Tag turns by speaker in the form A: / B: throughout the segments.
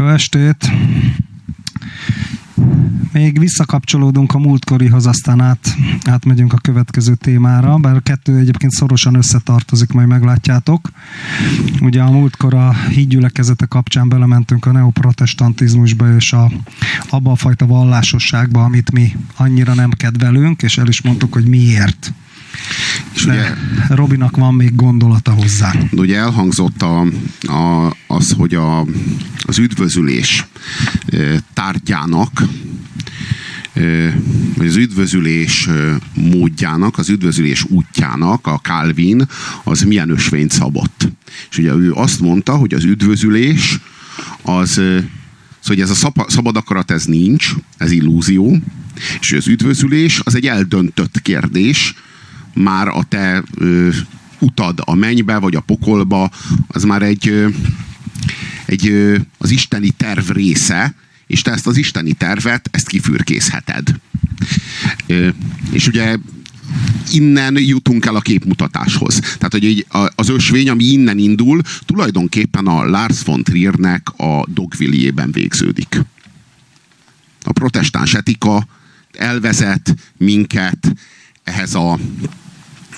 A: Jó estét! Még visszakapcsolódunk a múltkorihoz, aztán át, átmegyünk a következő témára, bár a kettő egyébként szorosan összetartozik, majd meglátjátok. Ugye a múltkor a hídgyülekezete kapcsán belementünk a neoprotestantizmusba és a, abba a fajta vallásosságba, amit mi annyira nem kedvelünk, és el is mondtuk, hogy miért. És ugye, Robinak van még gondolata hozzá.
B: Ugye elhangzott a, a, az, hogy a, az üdvözülés tárgyának vagy az üdvözülés módjának, az üdvözülés útjának a Calvin az milyen ösvényt szabott. És ugye ő azt mondta, hogy az üdvözülés az, szóval hogy ez a szabad akarat ez nincs, ez illúzió, és az üdvözülés az egy eldöntött kérdés, már a te ö, utad a mennybe, vagy a pokolba, az már egy, ö, egy ö, az isteni terv része, és te ezt az isteni tervet, ezt kifürkészheted. Ö, és ugye innen jutunk el a képmutatáshoz. Tehát, hogy egy, az ösvény, ami innen indul, tulajdonképpen a Lars von Triernek a Dogvilliében végződik. A protestáns etika elvezet minket ehhez a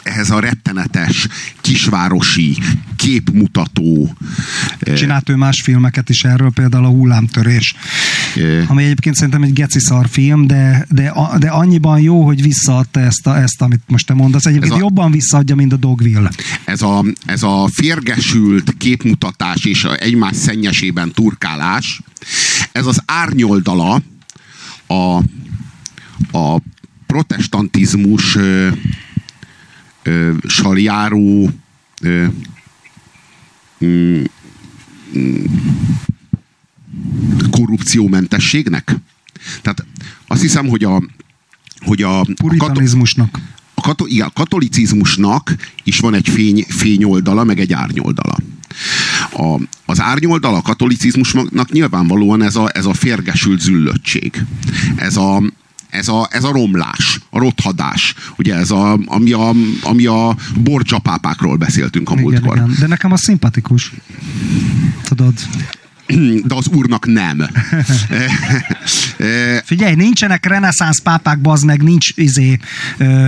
B: ehhez a rettenetes, kisvárosi, képmutató.
A: Eh, Csinált ő más filmeket is erről, például a hullámtörés, é. ami egyébként szerintem egy geci szar film, de, de, de annyiban jó, hogy visszaadta ezt, a, ezt amit most te mondasz. Egyébként a, jobban visszaadja, mint a Dogville.
B: Ez a, ez a férgesült képmutatás és egymás szennyesében turkálás, ez az árnyoldala a, a protestantizmus ö, saljáró ö, mm, korrupciómentességnek. Tehát azt hiszem, hogy a, hogy a,
A: Puritanizmusnak.
B: A, kato, igen, a katolicizmusnak is van egy fény, fényoldala, meg egy árnyoldala. A, az árnyoldala a katolicizmusnak nyilvánvalóan ez a, ez a férgesült züllöttség. Ez a, ez a, ez a romlás, a rothadás. Ugye ez a, ami a, ami a borcsapápákról beszéltünk a igen, múltkor. Igen.
A: De nekem a szimpatikus. Tudod?
B: de az úrnak nem.
A: Figyelj, nincsenek reneszánsz pápák, bazd meg, nincs izé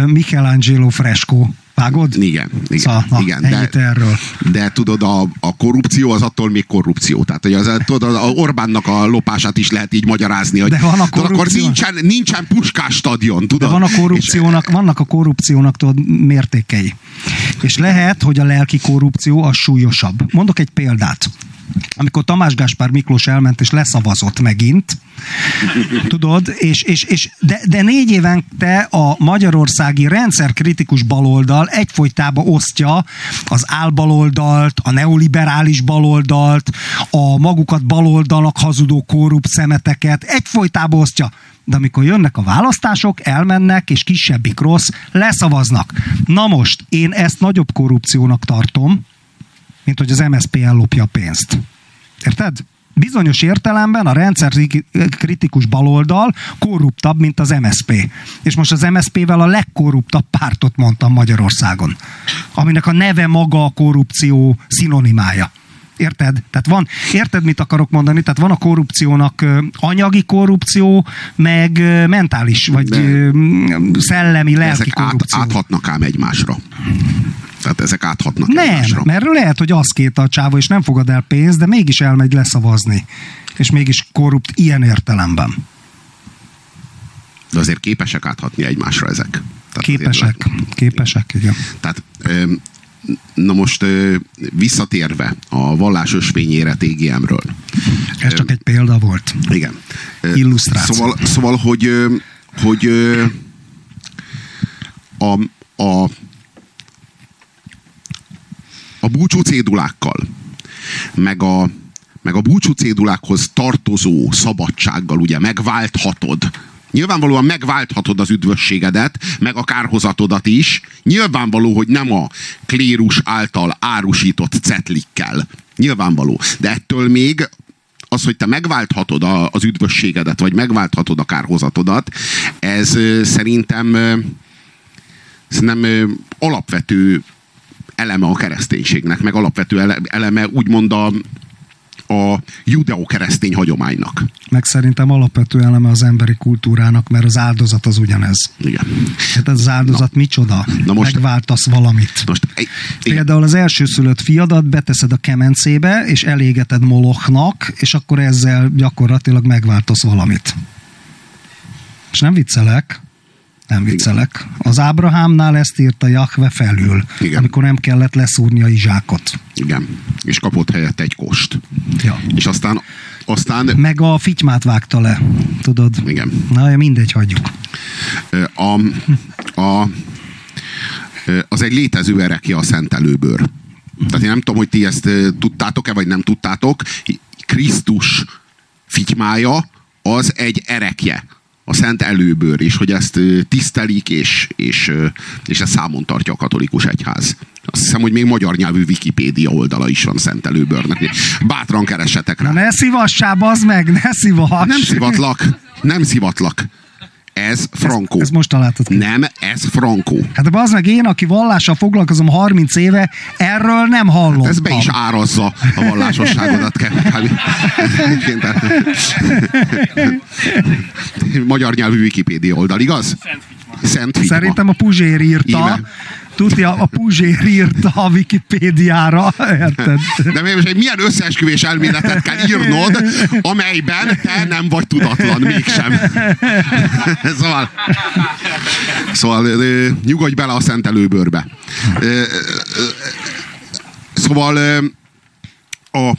A: Michelangelo freskó. Vágod?
B: Igen, igen. Szóval,
A: na,
B: igen
A: de, erről.
B: de tudod, a, a korrupció az attól még korrupció. Tehát hogy az, tudod, a Orbánnak a lopását is lehet így magyarázni, hogy
A: de van a
B: tudod, akkor nincsen, nincsen puskás stadion, tudod?
A: De van a korrupciónak, és, vannak a korrupciónak tudod, mértékei. És lehet, hogy a lelki korrupció az súlyosabb. Mondok egy példát amikor Tamás Gáspár Miklós elment és leszavazott megint, tudod, és, és, és de, de négy évente a magyarországi rendszerkritikus baloldal egyfolytában osztja az álbaloldalt, a neoliberális baloldalt, a magukat baloldalnak hazudó korrupt szemeteket, egyfolytában osztja. De amikor jönnek a választások, elmennek, és kisebbik rossz, leszavaznak. Na most, én ezt nagyobb korrupciónak tartom, mint hogy az MSZP ellopja a pénzt. Érted? Bizonyos értelemben a rendszer kritikus baloldal korruptabb, mint az MSP. És most az MSP-vel a legkorruptabb pártot mondtam Magyarországon. Aminek a neve maga a korrupció szinonimája. Érted? Tehát van, érted, mit akarok mondani? Tehát van a korrupciónak anyagi korrupció, meg mentális, vagy De szellemi, lelki ezek korrupció.
B: Át, áthatnak ám egymásra. Tehát ezek áthatnak
A: Nem, egymásra. mert lehet, hogy az két a csáva, és nem fogad el pénzt, de mégis elmegy leszavazni. És mégis korrupt ilyen értelemben.
B: De azért képesek áthatni egymásra ezek. Tehát
A: képesek, képesek, igen.
B: Tehát na most visszatérve a vallás ösvényére TGM-ről.
A: Ez csak egy példa volt.
B: Igen.
A: Illusztráció.
B: Szóval, szóval hogy, hogy a, a a búcsú cédulákkal, meg a, meg a búcsú cédulákhoz tartozó szabadsággal ugye megválthatod Nyilvánvalóan megválthatod az üdvösségedet, meg a kárhozatodat is. Nyilvánvaló, hogy nem a klérus által árusított cetlikkel. Nyilvánvaló. De ettől még az, hogy te megválthatod az üdvösségedet, vagy megválthatod a kárhozatodat, ez szerintem, szerintem alapvető eleme a kereszténységnek, meg alapvető eleme úgymond a, a judeokeresztény hagyománynak.
A: Meg szerintem alapvető eleme az emberi kultúrának, mert az áldozat az ugyanez.
B: Igen.
A: Hát az áldozat Na. micsoda? Na most, Megváltasz valamit. Most, igen. Például az elsőszülött fiadat beteszed a kemencébe, és elégeted Molochnak, és akkor ezzel gyakorlatilag megváltasz valamit. És nem viccelek, nem viccelek. Az Ábrahámnál ezt írta Jahve felül, Igen. amikor nem kellett leszúrni a izsákot.
B: Igen, és kapott helyett egy kost. Ja. És aztán, aztán...
A: Meg a fitymát vágta le, tudod?
B: Igen.
A: Na, mindegy, hagyjuk.
B: A, a, az egy létező erekje a szentelőbőr. Tehát én nem tudom, hogy ti ezt tudtátok-e, vagy nem tudtátok. Krisztus fitymája az egy erekje a szent előbőr, és hogy ezt tisztelik, és, és, és ezt számon tartja a katolikus egyház. Azt hiszem, hogy még magyar nyelvű Wikipédia oldala is van Szent Előbőrnek. Bátran keresetek rá.
A: Na ne szivassá, bazd meg, ne szivass!
B: Nem szivatlak, nem szivatlak. Ez frankó.
A: Ez, ez most találtad
B: ki. Nem, ez frankó.
A: Hát az meg én, aki vallással foglalkozom 30 éve, erről nem hallottam. Hát
B: ez be is árazza a vallásosságodat. Magyar nyelvű Wikipédia oldal, igaz?
A: Szent Szerintem a Puzsér írta. Íme. Tudja, a Puzsér írta a Wikipédiára, érted?
B: De most milyen összeesküvés elméletet kell írnod, amelyben te nem vagy tudatlan, mégsem. szóval, szóval nyugodj bele a szent előbőrbe. Szóval a,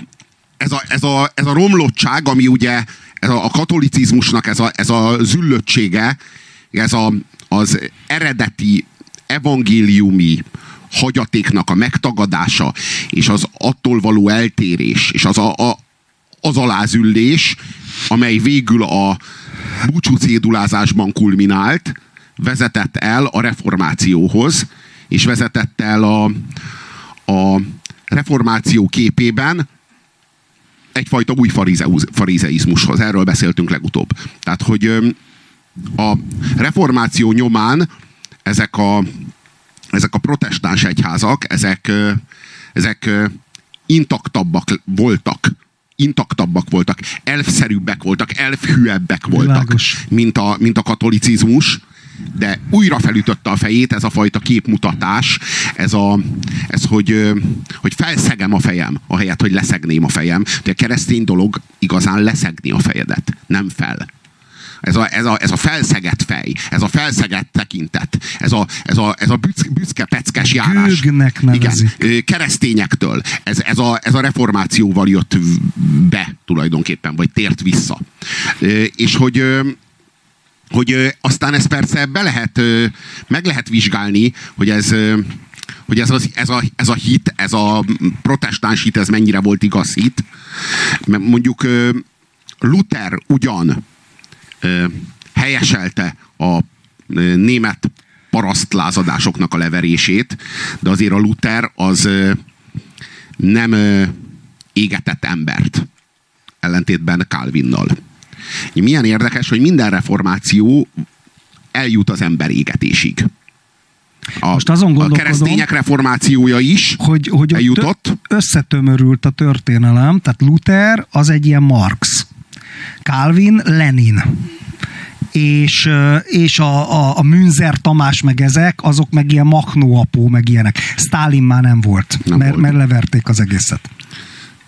B: ez, a, ez, a, ez a romlottság, ami ugye ez a, a katolicizmusnak ez a, ez a züllöttsége, ez a, az eredeti evangéliumi hagyatéknak a megtagadása, és az attól való eltérés, és az, a, a, az alázüllés, amely végül a búcsú cédulázásban kulminált, vezetett el a reformációhoz, és vezetett el a, a reformáció képében egyfajta új farizeizmushoz. Erről beszéltünk legutóbb. Tehát, hogy a reformáció nyomán ezek a, ezek a protestáns egyházak, ezek, ezek intaktabbak voltak, intaktabbak voltak, elfszerűbbek voltak, elfhűebbek voltak, mint a, mint a katolicizmus, de újra felütötte a fejét ez a fajta képmutatás, ez, a, ez hogy, hogy felszegem a fejem, ahelyett, hogy leszegném a fejem. De a keresztény dolog igazán leszegni a fejedet, nem fel. Ez a, ez a, ez a felszegett fej, ez a felszegett tekintet, ez a, ez a, ez a büszke, büszke peckes járás.
A: Gőgnek nevezik.
B: Igen, keresztényektől. Ez, ez, a, ez a reformációval jött be tulajdonképpen, vagy tért vissza. És hogy hogy aztán ez persze be lehet, meg lehet vizsgálni, hogy ez, hogy ez, az, ez, a, ez a hit, ez a protestáns hit, ez mennyire volt igaz hit. Mondjuk Luther ugyan helyeselte a német parasztlázadásoknak a leverését, de azért a Luther az nem égetett embert, ellentétben Calvinnal. Milyen érdekes, hogy minden reformáció eljut az ember égetésig. A, Most azon a keresztények reformációja is
A: hogy, hogy
B: eljutott.
A: Összetömörült a történelem, tehát Luther az egy ilyen Marx. Calvin, Lenin és, és a, a, a Münzer Tamás meg ezek, azok meg ilyen apó, meg ilyenek. Stalin már nem volt, nem mert, volt. mert leverték az egészet.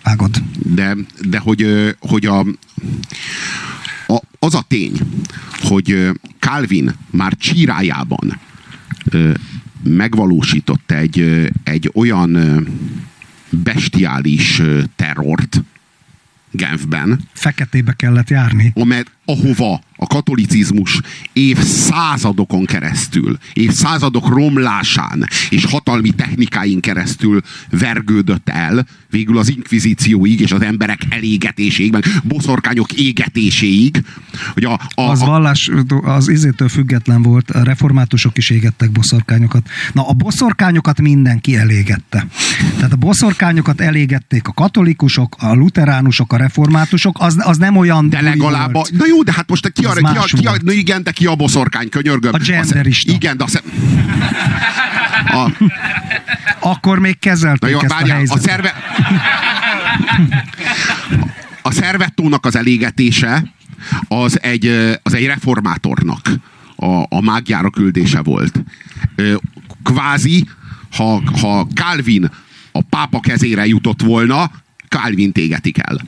A: Vágod.
B: De, de hogy, hogy a, a, az a tény, hogy Calvin már csírájában megvalósított egy, egy olyan bestiális terrort, Genfben.
A: Feketébe kellett járni.
B: Amely, ahova a katolicizmus évszázadokon keresztül, évszázadok romlásán és hatalmi technikáin keresztül vergődött el, végül az inkvizícióig és az emberek elégetéséig, meg boszorkányok égetéséig. Hogy a,
A: a, az vallás az izétől független volt, a reformátusok is égettek boszorkányokat. Na, a boszorkányokat mindenki elégette. Tehát a boszorkányokat elégették a katolikusok, a luteránusok, a reformátusok, az, az nem olyan...
B: De legalább, a, na jó, de hát most ki a, ki a, ki a, na igen, de ki a boszorkány, könyörgöm.
A: A genderista.
B: Igen, de a,
A: a, Akkor még kezelték na jó, ezt várjál, a, a szerve...
B: a szervettónak az elégetése az egy, az egy reformátornak a, a mágiára küldése volt. Kvázi, ha, ha Calvin a pápa kezére jutott volna, Calvin égetik el.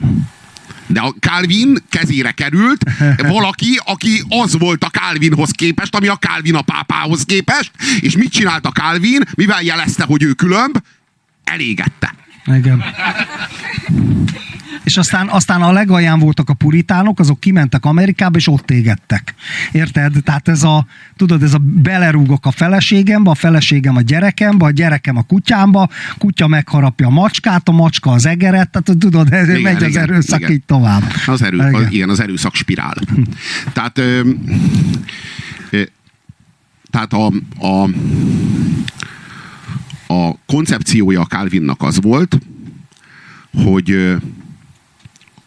B: De a Calvin kezére került valaki, aki az volt a Calvinhoz képest, ami a Calvin a pápához képest, és mit csinált a Calvin, mivel jelezte, hogy ő különb, elégette.
A: Igen. És aztán, aztán a legalján voltak a puritánok, azok kimentek Amerikába, és ott égettek. Érted? Tehát ez a, tudod, ez a belerúgok a feleségembe, a feleségem a gyerekembe, a gyerekem a kutyámba, kutya megharapja a macskát, a macska az egeret, tehát tudod, ez igen, megy igen, az erőszak igen. így tovább.
B: Az erő, igen. Az, igen, az erőszak spirál. tehát ö, ö, tehát a, a, a koncepciója a Calvinnak az volt, hogy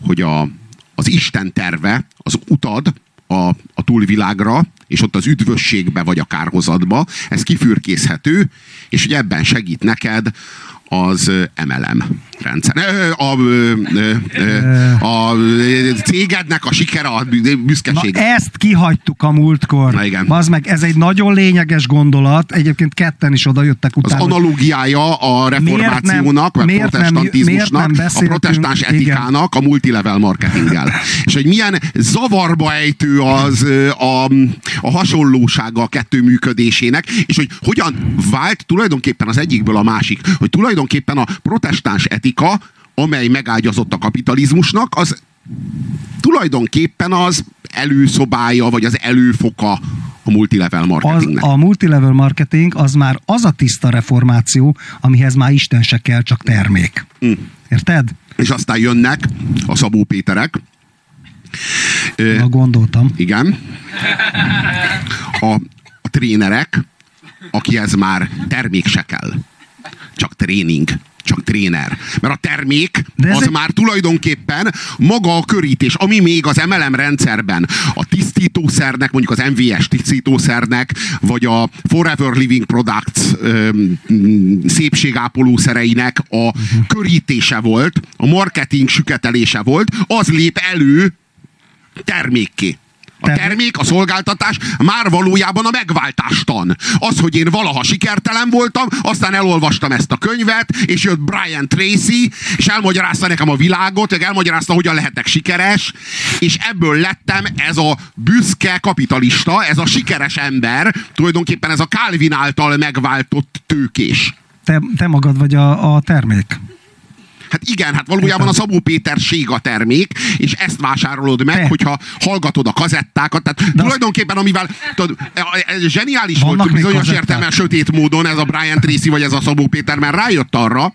B: hogy a, az Isten terve, az utad a, a túlvilágra, és ott az üdvösségbe vagy a kárhozatba, ez kifürkészhető, és hogy ebben segít neked az MLM rendszer. A, a, a cégednek a sikere, a büszkeség.
A: Na, ezt kihagytuk a múltkor. Na igen. Bazd meg, ez egy nagyon lényeges gondolat. Egyébként ketten is oda jöttek utána.
B: Az analógiája a reformációnak, vagy protestantizmusnak, a protestáns etikának, igen. a multilevel marketinggel. És hogy milyen zavarba ejtő az a, a hasonlósága a kettő működésének, és hogy hogyan vált tulajdonképpen az egyikből a másik. Hogy tulajdonképpen a protestáns etika etika, amely megágyazott a kapitalizmusnak, az tulajdonképpen az előszobája, vagy az előfoka a multilevel marketingnek.
A: Az, a multilevel marketing az már az a tiszta reformáció, amihez már Isten se kell, csak termék. Mm. Érted?
B: És aztán jönnek a Szabó Péterek.
A: Na, gondoltam.
B: Igen. A, a trénerek, akihez már termék se kell. Csak tréning csak tréner. Mert a termék az egy... már tulajdonképpen maga a körítés, ami még az MLM rendszerben a tisztítószernek, mondjuk az MVS tisztítószernek, vagy a Forever Living Products öm, szépségápolószereinek a uh-huh. körítése volt, a marketing süketelése volt, az lép elő termékké. A termék, a szolgáltatás már valójában a megváltástan. Az, hogy én valaha sikertelen voltam, aztán elolvastam ezt a könyvet, és jött Brian Tracy, és elmagyarázta nekem a világot, meg elmagyarázta, hogyan lehetek sikeres, és ebből lettem ez a büszke kapitalista, ez a sikeres ember, tulajdonképpen ez a Calvin által megváltott tőkés.
A: Te, te magad vagy a, a termék.
B: Hát igen, hát valójában a Szabó Péter a termék, és ezt vásárolod meg, Te. hogyha hallgatod a kazettákat. Tehát De tulajdonképpen, amivel tudod, zseniális Vannak volt bizonyos értelme sötét módon ez a Brian Tracy vagy ez a Szabó Péter, mert rájött arra,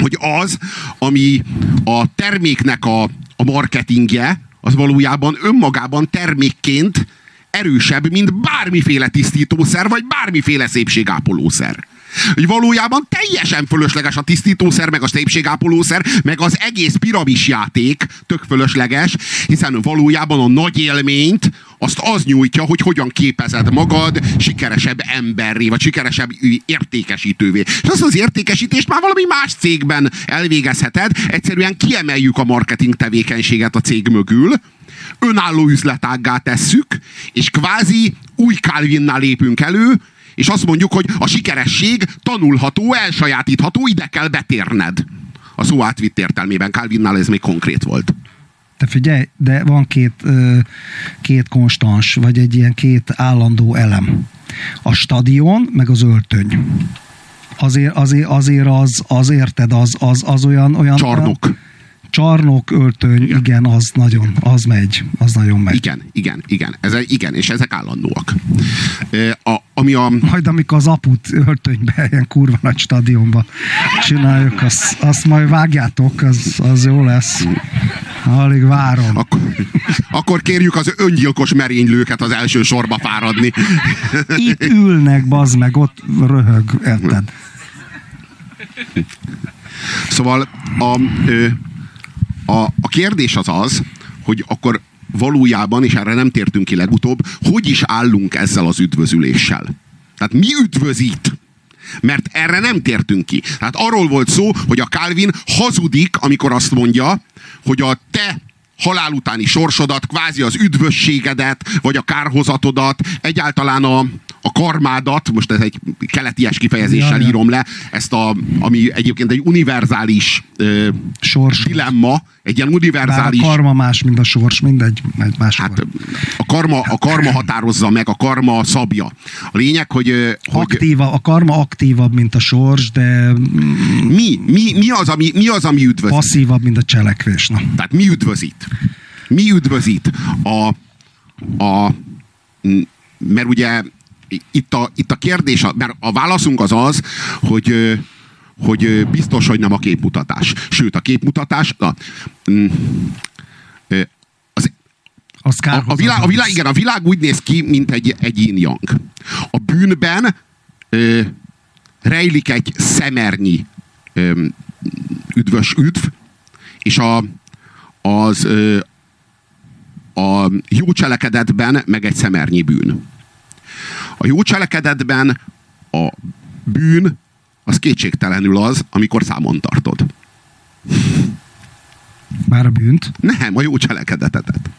B: hogy az, ami a terméknek a, a marketingje, az valójában önmagában termékként erősebb, mint bármiféle tisztítószer, vagy bármiféle szépségápolószer. Hogy valójában teljesen fölösleges a tisztítószer, meg a szépségápolószer, meg az egész piramis játék tök fölösleges, hiszen valójában a nagy élményt azt az nyújtja, hogy hogyan képezed magad sikeresebb emberré, vagy sikeresebb értékesítővé. És azt az értékesítést már valami más cégben elvégezheted, egyszerűen kiemeljük a marketing tevékenységet a cég mögül, önálló üzletággá tesszük, és kvázi új Calvinnál lépünk elő, és azt mondjuk, hogy a sikeresség tanulható, elsajátítható, ide kell betérned. A szó átvitt értelmében Calvinnál ez még konkrét volt.
A: Te figyelj, de van két, két konstans, vagy egy ilyen két állandó elem. A stadion, meg az öltöny. Azért, azért, azért az, az érted, az, az, az olyan, olyan...
B: Csarnok. Olyan,
A: csarnok, öltöny, igen. igen, az nagyon, az megy, az nagyon megy.
B: Igen, igen, igen, ez, igen, és ezek állandóak. A, ami a...
A: Majd amikor az aput öltönybe, ilyen kurva nagy stadionba csináljuk, azt, azt majd vágjátok, az, az jó lesz. Alig várom.
B: Akkor, akkor kérjük az öngyilkos merénylőket az első sorba fáradni.
A: Itt ülnek, bazd meg, ott röhög, érted?
B: Szóval a, a, a kérdés az az, hogy akkor valójában, és erre nem tértünk ki legutóbb, hogy is állunk ezzel az üdvözüléssel. Tehát mi üdvözít? Mert erre nem tértünk ki. Tehát arról volt szó, hogy a Calvin hazudik, amikor azt mondja, hogy a te halál utáni sorsodat, kvázi az üdvösségedet, vagy a kárhozatodat, egyáltalán a, a karmádat, most ez egy keleties kifejezéssel ja, írom le, ezt a, ami egyébként egy univerzális ö,
A: Sors.
B: dilemma, egy ilyen univerzális...
A: Bár a karma más, mint a sors, mindegy, egy más.
B: Hát a karma, a karma határozza meg, a karma szabja. A lényeg, hogy... hogy
A: Aktíva, a karma aktívabb, mint a sors, de...
B: Mi, mi, mi, az, ami, mi az, ami üdvözít?
A: Passzívabb, mint a cselekvés. Na.
B: Tehát mi üdvözít? Mi üdvözít? A, a, mert ugye itt a, itt a kérdés, mert a válaszunk az az, hogy hogy biztos, hogy nem a képmutatás. Sőt, a képmutatás a, az,
A: az
B: a, a, világ, a, világ, igen, a világ úgy néz ki, mint egy, egy yin-yang. A bűnben ö, rejlik egy szemernyi ö, üdvös üdv, és a, az ö, a jó cselekedetben meg egy szemernyi bűn. A jó cselekedetben a bűn az kétségtelenül az, amikor számon tartod.
A: Már a bűnt?
B: Nem, a jó cselekedetet.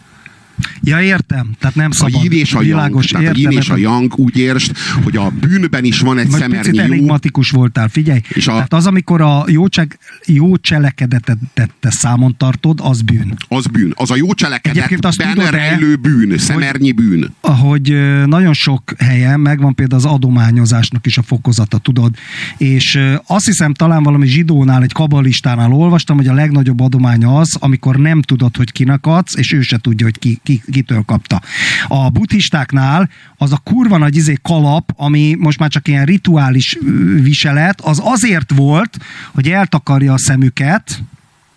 A: Ja, értem. Tehát nem szabad.
B: A yin és a
A: Világos,
B: yang, tehát a yin és a yang úgy értsd, hogy a bűnben is van egy
A: Most
B: szemernyi
A: picit enigmatikus voltál, figyelj.
B: És a-
A: Tehát az, amikor a jó, csek, jó cselekedetet te számon tartod, az bűn.
B: Az bűn. Az a jó cselekedetben rejlő bűn, szemernyi bűn.
A: ahogy nagyon sok helyen megvan például az adományozásnak is a fokozata, tudod. És azt hiszem talán valami zsidónál, egy kabalistánál olvastam, hogy a legnagyobb adomány az, amikor nem tudod, hogy kinek adsz, és ő se tudja, hogy ki, ki, kitől kapta. A buddhistáknál az a kurva nagy izé kalap, ami most már csak ilyen rituális viselet, az azért volt, hogy eltakarja a szemüket,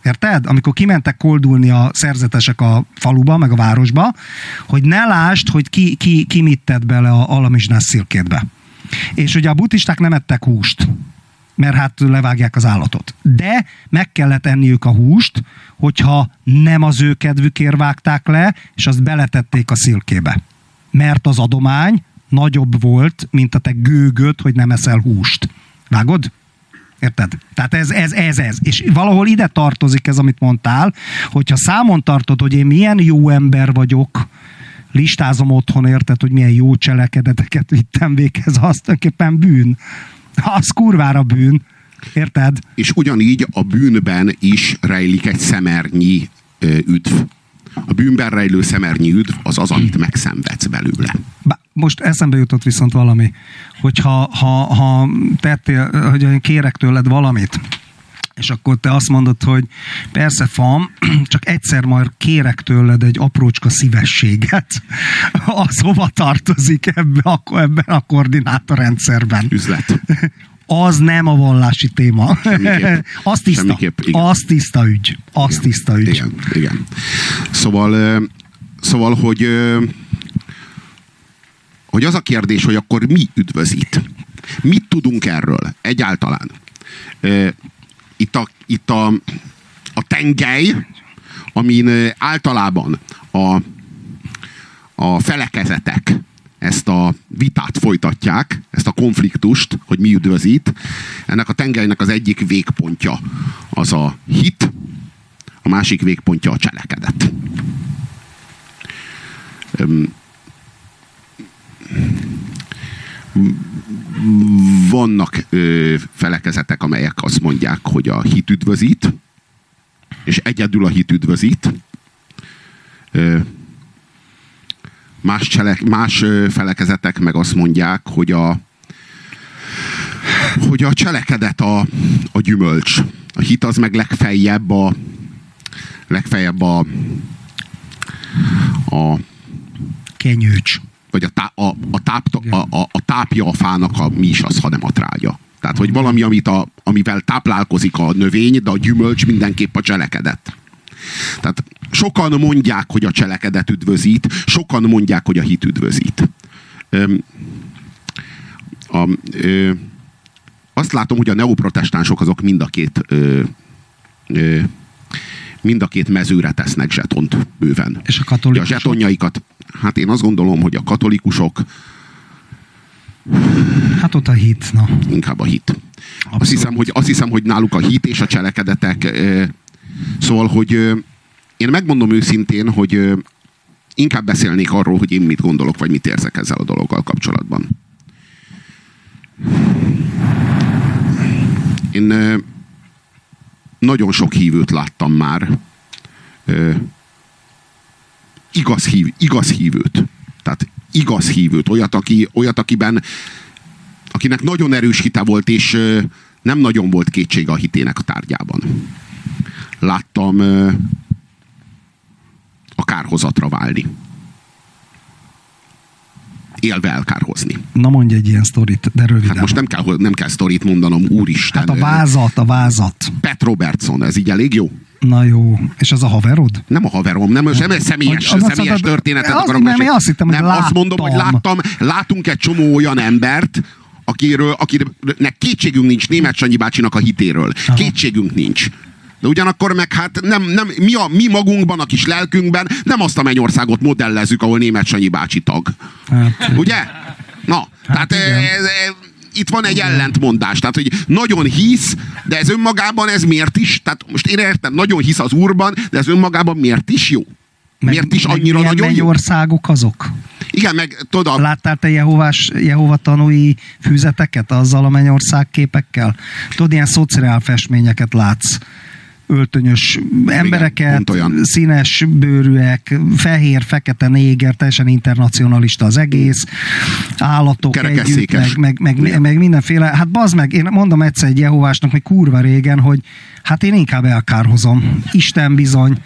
A: Érted? Amikor kimentek koldulni a szerzetesek a faluba, meg a városba, hogy ne lásd, hogy ki, ki, ki mit tett bele a alamizsnás szilkétbe. És ugye a buddhisták nem ettek húst, mert hát levágják az állatot. De meg kellett enniük a húst, hogyha nem az ő kedvükért vágták le, és azt beletették a szilkébe. Mert az adomány nagyobb volt, mint a te gőgöd, hogy nem eszel húst. Vágod? Érted? Tehát ez, ez, ez, ez. És valahol ide tartozik ez, amit mondtál, hogyha számon tartod, hogy én milyen jó ember vagyok, listázom otthon, érted, hogy milyen jó cselekedeteket vittem véghez, az tulajdonképpen bűn. Az kurvára bűn. Érted?
B: És ugyanígy a bűnben is rejlik egy szemernyi ö, üdv. A bűnben rejlő szemernyi üdv az az, amit megszenvedsz belőle.
A: Bá, most eszembe jutott viszont valami, hogy ha, ha, tettél, hogy kérek tőled valamit, és akkor te azt mondod, hogy persze fam, csak egyszer majd kérek tőled egy aprócska szívességet. Az hova tartozik ebbe a, ebben a koordinátorrendszerben?
B: Üzlet.
A: Az nem a vallási téma.
B: Semmiképp.
A: Az tiszta.
B: Semmiképp, igen.
A: Az tiszta ügy. Az
B: Igen.
A: tiszta ügy.
B: Igen, igen. Szóval, szóval hogy, hogy az a kérdés, hogy akkor mi üdvözít? Mit tudunk erről egyáltalán? Itt a, itt a, a tengely, amin általában a, a felekezetek ezt a vitát folytatják, ezt a konfliktust, hogy mi üdvözít. Ennek a tengelynek az egyik végpontja az a hit, a másik végpontja a cselekedet. Öm, Vannak ö, felekezetek, amelyek azt mondják, hogy a hit üdvözít, és egyedül a hit üdvözít. Ö, Más, cselek, más felekezetek meg azt mondják, hogy a, hogy a cselekedet a, a gyümölcs. A hit az meg legfeljebb a legfeljebb a a
A: Kenyőcs.
B: Vagy a, tá, a, a, táp, a, a, a tápja a fának a mi is az, ha nem a trágya. Tehát, hogy valami, amit a, amivel táplálkozik a növény, de a gyümölcs mindenképp a cselekedet. Tehát sokan mondják, hogy a cselekedet üdvözít, sokan mondják, hogy a hit üdvözít. Öm, a, ö, azt látom, hogy a neoprotestánsok azok mind a két ö, ö, mind a két mezőre tesznek zsetont bőven.
A: És a
B: Ugye a
A: katolikusok?
B: zsetonjaikat, hát én azt gondolom, hogy a katolikusok
A: Hát ott a hit, na.
B: Inkább a hit.
A: Abszolút.
B: Azt hiszem, hogy, azt hiszem, hogy náluk a hit és a cselekedetek, szóval, hogy én megmondom őszintén, hogy inkább beszélnék arról, hogy én mit gondolok, vagy mit érzek ezzel a dologgal kapcsolatban. Én nagyon sok hívőt láttam már. Igaz, hív, igaz hívőt. Tehát igaz hívőt. Olyat, aki, olyat akiben akinek nagyon erős hite volt, és nem nagyon volt kétség a hitének a tárgyában. Láttam a kárhozatra válni. Élve elkárhozni.
A: Na mondj egy ilyen sztorit, de röviden.
B: Hát most nem kell, nem kell sztorit mondanom, úristen.
A: Hát a vázat, a vázat.
B: Pet Robertson, ez így elég jó?
A: Na jó. És az a haverod?
B: Nem a haverom, nem, nem egy személyes,
A: Hogy- azt
B: személyes
A: mondtad,
B: történetet
A: azt-
B: akarok
A: nem, én azt hittem, hogy
B: nem, azt mondom, hogy
A: láttam.
B: láttam, látunk egy csomó olyan embert, akiről, akinek kétségünk nincs német Sanyi bácsinak a hitéről.
A: Aha.
B: Kétségünk nincs. De ugyanakkor meg hát nem, nem, mi, a, mi magunkban, a kis lelkünkben nem azt a mennyországot modellezzük, ahol német Sanyi bácsi tag.
A: Hát,
B: Ugye? Na, hát,
A: igen.
B: ez, ez, itt van egy ellentmondás. Tehát, hogy nagyon hisz, de ez önmagában ez miért is? Tehát most én értem, nagyon hisz az úrban, de ez önmagában miért is jó? miért is annyira
A: milyen
B: nagyon jó?
A: mennyországok azok?
B: Igen, meg tudod,
A: Láttál te Jehovás, Jehova tanúi füzeteket azzal a mennyország képekkel? Tudod, ilyen szociál festményeket látsz öltönyös embereket,
B: pont olyan.
A: színes bőrűek, fehér, fekete néger, teljesen internacionalista az egész, állatok együtt,
B: Kerekesszékes.
A: meg, meg, meg,
B: Igen.
A: meg mindenféle. Hát bazd meg, én mondom egyszer egy Jehovásnak, még kurva régen, hogy hát én inkább elkárhozom. Isten bizony.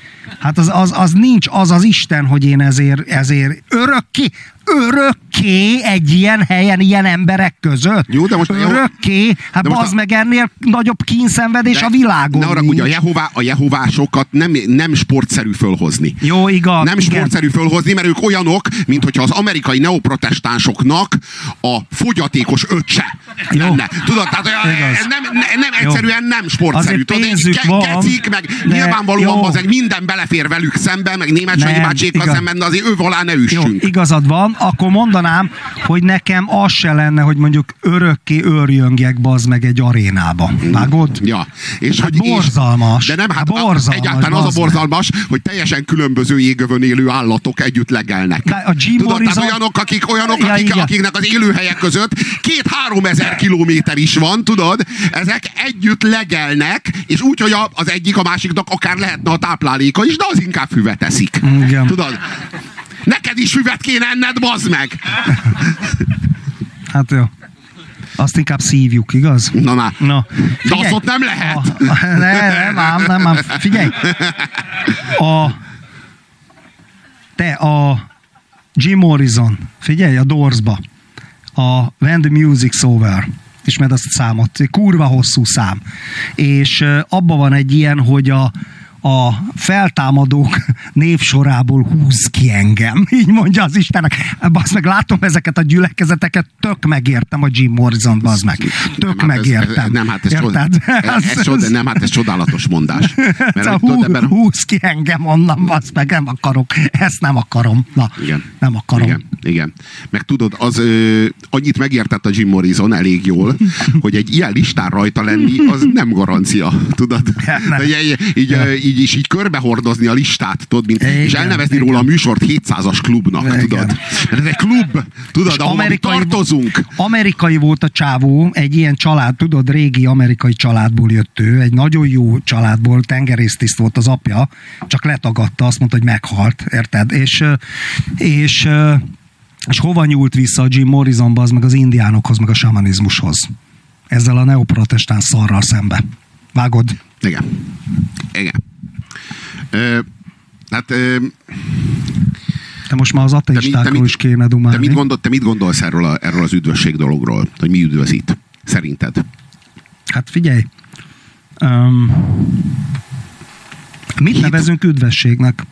A: Hát az, az, az nincs az az Isten, hogy én ezért, ezért örökké, örökké egy ilyen helyen, ilyen emberek között.
B: Jó, de most-
A: örökké, hát
B: de
A: bazd
B: a-
A: meg ennél nagyobb kínszenvedés
B: de
A: a világon
B: Ne arra, ugye a. Jehová, a jehovásokat nem, nem sportszerű fölhozni.
A: Jó, igaz.
B: Nem
A: igen.
B: sportszerű fölhozni, mert ők olyanok, mint hogyha az amerikai neoprotestánsoknak a fogyatékos öccse
A: Jó.
B: lenne. Tudod, tehát olyan, nem, ne- nem
A: Jó.
B: egyszerűen nem sportszerű.
A: Azért
B: Tudod,
A: pénzük
B: ke-
A: van,
B: kecik, meg
A: de
B: nyilvánvalóan
A: jó.
B: az minden belefér velük szemben, meg német Sanyi bácsékkal szemben, de azért ő alá ne
A: Jó,
B: üssünk.
A: igazad van, akkor mondanám, hogy nekem az se lenne, hogy mondjuk örökké őrjöngjek bazd meg egy arénába. Vágod?
B: Ja. És
A: Hát
B: hogy, és,
A: borzalmas.
B: de nem, hát
A: Hát
B: a-
A: borzalmas,
B: egyáltalán az a
A: bazd meg.
B: borzalmas, hogy teljesen különböző jégövön élő állatok együtt legelnek.
A: De a
B: Tudod, tehát olyanok, akik, olyanok
A: Ja,
B: akik,
A: igen.
B: akiknek az élőhelyek között két-három ezer kilométer is van, tudod? Ezek együtt legelnek, és úgy, hogy a, az egyik a másiknak akár lehetne a tápláléka is, de az inkább füvet eszik.
A: Igen.
B: Tudod? Neked is füvet kéne enned, bazd meg!
A: Hát jó. Azt inkább szívjuk, igaz?
B: Na, na.
A: Na,
B: De azt ott nem lehet.
A: A, a, ne, nem, ám, nem, ám. Figyelj. A, te, a Jim Morrison, figyelj, a Doorsba. A When the Music's Over. Ismered azt a számot? Kurva hosszú szám. És abban van egy ilyen, hogy a, a feltámadók névsorából húz ki engem. Így mondja az Istennek. Azt meg látom ezeket a gyülekezeteket, tök megértem a Jim Morrison, bazd meg. Tök
B: Nem, hát ez-
A: megértem.
B: Ez, nem, hát ez,
A: Érted?
B: ez, ez, csod, nem, hát ez csodálatos mondás. Mert tudod,
A: hú,
B: ebben,
A: húz ki engem onnan, basz meg, nem akarok. Ezt nem akarom. Na,
B: Igen.
A: nem akarom.
B: Igen, igen. Meg tudod, az ö, annyit megértett a Jim Morrison elég jól, hogy egy ilyen listán rajta lenni, az nem garancia, tudod?
A: Nem.
B: De így, így,
A: Ja.
B: Így, is így körbehordozni a listát, tudod, mint,
A: Igen,
B: és elnevezni
A: igen.
B: róla a műsort 700-as klubnak,
A: Igen.
B: tudod? Mert ez egy klub, tudod,
A: És
B: ahol mi tartozunk.
A: amerikai volt a csávó, egy ilyen család, tudod, régi amerikai családból jött ő, egy nagyon jó családból, tengerésztiszt volt az apja, csak letagadta, azt mondta, hogy meghalt, érted? És, és, és hova nyúlt vissza a Jim Morrisonba, az meg az indiánokhoz, meg a samanizmushoz. Ezzel a neoprotestáns szarral szembe. Vágod?
B: Igen. Igen. Ö, hát ö,
A: De most már az ateistákról is kéne
B: te
A: dumálni.
B: mit, gondol, te mit gondolsz erről, a, erről az üdvösség dologról? Hogy mi üdvözít? Szerinted?
A: Hát figyelj. Um, mit
B: Hit.
A: nevezünk üdvességnek?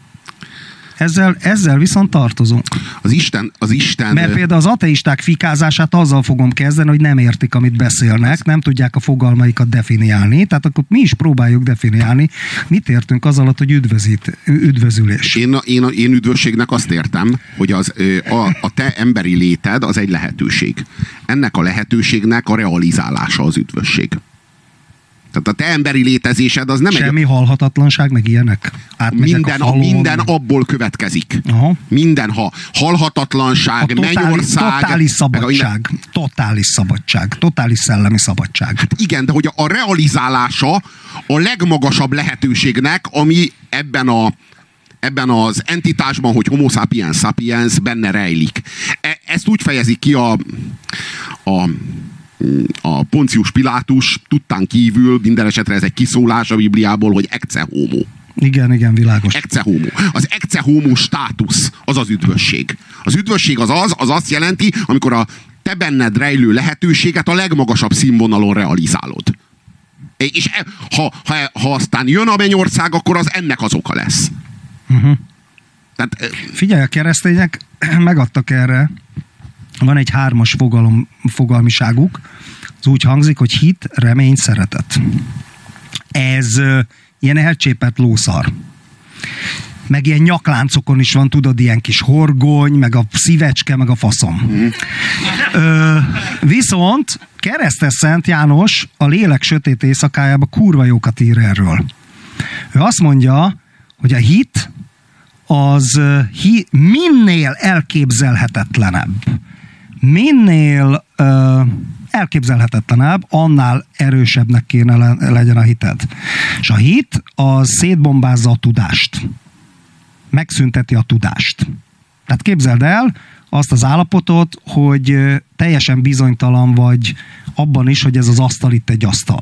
A: Ezzel, ezzel viszont tartozunk.
B: Az Isten, az Isten...
A: Mert például az ateisták fikázását azzal fogom kezdeni, hogy nem értik, amit beszélnek, nem tudják a fogalmaikat definiálni, tehát akkor mi is próbáljuk definiálni, mit értünk az alatt, hogy üdvözít, üdvözülés.
B: Én, én, én üdvösségnek azt értem, hogy az, a, a te emberi léted az egy lehetőség. Ennek a lehetőségnek a realizálása az üdvösség. Tehát a te emberi létezésed az nem
A: Semmi egy... halhatatlanság, meg ilyenek?
B: minden, a, minden abból következik. Aha. Minden, ha halhatatlanság, a totális, mennyország...
A: Totális szabadság. A, totális szabadság. Totális szellemi szabadság.
B: Hát igen, de hogy a realizálása a legmagasabb lehetőségnek, ami ebben a ebben az entitásban, hogy homo sapiens sapiens benne rejlik. E, ezt úgy fejezik ki a, a a Poncius Pilátus tudtán kívül, minden esetre ez egy kiszólás a Bibliából, hogy ecce homo.
A: Igen, igen, világos.
B: Ecce homo. Az ecce homo státusz, az az üdvösség. Az üdvösség az az, az azt jelenti, amikor a te benned rejlő lehetőséget a legmagasabb színvonalon realizálod. És e, ha, ha, ha aztán jön a mennyország, akkor az ennek az oka lesz. Uh-huh.
A: Tehát, Figyelj, a keresztények megadtak erre van egy hármas fogalom, fogalmiságuk, az úgy hangzik, hogy hit, remény, szeretet. Ez ilyen elcsépett lószar. Meg ilyen nyakláncokon is van, tudod, ilyen kis horgony, meg a szívecske, meg a faszom. Ö, viszont keresztes Szent János a lélek sötét éjszakájába kurva jókat ír erről. Ő azt mondja, hogy a hit az hi, minél elképzelhetetlenebb, minél ö, elképzelhetetlenebb, annál erősebbnek kéne le, legyen a hited. És a hit az szétbombázza a tudást. Megszünteti a tudást. Tehát képzeld el azt az állapotot, hogy teljesen bizonytalan vagy abban is, hogy ez az asztal itt egy asztal.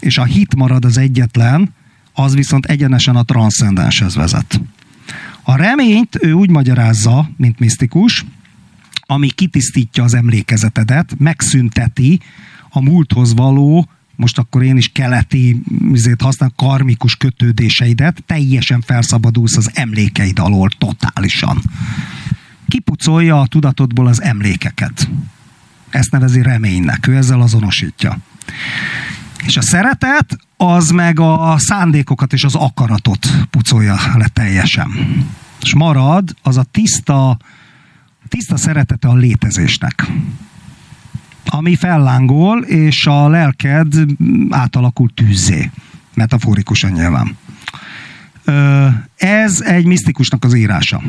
A: És a hit marad az egyetlen, az viszont egyenesen a transzcendenshez vezet. A reményt ő úgy magyarázza, mint misztikus, ami kitisztítja az emlékezetedet, megszünteti a múlthoz való, most akkor én is keleti mizét használom, karmikus kötődéseidet, teljesen felszabadulsz az emlékeid alól, totálisan. Kipucolja a tudatodból az emlékeket. Ezt nevezi reménynek, ő ezzel azonosítja. És a szeretet, az meg a szándékokat és az akaratot pucolja le teljesen. És marad az a tiszta, tiszta szeretete a létezésnek ami fellángol, és a lelked átalakul tűzzé. Metaforikusan nyilván. Ez egy misztikusnak az írása.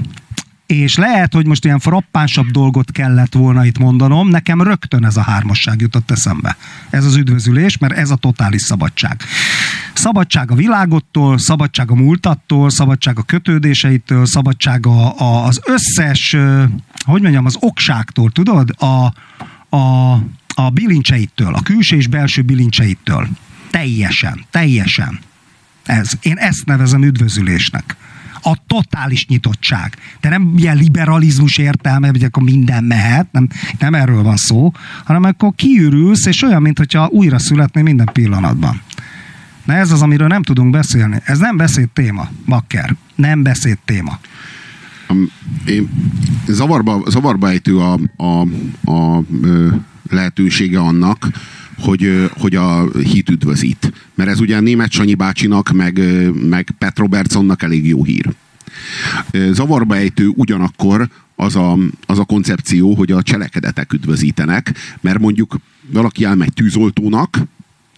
A: És lehet, hogy most ilyen frappánsabb dolgot kellett volna itt mondanom, nekem rögtön ez a hármasság jutott eszembe. Ez az üdvözülés, mert ez a totális szabadság. Szabadság a világottól, szabadság a múltattól, szabadság a kötődéseitől, szabadság a, a, az összes, hogy mondjam, az okságtól, tudod? A, a, a bilincseitől, a külső és belső bilincseitől. Teljesen, teljesen. Ez. Én ezt nevezem üdvözülésnek a totális nyitottság. De nem ilyen liberalizmus értelme, hogy akkor minden mehet, nem, nem erről van szó, hanem akkor kiürülsz, és olyan, mintha újra születné minden pillanatban. Na ez az, amiről nem tudunk beszélni. Ez nem beszéd téma, Bakker. Nem beszéd téma.
B: Én, zavarba, zavarba ejtő a, a, a, lehetősége annak, hogy, hogy a hit üdvözít. Mert ez ugye német Sanyi bácsinak, meg, meg Pet Robertsonnak elég jó hír. Zavarba ejtő ugyanakkor az a, az a koncepció, hogy a cselekedetek üdvözítenek, mert mondjuk valaki elmegy tűzoltónak,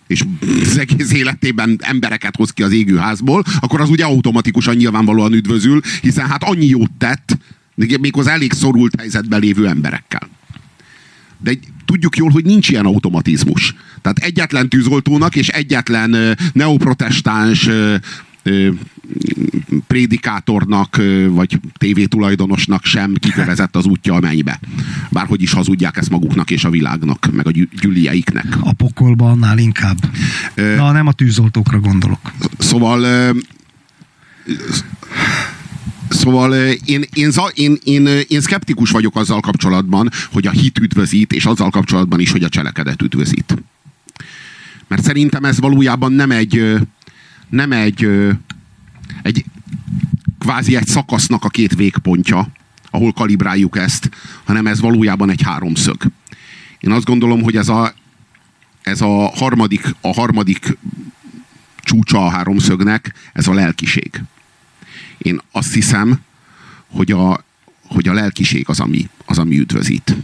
B: és az egész életében embereket hoz ki az égőházból, akkor az ugye automatikusan nyilvánvalóan üdvözül, hiszen hát annyi jót tett, az elég szorult helyzetben lévő emberekkel. De tudjuk jól, hogy nincs ilyen automatizmus. Tehát egyetlen tűzoltónak és egyetlen neoprotestáns prédikátornak, vagy tévétulajdonosnak sem kikövezett az útja a mennybe. Bárhogy is hazudják ezt maguknak és a világnak, meg a gyülieiknek.
A: A pokolba annál inkább. Na, nem a tűzoltókra gondolok.
B: Szóval Szóval én, én, én, én, én szkeptikus vagyok azzal kapcsolatban, hogy a hit üdvözít, és azzal kapcsolatban is, hogy a cselekedet üdvözít. Mert szerintem ez valójában nem egy, nem egy, egy kvázi egy szakasznak a két végpontja, ahol kalibráljuk ezt, hanem ez valójában egy háromszög. Én azt gondolom, hogy ez a, ez a harmadik, a harmadik csúcsa a háromszögnek, ez a lelkiség. Én azt hiszem, hogy a, hogy a lelkiség az, ami, az, ami üdvözít.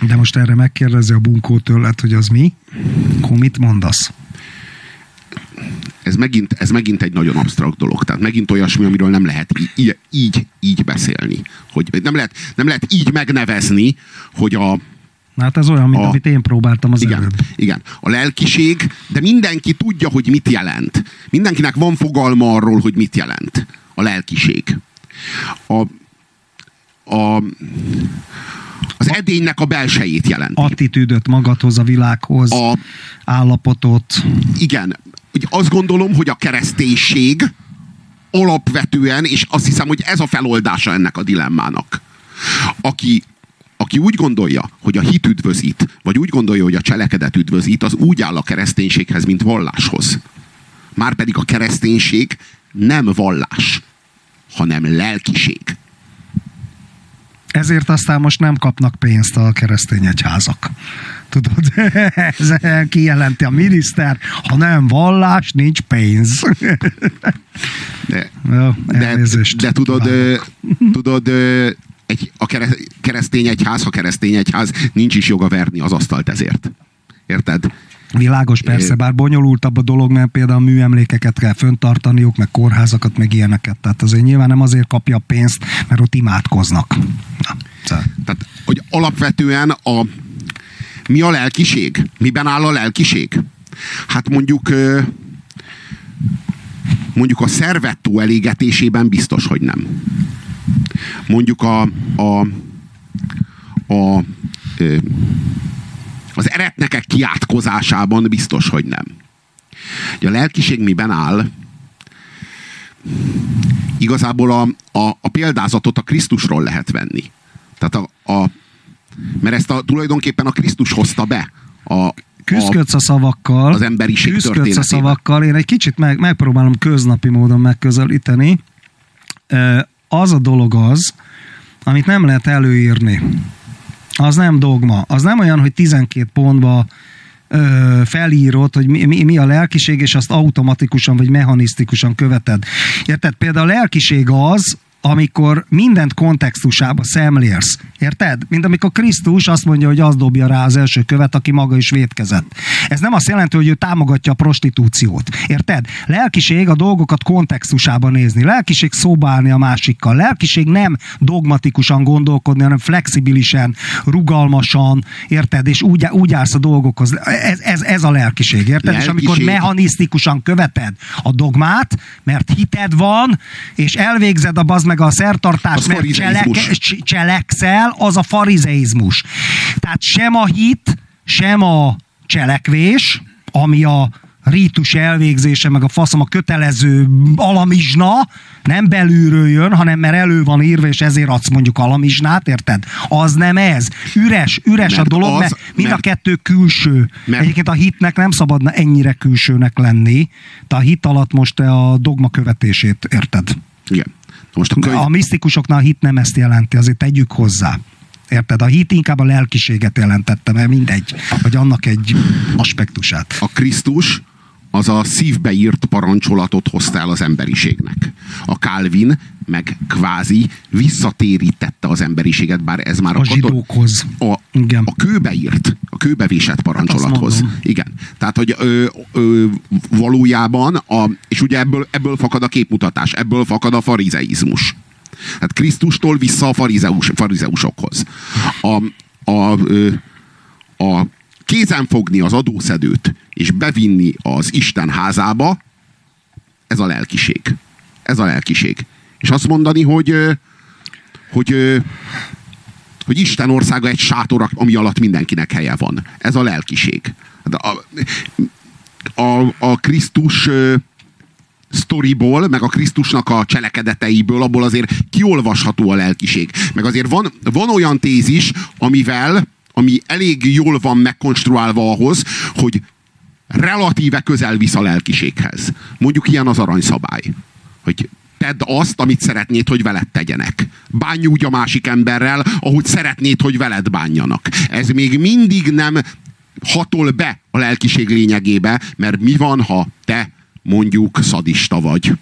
A: De most erre megkérdezi a bunkó tőled, hogy az mi? Akkor mit mondasz?
B: Ez megint, ez megint egy nagyon absztrakt dolog. Tehát megint olyasmi, amiről nem lehet így, így, így beszélni. Hogy nem lehet, nem lehet így megnevezni, hogy a,
A: Hát ez olyan, mint a, amit én próbáltam az
B: igen,
A: előbb.
B: Igen, a lelkiség, de mindenki tudja, hogy mit jelent. Mindenkinek van fogalma arról, hogy mit jelent a lelkiség. A, a, az edénynek a belsejét jelenti.
A: Attitűdöt magadhoz, a világhoz, a, állapotot.
B: Igen. Ugye azt gondolom, hogy a kereszténység alapvetően, és azt hiszem, hogy ez a feloldása ennek a dilemmának. Aki aki úgy gondolja, hogy a hit üdvözít, vagy úgy gondolja, hogy a cselekedet üdvözít, az úgy áll a kereszténységhez, mint valláshoz. Márpedig a kereszténység nem vallás, hanem lelkiség.
A: Ezért aztán most nem kapnak pénzt a keresztény egyházak. Tudod, ez kijelenti a miniszter, ha nem vallás, nincs pénz.
B: De, Jó, de, de tudod, tudod, egy, a keresztény egyház, ha keresztény egyház, nincs is joga verni az asztalt ezért. Érted?
A: Világos, persze, bár bonyolultabb a dolog, mert például műemlékeket kell föntartaniuk, meg kórházakat, meg ilyeneket. Tehát azért nyilván nem azért kapja a pénzt, mert ott imádkoznak. Na,
B: szóval. Tehát, hogy alapvetően a, mi a lelkiség? Miben áll a lelkiség? Hát mondjuk mondjuk a szervettó elégetésében biztos, hogy nem mondjuk a, a, a az eretnekek kiátkozásában biztos, hogy nem. a lelkiség miben áll? Igazából a, a, a példázatot a Krisztusról lehet venni. Tehát a, a, mert ezt a, tulajdonképpen a Krisztus hozta be a,
A: küzdködsz a szavakkal,
B: az emberiség
A: küzdködsz a szavakkal, én egy kicsit meg, megpróbálom köznapi módon megközelíteni az a dolog az, amit nem lehet előírni. Az nem dogma. Az nem olyan, hogy 12 pontba felírod, hogy mi, mi, mi a lelkiség, és azt automatikusan vagy mechanisztikusan követed. Érted? Például a lelkiség az, amikor mindent kontextusába szemlélsz. Érted? Mint amikor Krisztus azt mondja, hogy az dobja rá az első követ, aki maga is vétkezett. Ez nem azt jelenti, hogy ő támogatja a prostitúciót. Érted? Lelkiség a dolgokat kontextusába nézni. Lelkiség szóba állni a másikkal. Lelkiség nem dogmatikusan gondolkodni, hanem flexibilisen, rugalmasan, érted? És úgy, úgy állsz a dolgokhoz. Ez, ez, ez a lelkiség, érted? Lelkiség. És amikor mechanisztikusan követed a dogmát, mert hited van, és elvégzed a bazd meg a szertartás, az mert cselek, cselekszel, az a farizeizmus. Tehát sem a hit, sem a cselekvés, ami a rítus elvégzése, meg a faszom a kötelező alamizsna, nem belülről jön, hanem mert elő van írva, és ezért adsz mondjuk alamizsnát, érted? Az nem ez. Üres, üres mert a dolog, az, mert mind mert, a kettő külső. Mert, Egyébként a hitnek nem szabadna ennyire külsőnek lenni. Te a hit alatt most a dogma követését érted.
B: Igen.
A: Most a, könyv... a misztikusoknál a hit nem ezt jelenti, azért tegyük hozzá. Érted? A hit inkább a lelkiséget jelentette, mert mindegy, vagy annak egy aspektusát.
B: A Krisztus az a szívbe írt parancsolatot hozta el az emberiségnek. A Calvin meg kvázi visszatérítette az emberiséget, bár ez már
A: a, a zsidókhoz.
B: A, Igen. a kőbe írt, a kőbe vésett parancsolathoz. Hát Igen. Tehát, hogy ö, ö, valójában, a, és ugye ebből, ebből fakad a képmutatás, ebből fakad a farizeizmus. Tehát Krisztustól vissza a farizeus, farizeusokhoz. A, a, ö, a kézen fogni az adószedőt, és bevinni az Isten házába, ez a lelkiség. Ez a lelkiség. És azt mondani, hogy, hogy, hogy Isten országa egy sátor, ami alatt mindenkinek helye van. Ez a lelkiség. A, a, a Krisztus sztoriból, meg a Krisztusnak a cselekedeteiből, abból azért kiolvasható a lelkiség. Meg azért van, van olyan tézis, amivel, ami elég jól van megkonstruálva ahhoz, hogy relatíve közel visz a lelkiséghez. Mondjuk ilyen az aranyszabály. Hogy tedd azt, amit szeretnéd, hogy veled tegyenek. Bánj úgy a másik emberrel, ahogy szeretnéd, hogy veled bánjanak. Ez még mindig nem hatol be a lelkiség lényegébe, mert mi van, ha te mondjuk szadista vagy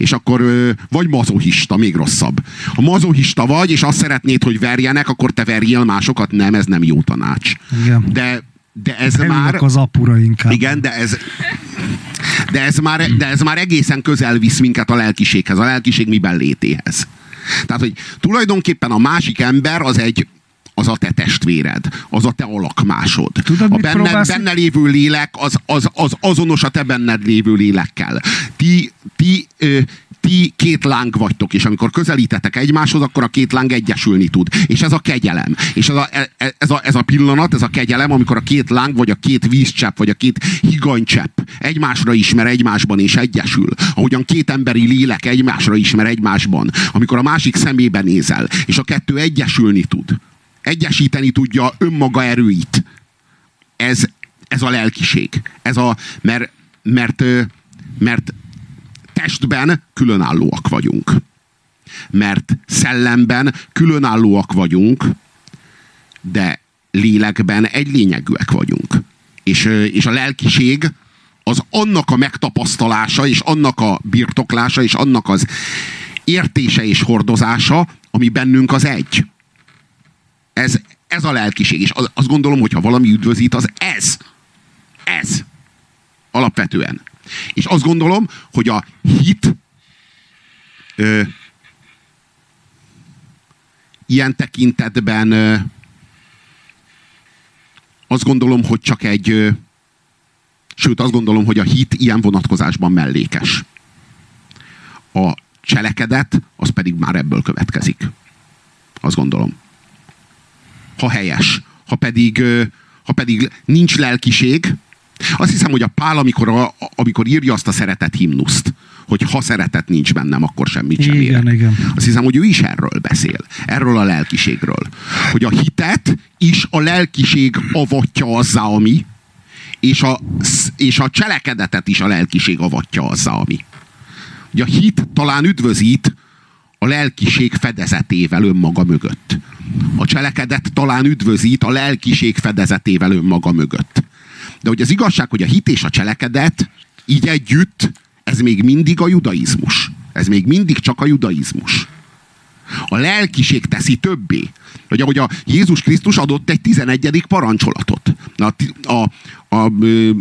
B: és akkor vagy mazohista, még rosszabb. Ha mazohista vagy, és azt szeretnéd, hogy verjenek, akkor te verjél másokat, nem, ez nem jó tanács.
A: Igen.
B: De, de ez
A: Elülök
B: már...
A: az apura inkább.
B: Igen, de ez, de ez, már, de ez már egészen közel visz minket a lelkiséghez, a lelkiség miben létéhez. Tehát, hogy tulajdonképpen a másik ember az egy, az a te testvéred, az a te alakmásod.
A: Tudod,
B: a
A: mit
B: benne,
A: próbálsz-
B: benne lévő lélek az, az, az azonos a te benned lévő lélekkel. Ti, ti, ö, ti két láng vagytok, és amikor közelítetek egymáshoz, akkor a két láng egyesülni tud. És ez a kegyelem. És ez a, e- ez a, ez a pillanat, ez a kegyelem, amikor a két láng, vagy a két vízcsepp, vagy a két higanycsepp egymásra ismer egymásban, és egyesül. Ahogyan két emberi lélek egymásra ismer egymásban. Amikor a másik szemébe nézel, és a kettő egyesülni tud. Egyesíteni tudja önmaga erőit. Ez, ez a lelkiség. Ez a, mert, mert, mert testben különállóak vagyunk. Mert szellemben különállóak vagyunk, de lélekben egy lényegűek vagyunk. És, és a lelkiség az annak a megtapasztalása, és annak a birtoklása, és annak az értése és hordozása, ami bennünk az egy. Ez, ez a lelkiség. És az, azt gondolom, hogy ha valami üdvözít, az ez. Ez. Alapvetően. És azt gondolom, hogy a hit ö, ilyen tekintetben ö, azt gondolom, hogy csak egy ö, sőt, azt gondolom, hogy a hit ilyen vonatkozásban mellékes. A cselekedet, az pedig már ebből következik. Azt gondolom. Ha helyes, ha pedig, ha pedig nincs lelkiség, azt hiszem, hogy a Pál, amikor, a, amikor írja azt a szeretet himnuszt, hogy ha szeretet nincs bennem, akkor semmit sem
A: Igen,
B: érek.
A: igen.
B: Azt hiszem, hogy ő is erről beszél. Erről a lelkiségről. Hogy a hitet is a lelkiség avatja azzá, ami, és a, és a cselekedetet is a lelkiség avatja azzá, ami. Ugye a hit talán üdvözít a lelkiség fedezetével önmaga mögött. A cselekedet talán üdvözít a lelkiség fedezetével önmaga mögött. De hogy az igazság, hogy a hit és a cselekedet így együtt, ez még mindig a judaizmus. Ez még mindig csak a judaizmus. A lelkiség teszi többé. Hogy ahogy a Jézus Krisztus adott egy 11. parancsolatot. A, a, a,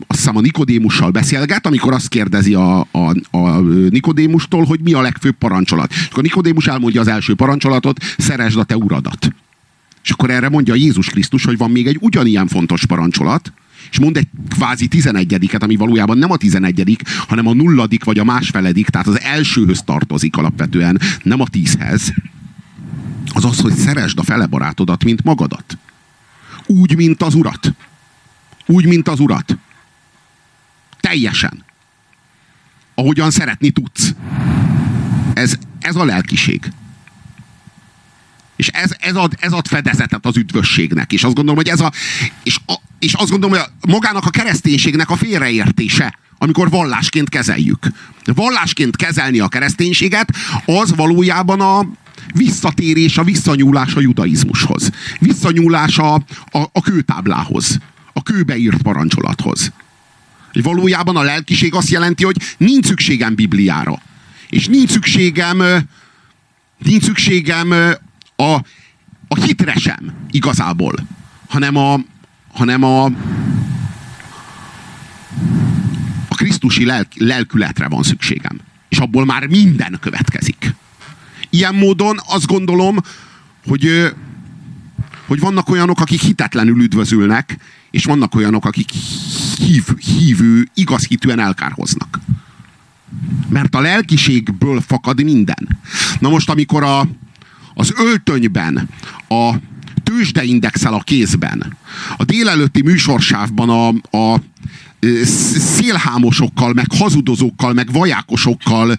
B: azt hiszem a Nikodémussal beszélget, amikor azt kérdezi a, a, a Nikodémustól, hogy mi a legfőbb parancsolat. És akkor Nikodémus elmondja az első parancsolatot, szeresd a te uradat. És akkor erre mondja Jézus Krisztus, hogy van még egy ugyanilyen fontos parancsolat, és mond egy kvázi tizenegyediket, ami valójában nem a tizenegyedik, hanem a nulladik vagy a másfeledik, tehát az elsőhöz tartozik alapvetően, nem a tízhez. Az az, hogy szeresd a fele barátodat, mint magadat. Úgy, mint az urat. Úgy, mint az urat. Teljesen. Ahogyan szeretni tudsz. Ez, ez a lelkiség. És ez, ez, ad, ez ad fedezetet az üdvösségnek. És azt gondolom, hogy ez a, és, a, és azt gondolom, hogy a, magának a kereszténységnek a félreértése, amikor vallásként kezeljük. Vallásként kezelni a kereszténységet, az valójában a visszatérés, a visszanyúlás a judaizmushoz. Visszanyúlás a, a, a kőtáblához. A kőbeírt parancsolathoz. Hogy valójában a lelkiség azt jelenti, hogy nincs szükségem Bibliára. És nincs szükségem nincs szükségem a, a hitre sem igazából, hanem a, hanem a, a krisztusi lelk, lelkületre van szükségem. És abból már minden következik. Ilyen módon azt gondolom, hogy, hogy vannak olyanok, akik hitetlenül üdvözülnek, és vannak olyanok, akik hív, hívő, igaz hitűen elkárhoznak. Mert a lelkiségből fakad minden. Na most, amikor a, az öltönyben, a tőzsdeindexel a kézben, a délelőtti műsorsávban a, a szélhámosokkal, meg hazudozókkal, meg vajákosokkal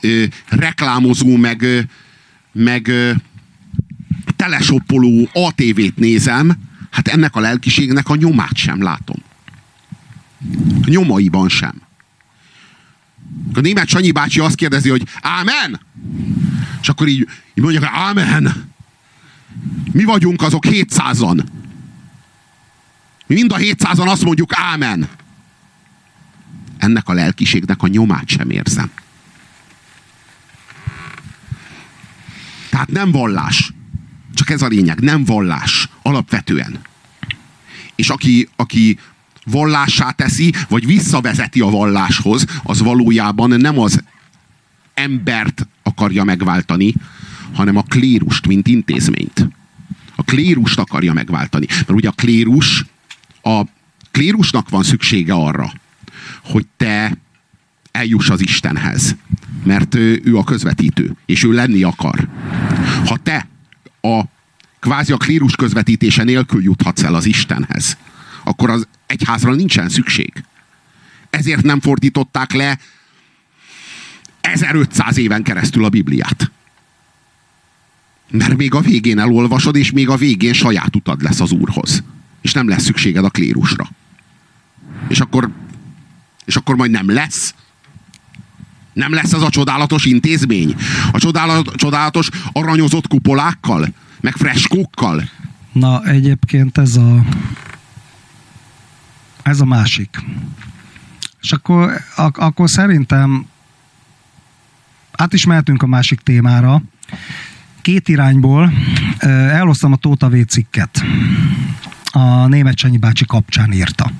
B: ö, reklámozó, meg, ö, meg ö, telesoppoló ATV-t nézem, hát ennek a lelkiségnek a nyomát sem látom. A nyomaiban sem. A német Sanyi bácsi azt kérdezi, hogy Ámen! És akkor így, így mondják, Ámen! Mi vagyunk azok 700-an. Mi mind a 700-an azt mondjuk Ámen. Ennek a lelkiségnek a nyomát sem érzem. Tehát nem vallás. Csak ez a lényeg, nem vallás. Alapvetően. És aki, aki vallássá teszi, vagy visszavezeti a valláshoz, az valójában nem az embert akarja megváltani, hanem a klérust, mint intézményt. A klérust akarja megváltani. Mert ugye a klérus, a klérusnak van szüksége arra, hogy te eljuss az Istenhez. Mert ő, ő a közvetítő, és ő lenni akar. Ha te a kvázi a klérus közvetítése nélkül juthatsz el az Istenhez, akkor az egyházra nincsen szükség. Ezért nem fordították le 1500 éven keresztül a Bibliát. Mert még a végén elolvasod, és még a végén saját utad lesz az Úrhoz. És nem lesz szükséged a klérusra. És akkor, és akkor majd nem lesz. Nem lesz az a csodálatos intézmény. A csodálatos aranyozott kupolákkal, meg freskókkal.
A: Na, egyébként ez a ez a másik. És akkor, ak- akkor szerintem át is mehetünk a másik témára. Két irányból elhoztam a Tóta V cikket. A német Sanyi bácsi kapcsán írta.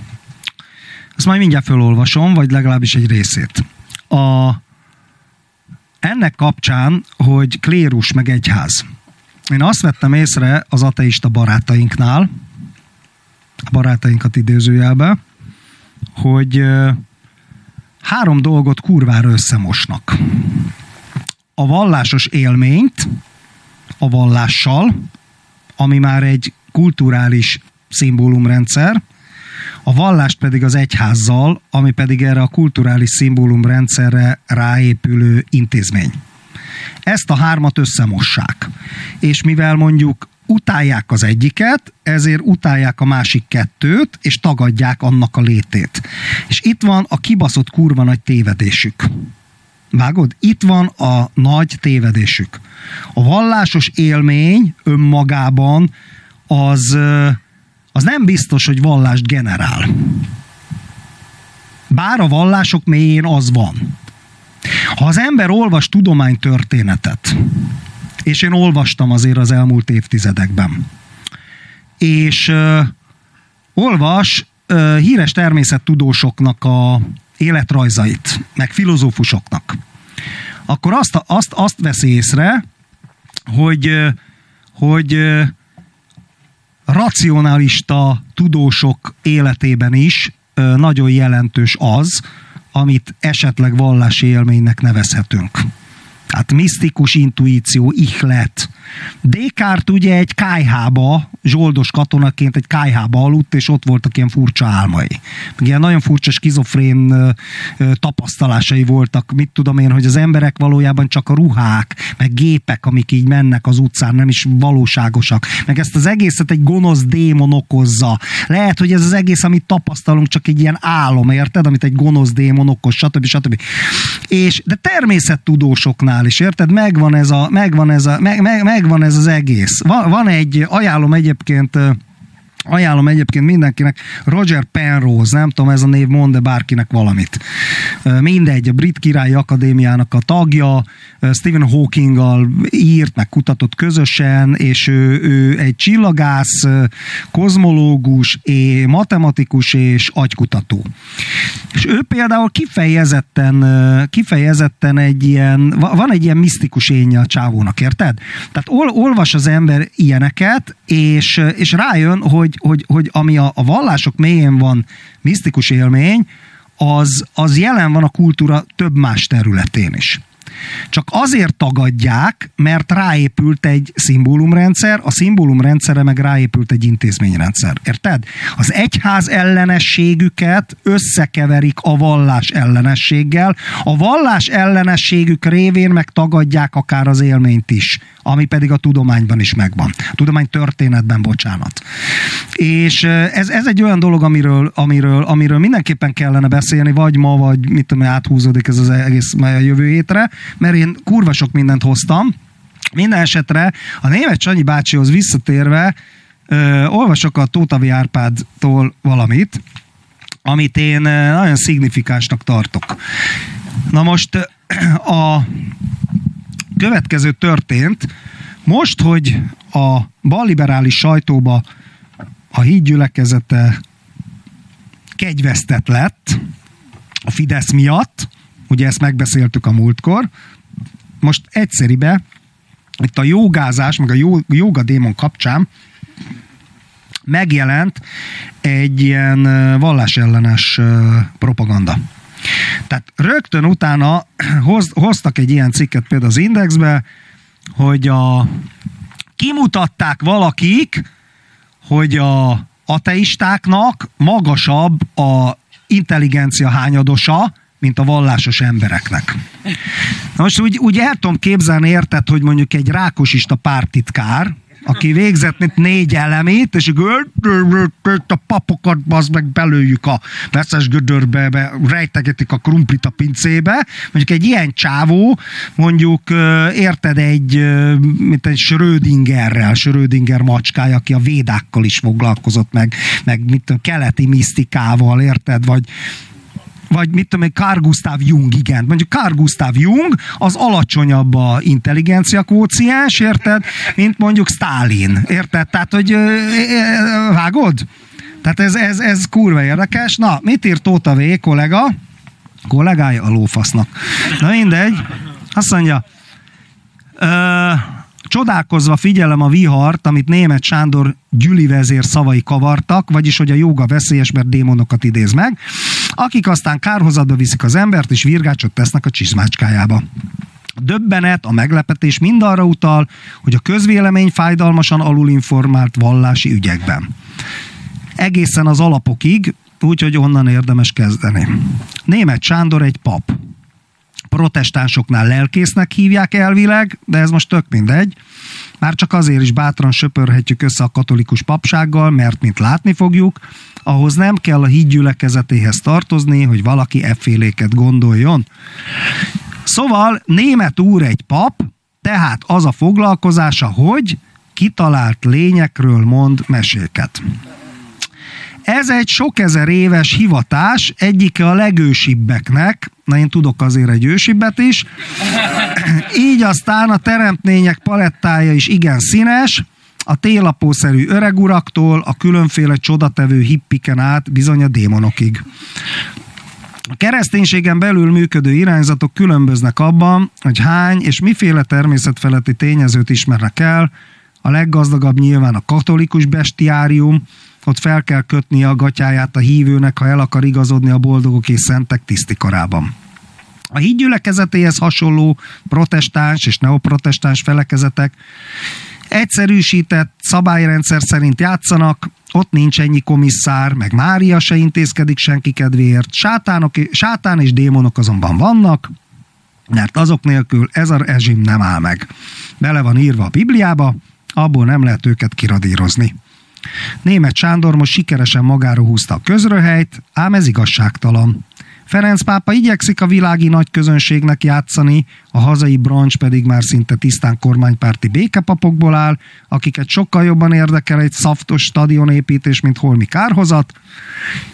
A: Ezt majd mindjárt felolvasom, vagy legalábbis egy részét. A, ennek kapcsán, hogy klérus meg egyház. Én azt vettem észre az ateista barátainknál, a barátainkat idézőjelbe, hogy három dolgot kurvára összemosnak. A vallásos élményt a vallással, ami már egy kulturális szimbólumrendszer, a vallást pedig az egyházzal, ami pedig erre a kulturális szimbólumrendszerre ráépülő intézmény. Ezt a hármat összemossák. És mivel mondjuk utálják az egyiket, ezért utálják a másik kettőt, és tagadják annak a létét. És itt van a kibaszott kurva nagy tévedésük. Vágod? Itt van a nagy tévedésük. A vallásos élmény önmagában az, az nem biztos, hogy vallást generál. Bár a vallások mélyén az van. Ha az ember olvas tudománytörténetet, és én olvastam azért az elmúlt évtizedekben. És uh, olvas uh, híres természettudósoknak a életrajzait, meg filozófusoknak. Akkor azt, azt, azt veszi észre, hogy, hogy racionalista tudósok életében is nagyon jelentős az, amit esetleg vallási élménynek nevezhetünk. Tehát misztikus intuíció, ihlet. Descartes ugye egy kájhába, zsoldos katonaként egy kájhába aludt, és ott voltak ilyen furcsa álmai. Ilyen nagyon furcsa skizofrén tapasztalásai voltak. Mit tudom én, hogy az emberek valójában csak a ruhák, meg gépek, amik így mennek az utcán, nem is valóságosak. Meg ezt az egészet egy gonosz démon okozza. Lehet, hogy ez az egész, amit tapasztalunk, csak egy ilyen álom, érted? Amit egy gonosz démon okoz, stb. stb. És, de természettudósoknál is, érted? Megvan ez, a, megvan ez, a, meg, meg, megvan ez az egész. Van, van egy, ajánlom egyébként Ajánlom egyébként mindenkinek, Roger Penrose, nem tudom, ez a név mond de bárkinek valamit. Mindegy, a Brit Királyi Akadémiának a tagja, Stephen Hawkinggal írt, meg kutatott közösen, és ő, ő egy csillagász, kozmológus, és matematikus és agykutató. És ő például kifejezetten, kifejezetten egy ilyen, van egy ilyen misztikus énje a csávónak, érted? Tehát ol, olvas az ember ilyeneket, és, és rájön, hogy, hogy, hogy ami a, a vallások mélyén van misztikus élmény, az, az jelen van a kultúra több más területén is. Csak azért tagadják, mert ráépült egy szimbólumrendszer, a szimbólumrendszerre meg ráépült egy intézményrendszer. Érted? Az egyház ellenességüket összekeverik a vallás ellenességgel, a vallás ellenességük révén meg tagadják akár az élményt is ami pedig a tudományban is megvan. A tudomány történetben, bocsánat. És ez, ez egy olyan dolog, amiről, amiről, amiről mindenképpen kellene beszélni, vagy ma, vagy mit tudom, áthúzódik ez az egész a jövő hétre, mert én kurva sok mindent hoztam, minden esetre a német Sanyi bácsihoz visszatérve, ö, olvasok a Tótavi Árpádtól valamit, amit én nagyon szignifikánsnak tartok. Na most a következő történt, most, hogy a balliberális sajtóba a hídgyülekezete kegyvesztett lett a Fidesz miatt, ugye ezt megbeszéltük a múltkor, most egyszeribe itt a jogázás, meg a joga démon kapcsán megjelent egy ilyen vallásellenes propaganda. Tehát rögtön utána hoz, hoztak egy ilyen cikket például az Indexbe, hogy a, kimutatták valakik, hogy a ateistáknak magasabb a intelligencia hányadosa, mint a vallásos embereknek. Na most úgy, úgy el tudom képzelni, érted, hogy mondjuk egy rákosista pártitkár, aki végzett mint négy elemét, és a papokat az meg belőjük a veszes gödörbe, be, rejtegetik a krumplit a pincébe. Mondjuk egy ilyen csávó, mondjuk érted egy, mint egy Schrödingerrel, Schrödinger macskája, aki a védákkal is foglalkozott, meg, meg mit tudom, keleti misztikával, érted, vagy vagy mit tudom én, Carl Gustav Jung, igen. Mondjuk Carl Gustav Jung az alacsonyabb a intelligencia kóciás, érted? Mint mondjuk Stalin, érted? Tehát, hogy vágod? Tehát ez, ez, ez kurva érdekes. Na, mit írt Tóta V kollega? Kollégája a lófasznak. Na mindegy. Azt mondja, ö, Csodálkozva figyelem a vihart, amit német Sándor Gyüli vezér szavai kavartak, vagyis hogy a joga veszélyes, mert démonokat idéz meg, akik aztán kárhozatba viszik az embert, és virgácsot tesznek a csizmácskájába. Döbbenet, a meglepetés mind arra utal, hogy a közvélemény fájdalmasan alulinformált vallási ügyekben. Egészen az alapokig, úgyhogy onnan érdemes kezdeni. Német Sándor egy pap protestánsoknál lelkésznek hívják elvileg, de ez most tök mindegy. Már csak azért is bátran söpörhetjük össze a katolikus papsággal, mert mint látni fogjuk, ahhoz nem kell a hídgyülekezetéhez tartozni, hogy valaki efféléket gondoljon. Szóval német úr egy pap, tehát az a foglalkozása, hogy kitalált lényekről mond meséket. Ez egy sok ezer éves hivatás, egyike a legősibbeknek, na én tudok azért egy ősibbet is, így aztán a teremtmények palettája is igen színes, a télapószerű öreguraktól a különféle csodatevő hippiken át bizony a démonokig. A kereszténységen belül működő irányzatok különböznek abban, hogy hány és miféle természetfeletti tényezőt ismernek el, a leggazdagabb nyilván a katolikus bestiárium, ott fel kell kötni a gatyáját a hívőnek, ha el akar igazodni a boldogok és szentek tisztikarában. A hídgyülekezetéhez hasonló protestáns és neoprotestáns felekezetek egyszerűsített szabályrendszer szerint játszanak, ott nincs ennyi komisszár, meg Mária se intézkedik senki kedvéért, sátánok, sátán és démonok azonban vannak, mert azok nélkül ez a rezsim nem áll meg. Bele van írva a Bibliába, abból nem lehet őket kiradírozni. Német Sándor most sikeresen magára húzta a közröhelyt, ám ez igazságtalan. Ferenc pápa igyekszik a világi nagy közönségnek játszani, a hazai brancs pedig már szinte tisztán kormánypárti békepapokból áll, akiket sokkal jobban érdekel egy szaftos stadionépítés, mint holmi kárhozat.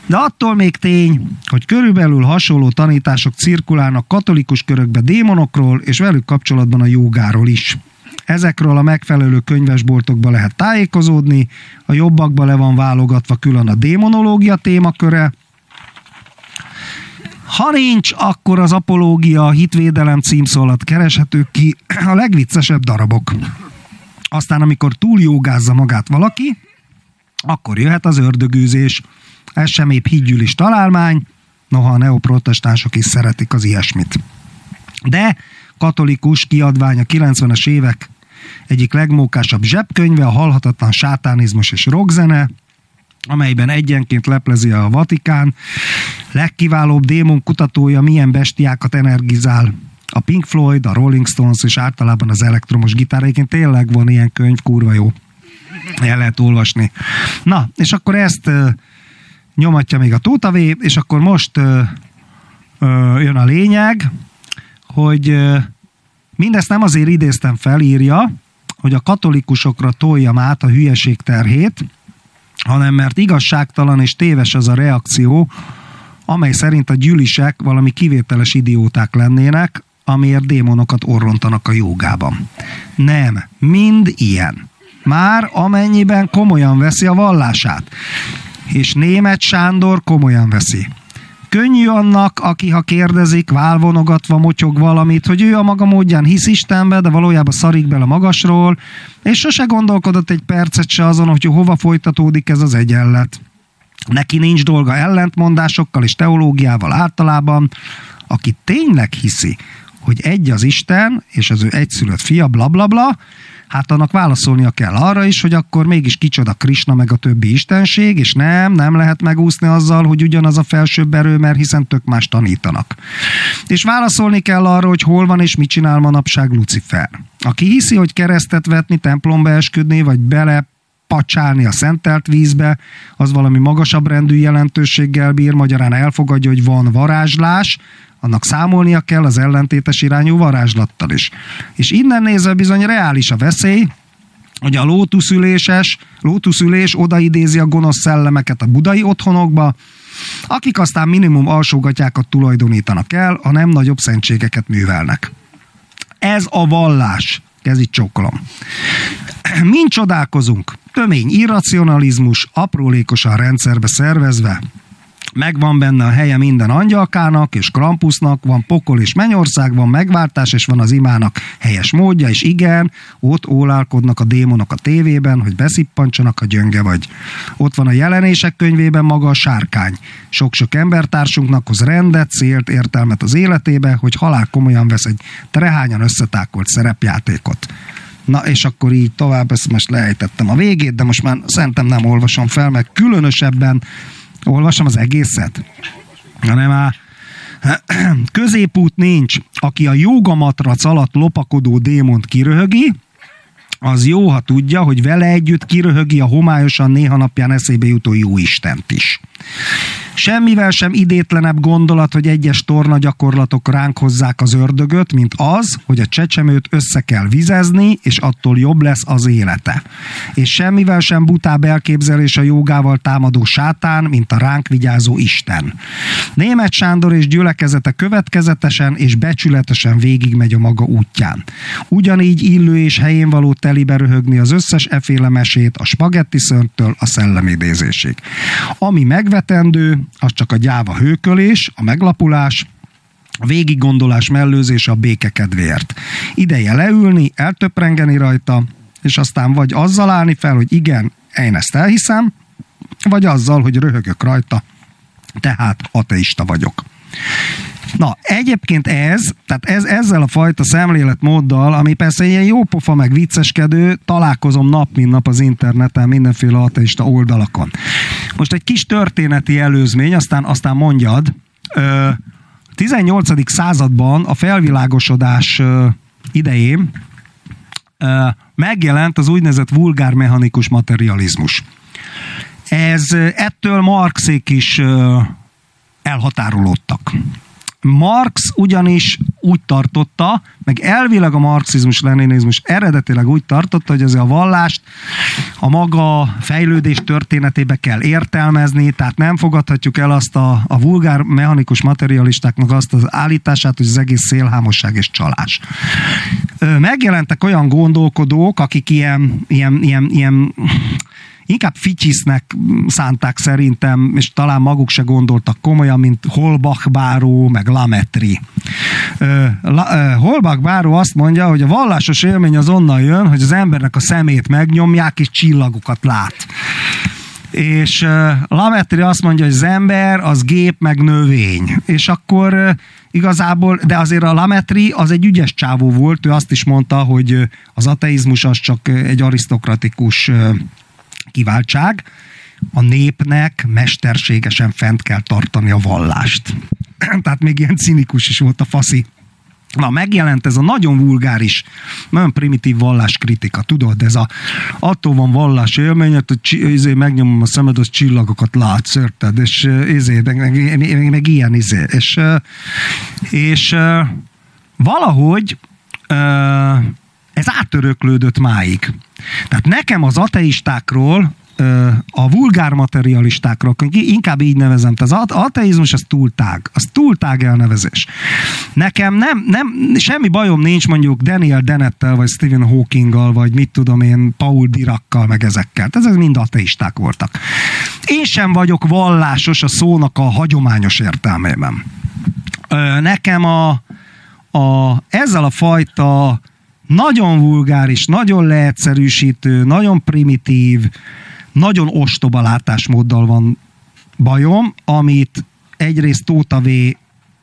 A: De attól még tény, hogy körülbelül hasonló tanítások cirkulálnak katolikus körökbe démonokról, és velük kapcsolatban a jogáról is. Ezekről a megfelelő könyvesboltokba lehet tájékozódni, a jobbakba le van válogatva külön a démonológia témaköre, ha nincs, akkor az apológia, hitvédelem címszólat kereshető ki a legviccesebb darabok. Aztán, amikor túljógázza magát valaki, akkor jöhet az ördögűzés. Ez sem épp hídgyűlis találmány, noha a neoprotestánsok is szeretik az ilyesmit. De katolikus kiadvány a 90-es évek egyik legmókásabb zsebkönyve, a halhatatlan sátánizmus és rockzene, amelyben egyenként leplezi a Vatikán, legkiválóbb démon kutatója milyen bestiákat energizál. A Pink Floyd, a Rolling Stones és általában az elektromos gitár. Tényleg van ilyen könyv, kurva jó. El lehet olvasni. Na, és akkor ezt uh, nyomatja még a Tótavé, és akkor most uh, uh, jön a lényeg, hogy uh, mindezt nem azért idéztem fel, írja, hogy a katolikusokra toljam át a hülyeség terhét, hanem mert igazságtalan és téves az a reakció, amely szerint a gyülisek valami kivételes idióták lennének, amiért démonokat orrontanak a jogában. Nem, mind ilyen. Már amennyiben komolyan veszi a vallását. És német Sándor komolyan veszi. Könnyű annak, aki ha kérdezik, válvonogatva motyog valamit, hogy ő a maga módján hisz Istenbe, de valójában szarik bele magasról, és sose gondolkodott egy percet se azon, hogy hova folytatódik ez az egyenlet. Neki nincs dolga ellentmondásokkal és teológiával általában, aki tényleg hiszi, hogy egy az Isten, és az ő egyszülött fia, blablabla, bla, bla, hát annak válaszolnia kell arra is, hogy akkor mégis kicsoda Krisna meg a többi istenség, és nem, nem lehet megúszni azzal, hogy ugyanaz a felsőbb erő, mert hiszen tök más tanítanak. És válaszolni kell arra, hogy hol van és mit csinál manapság Lucifer. Aki hiszi, hogy keresztet vetni, templomba esküdni, vagy bele pacsálni a szentelt vízbe, az valami magasabb rendű jelentőséggel bír, magyarán elfogadja, hogy van varázslás, annak számolnia kell az ellentétes irányú varázslattal is. És innen nézve bizony reális a veszély, hogy a lótuszüléses, lótuszülés odaidézi a gonosz szellemeket a budai otthonokba, akik aztán minimum alsógatjákat tulajdonítanak el, ha nem nagyobb szentségeket művelnek. Ez a vallás. Kezit csókolom. Mind csodálkozunk. Tömény irracionalizmus, aprólékosan rendszerbe szervezve, megvan benne a helye minden angyalkának és Krampusnak, van pokol és mennyország, van megváltás, és van az imának helyes módja, és igen, ott ólálkodnak a démonok a tévében, hogy beszippantsanak a gyönge vagy. Ott van a jelenések könyvében maga a sárkány. Sok-sok embertársunknak hoz rendet, célt, értelmet az életébe, hogy halál komolyan vesz egy trehányan összetákolt szerepjátékot. Na és akkor így tovább, ezt most lejtettem a végét, de most már szerintem nem olvasom fel, meg különösebben Olvasom az egészet? Hanem már középút nincs, aki a jogamatrac alatt lopakodó démont kiröhögi, az jó, ha tudja, hogy vele együtt kiröhögi a homályosan néha napján eszébe jutó jó Istent is. Semmivel sem idétlenebb gondolat, hogy egyes torna gyakorlatok ránk hozzák az ördögöt, mint az, hogy a csecsemőt össze kell vizezni, és attól jobb lesz az élete. És semmivel sem butább elképzelés a jogával támadó sátán, mint a ránk vigyázó Isten. Német Sándor és gyülekezete következetesen és becsületesen végigmegy a maga útján. Ugyanígy illő és helyén való telibe röhögni az összes eféle mesét, a spagetti szörntől a szellemidézésig. Ami megvetendő, az csak a gyáva hőkölés, a meglapulás, a végiggondolás mellőzés a béke kedvéért. Ideje leülni, eltöprengeni rajta, és aztán vagy azzal állni fel, hogy igen, én ezt elhiszem, vagy azzal, hogy röhögök rajta, tehát ateista vagyok. Na, egyébként ez, tehát ez, ezzel a fajta szemléletmóddal, ami persze ilyen jó pofa meg vicceskedő, találkozom nap mint nap az interneten, mindenféle ateista oldalakon. Most egy kis történeti előzmény, aztán, aztán mondjad. 18. században a felvilágosodás idején megjelent az úgynevezett vulgár mechanikus materializmus. Ez ettől Marxék is elhatárolódtak. Marx ugyanis úgy tartotta, meg elvileg a marxizmus, leninizmus eredetileg úgy tartotta, hogy ez a vallást a maga fejlődés történetébe kell értelmezni, tehát nem fogadhatjuk el azt a, a vulgár mechanikus materialistáknak azt az állítását, hogy az egész szélhámosság és csalás. Megjelentek olyan gondolkodók, akik ilyen, ilyen, ilyen, ilyen inkább ficsisznek szánták szerintem, és talán maguk se gondoltak komolyan, mint Holbach Báró, meg Lametri. Holbach Báró azt mondja, hogy a vallásos élmény az onnan jön, hogy az embernek a szemét megnyomják, és csillagokat lát. És Lametri azt mondja, hogy az ember az gép meg növény. És akkor igazából, de azért a Lametri az egy ügyes csávó volt, ő azt is mondta, hogy az ateizmus az csak egy arisztokratikus kiváltság, a népnek mesterségesen fent kell tartani a vallást. Tehát még ilyen cinikus is volt a faszi. Na, megjelent ez a nagyon vulgáris, nagyon primitív valláskritika, tudod, ez a attól van vallás élményed, hogy izé, megnyomom a szemed, az csillagokat látsz, érted? És izé, meg, meg, meg, meg ilyen izé. És, és valahogy ez átöröklődött máig. Tehát nekem az ateistákról a vulgár materialistákról, inkább így nevezem, az ateizmus az túl tág, az túl tág elnevezés. Nekem nem, nem, semmi bajom nincs mondjuk Daniel Dennettel, vagy Stephen Hawkinggal, vagy mit tudom én, Paul Dirakkal, meg ezekkel. Tehát ezek mind ateisták voltak. Én sem vagyok vallásos a szónak a hagyományos értelmében. Nekem a, a, ezzel a fajta nagyon vulgáris, nagyon leegyszerűsítő, nagyon primitív, nagyon ostoba látásmóddal van bajom, amit egyrészt Tóta V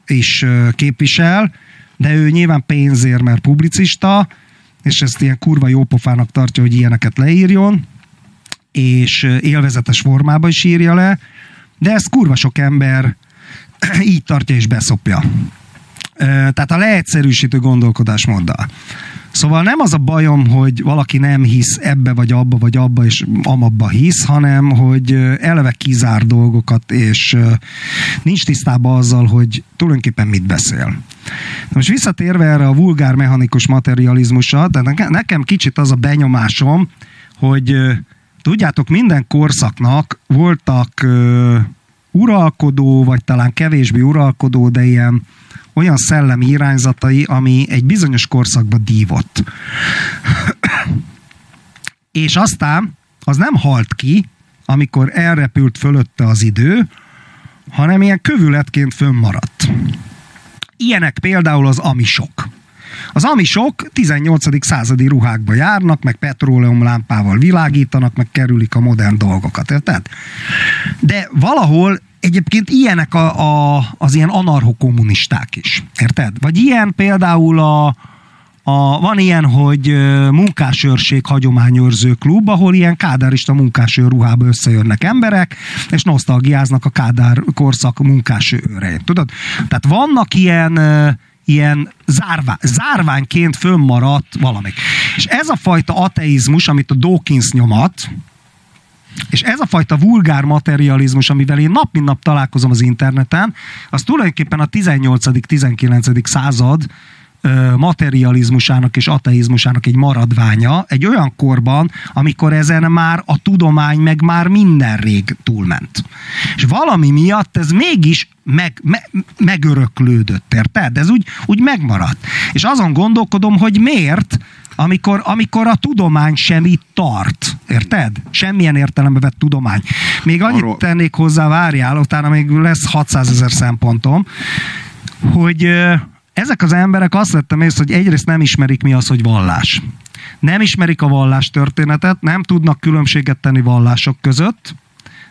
A: is képvisel, de ő nyilván pénzért, mert publicista, és ezt ilyen kurva jópofának tartja, hogy ilyeneket leírjon, és élvezetes formába is írja le, de ezt kurva sok ember így tartja és beszopja. Tehát a leegyszerűsítő gondolkodásmóddal. Szóval nem az a bajom, hogy valaki nem hisz ebbe vagy abba vagy abba és amabba hisz, hanem hogy eleve kizár dolgokat, és nincs tisztában azzal, hogy tulajdonképpen mit beszél. Most visszatérve erre a vulgár mechanikus materializmusra, de nekem kicsit az a benyomásom, hogy tudjátok, minden korszaknak voltak uralkodó, vagy talán kevésbé uralkodó, de ilyen olyan szellemi irányzatai, ami egy bizonyos korszakban dívott. És aztán az nem halt ki, amikor elrepült fölötte az idő, hanem ilyen kövületként fönnmaradt. Ilyenek például az amisok. Az amisok 18. századi ruhákba járnak, meg petróleumlámpával világítanak, meg kerülik a modern dolgokat, érted? De valahol egyébként ilyenek a, a, az ilyen anarchokommunisták is, érted? Vagy ilyen például a, a, van ilyen, hogy munkásőrség hagyományőrző klub, ahol ilyen kádárista munkásőr ruhába összejönnek emberek, és nosztalgiáznak a kádár korszak munkásőrején. Tudod? Tehát vannak ilyen ilyen zárvá, zárványként fönnmaradt valamik. És ez a fajta ateizmus, amit a Dawkins nyomat, és ez a fajta vulgár materializmus, amivel én nap mint nap találkozom az interneten, az tulajdonképpen a 18.-19. század materializmusának és ateizmusának egy maradványa egy olyan korban, amikor ezen már a tudomány meg már minden rég túlment. És valami miatt ez mégis meg, me, megöröklődött, érted? Ez úgy, úgy megmaradt. És azon gondolkodom, hogy miért, amikor, amikor a tudomány sem itt tart. Érted? Semmilyen értelembe vett tudomány. Még annyit Arról... tennék hozzá, várjál, utána még lesz 600 ezer szempontom, hogy ezek az emberek azt vettem észre, hogy egyrészt nem ismerik mi az, hogy vallás. Nem ismerik a vallás történetet, nem tudnak különbséget tenni vallások között,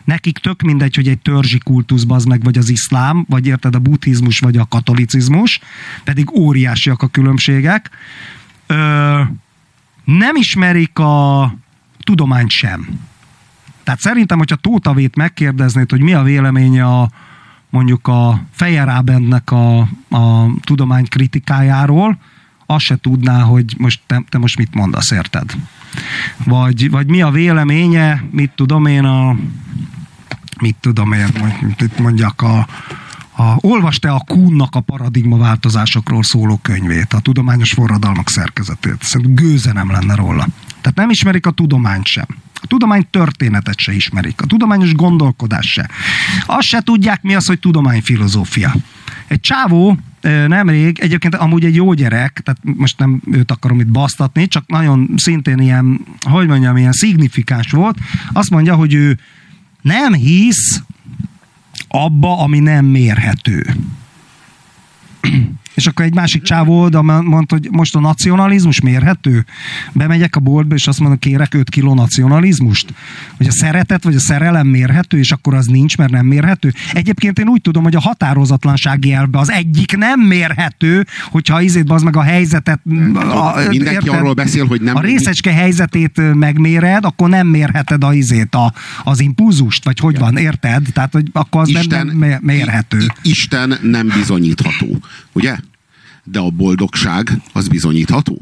A: nekik tök mindegy, hogy egy törzsi kultusz az meg, vagy az iszlám, vagy érted a buddhizmus, vagy a katolicizmus, pedig óriásiak a különbségek. Ö, nem ismerik a tudományt sem. Tehát szerintem, hogyha Tótavét megkérdeznéd, hogy mi a véleménye a, mondjuk a Fejerábendnek a, a tudomány kritikájáról, azt se tudná, hogy most te, te most mit mondasz, érted? Vagy, vagy mi a véleménye, mit tudom én a mit tudom én, mit mondjak a, a, olvasta a Kuhnnak a paradigma változásokról szóló könyvét, a tudományos forradalmak szerkezetét. Szerintem gőze nem lenne róla. Tehát nem ismerik a tudományt sem. A tudomány történetet se ismerik. A tudományos gondolkodás se. Azt se tudják, mi az, hogy tudományfilozófia. Egy csávó nemrég, egyébként amúgy egy jó gyerek, tehát most nem őt akarom itt basztatni, csak nagyon szintén ilyen, hogy mondjam, ilyen szignifikáns volt. Azt mondja, hogy ő nem hisz abba, ami nem mérhető. És akkor egy másik csávó oda mondta, hogy most a nacionalizmus mérhető. Bemegyek a boltba, és azt mondom, kérek 5 kiló nacionalizmust. Vagy a szeretet, vagy a szerelem mérhető, és akkor az nincs, mert nem mérhető. Egyébként én úgy tudom, hogy a határozatlansági elbe az egyik nem mérhető, hogyha izét az meg a helyzetet...
B: A, Mindenki érted, arról beszél, hogy nem...
A: A részecske helyzetét megméred, akkor nem mérheted a izét, a, az impulzust, vagy hogy van, érted? Tehát, hogy akkor az Isten, nem, nem mérhető.
B: Isten nem bizonyítható, ugye? De a boldogság az bizonyítható.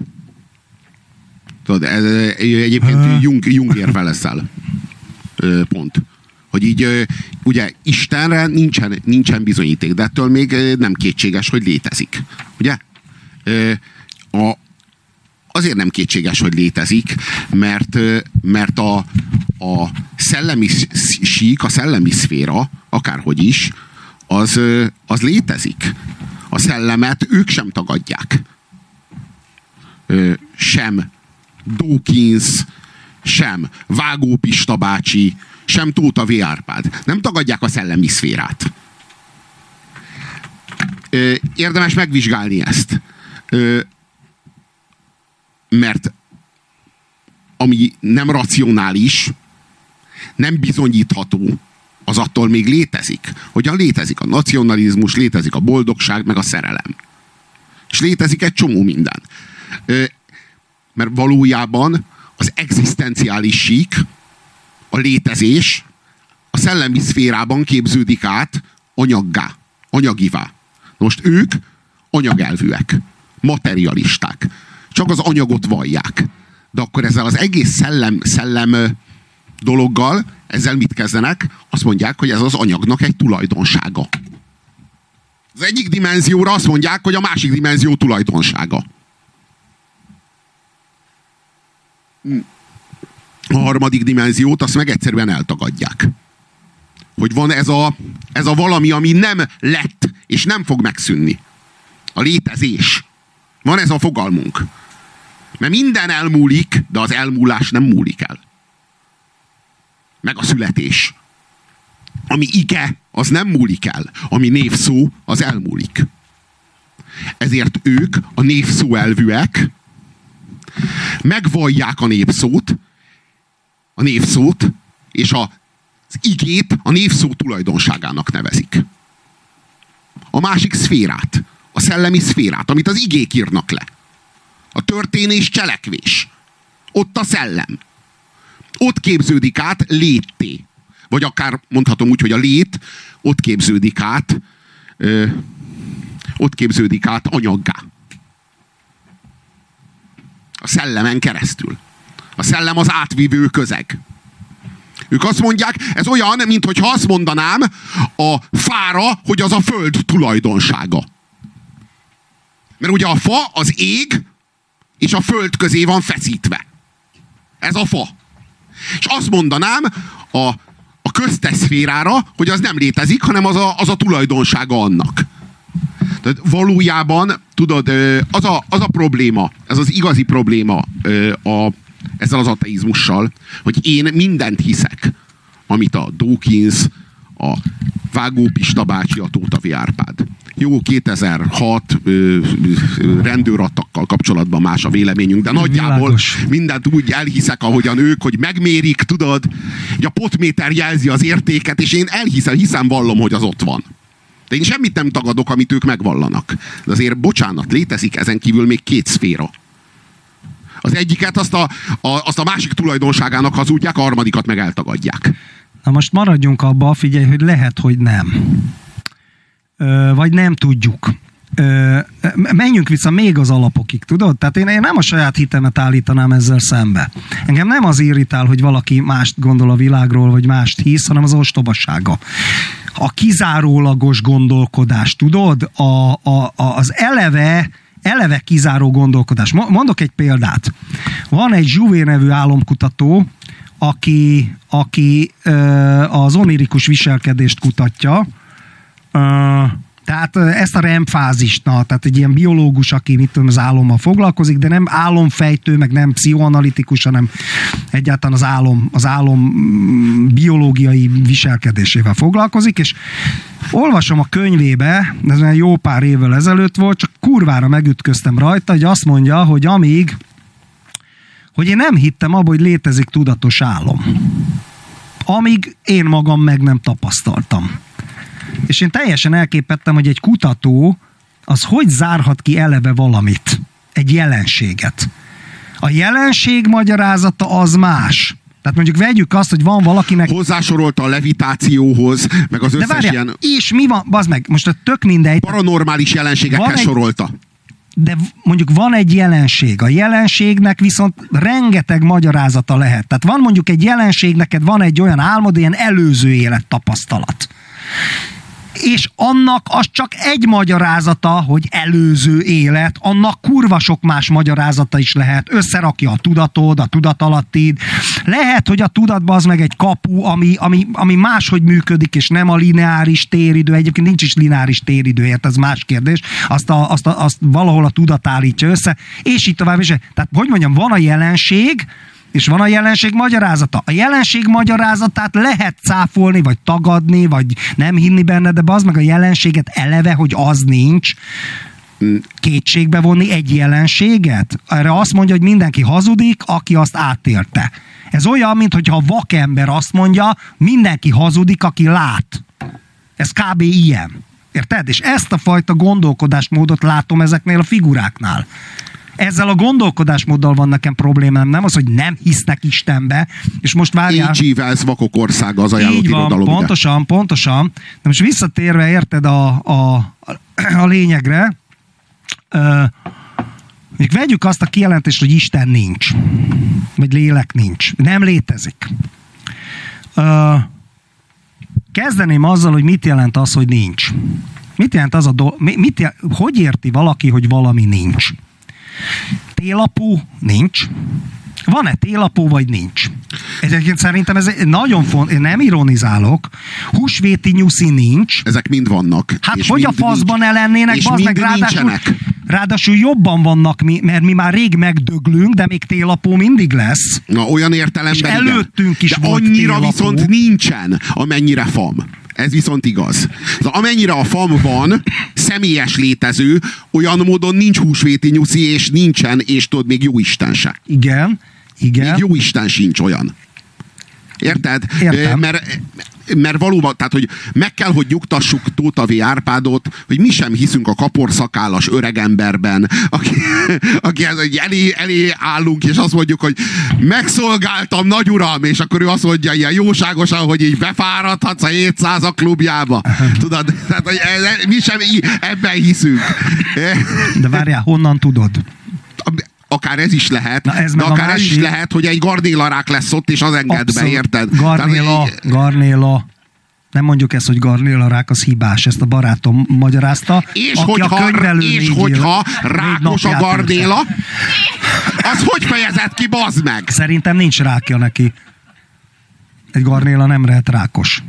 B: Tudod, ez, egyébként Jung, Jung érve leszel. Pont. Hogy így, ugye Istenre nincsen, nincsen bizonyíték, de ettől még nem kétséges, hogy létezik. Ugye? A, azért nem kétséges, hogy létezik, mert, mert a, a szellemi sík, a szellemi szféra, akárhogy is, az, az létezik. A szellemet ők sem tagadják. Sem Dawkins, sem Vágó Pista bácsi, sem Tóta V. Árpád. Nem tagadják a szellemi szférát. Érdemes megvizsgálni ezt. Mert ami nem racionális, nem bizonyítható, az attól még létezik. Hogyan létezik a nacionalizmus, létezik a boldogság, meg a szerelem. És létezik egy csomó minden. Mert valójában az egzisztenciális sík, a létezés a szellemi szférában képződik át anyaggá, anyagivá. Most ők anyagelvűek, materialisták. Csak az anyagot vallják. De akkor ezzel az egész szellem, szellem dologgal, ezzel mit kezdenek? Azt mondják, hogy ez az anyagnak egy tulajdonsága. Az egyik dimenzióra azt mondják, hogy a másik dimenzió tulajdonsága. A harmadik dimenziót azt meg egyszerűen eltagadják. Hogy van ez a, ez a valami, ami nem lett, és nem fog megszűnni. A létezés. Van ez a fogalmunk. Mert minden elmúlik, de az elmúlás nem múlik el meg a születés. Ami ige, az nem múlik el. Ami névszó, az elmúlik. Ezért ők, a névszó elvűek, megvallják a népszót, a névszót, és a, az igét a névszó tulajdonságának nevezik. A másik szférát, a szellemi szférát, amit az igék írnak le. A történés cselekvés. Ott a szellem ott képződik át létté. Vagy akár mondhatom úgy, hogy a lét ott képződik át, ö, ott képződik át anyaggá. A szellemen keresztül. A szellem az átvívő közeg. Ők azt mondják, ez olyan, mintha azt mondanám a fára, hogy az a föld tulajdonsága. Mert ugye a fa az ég, és a föld közé van feszítve. Ez a fa. És azt mondanám a, a közteszférára, hogy az nem létezik, hanem az a, az a tulajdonsága annak. Tehát valójában, tudod, az a, az a probléma, ez az igazi probléma a, ezzel az ateizmussal, hogy én mindent hiszek, amit a Dawkins, a Vágó Pista bácsi, a Tóta V. Árpád jó, 2006 ö, ö, rendőrattakkal kapcsolatban más a véleményünk, de nagyjából Világos. mindent úgy elhiszek, ahogyan ők, hogy megmérik, tudod, hogy a potméter jelzi az értéket, és én elhiszem, hiszem, vallom, hogy az ott van. De én semmit nem tagadok, amit ők megvallanak. De azért, bocsánat, létezik ezen kívül még két szféra. Az egyiket azt a, a, azt a másik tulajdonságának hazudják, a harmadikat meg eltagadják.
A: Na most maradjunk abba, figyelj, hogy lehet, hogy nem vagy nem tudjuk. Menjünk vissza még az alapokig, tudod? Tehát én, én nem a saját hitemet állítanám ezzel szembe. Engem nem az irritál, hogy valaki mást gondol a világról, vagy mást hisz, hanem az ostobasága. A kizárólagos gondolkodás, tudod? A, a, a, az eleve eleve kizáró gondolkodás. Mondok egy példát. Van egy Zsuvé nevű álomkutató, aki, aki az onirikus viselkedést kutatja, tehát ezt a REM fázist, na, tehát egy ilyen biológus, aki mit tudom, az álommal foglalkozik, de nem álomfejtő, meg nem pszichoanalitikus, hanem egyáltalán az álom, az álom mm, biológiai viselkedésével foglalkozik, és olvasom a könyvébe, ez már jó pár évvel ezelőtt volt, csak kurvára megütköztem rajta, hogy azt mondja, hogy amíg hogy én nem hittem abba, hogy létezik tudatos álom. Amíg én magam meg nem tapasztaltam. És én teljesen elképettem, hogy egy kutató az hogy zárhat ki eleve valamit, egy jelenséget. A jelenség magyarázata az más. Tehát mondjuk vegyük azt, hogy van valakinek...
B: Hozzásorolta a levitációhoz, meg az összes
A: De várjál,
B: ilyen...
A: És mi van, bazd meg, most a tök mindegy.
B: Paranormális jelenségekkel egy... sorolta.
A: De mondjuk van egy jelenség. A jelenségnek viszont rengeteg magyarázata lehet. Tehát van mondjuk egy jelenség, neked van egy olyan álmod, ilyen előző élet tapasztalat és annak az csak egy magyarázata, hogy előző élet, annak kurva sok más magyarázata is lehet. Összerakja a tudatod, a tudatalattid. Lehet, hogy a tudatban az meg egy kapu, ami, ami, ami máshogy működik, és nem a lineáris téridő. Egyébként nincs is lineáris téridőért, ez más kérdés. Azt, a, azt, a, azt valahol a tudat állítja össze, és így tovább. És tehát, hogy mondjam, van a jelenség, és van a jelenség magyarázata. A jelenség magyarázatát lehet cáfolni, vagy tagadni, vagy nem hinni benne, de az meg a jelenséget eleve, hogy az nincs, kétségbe vonni egy jelenséget? Erre azt mondja, hogy mindenki hazudik, aki azt átélte. Ez olyan, mintha a vakember azt mondja, mindenki hazudik, aki lát. Ez kb. ilyen. Érted? És ezt a fajta gondolkodásmódot látom ezeknél a figuráknál ezzel a gondolkodásmóddal van nekem problémám, nem az, hogy nem hisznek Istenbe, és most várjál.
B: Így Wells vakok országa az ajánlott
A: Így van,
B: irodalom,
A: pontosan, ide. pontosan. De most visszatérve, érted a, a, a lényegre, uh, még vegyük azt a kijelentést, hogy Isten nincs, vagy lélek nincs, nem létezik. Uh, kezdeném azzal, hogy mit jelent az, hogy nincs. Mit jelent az a do- mit jel- hogy érti valaki, hogy valami nincs? Télapó nincs. Van-e télapó, vagy nincs? Egyébként szerintem ez nagyon fontos, én nem ironizálok. Húsvéti nyuszi nincs.
B: Ezek mind vannak.
A: Hát és hogy a faszban nincs. elennének, és bazd meg ráadásul, ráadásul jobban vannak, mi, mert mi már rég megdöglünk, de még télapó mindig lesz.
B: Na, olyan értelemben
A: és előttünk is
B: de annyira
A: télapó.
B: viszont nincsen, amennyire fam. Ez viszont igaz. Szóval amennyire a fam van, személyes létező, olyan módon nincs húsvéti nyuszi, és nincsen, és tudod, még jó Isten se.
A: Igen, igen.
B: Még jó Isten sincs olyan. Érted?
A: Értem.
B: Mert mert valóban, tehát, hogy meg kell, hogy nyugtassuk Tóta V. Árpádot, hogy mi sem hiszünk a kaporszakállas öregemberben, aki, aki ez, hogy elé, elé állunk, és azt mondjuk, hogy megszolgáltam, nagy uram, és akkor ő azt mondja ilyen jóságosan, hogy így befáradhatsz a 700 a klubjába. Tudod? Tehát, hogy mi sem ebben hiszünk.
A: De várjál, honnan tudod?
B: Akár ez is lehet, Na ez de akár ez is lehet, hogy egy garnélarák lesz ott, és az enged be, érted?
A: Garnéla, Tehát, garnéla. Nem mondjuk ezt, hogy garnéla rák, az hibás, ezt a barátom magyarázta.
B: És hogyha, és hogyha rákos a garnéla, az hogy fejezett ki, bazd meg?
A: Szerintem nincs rákja neki. Egy garnéla nem lehet rákos.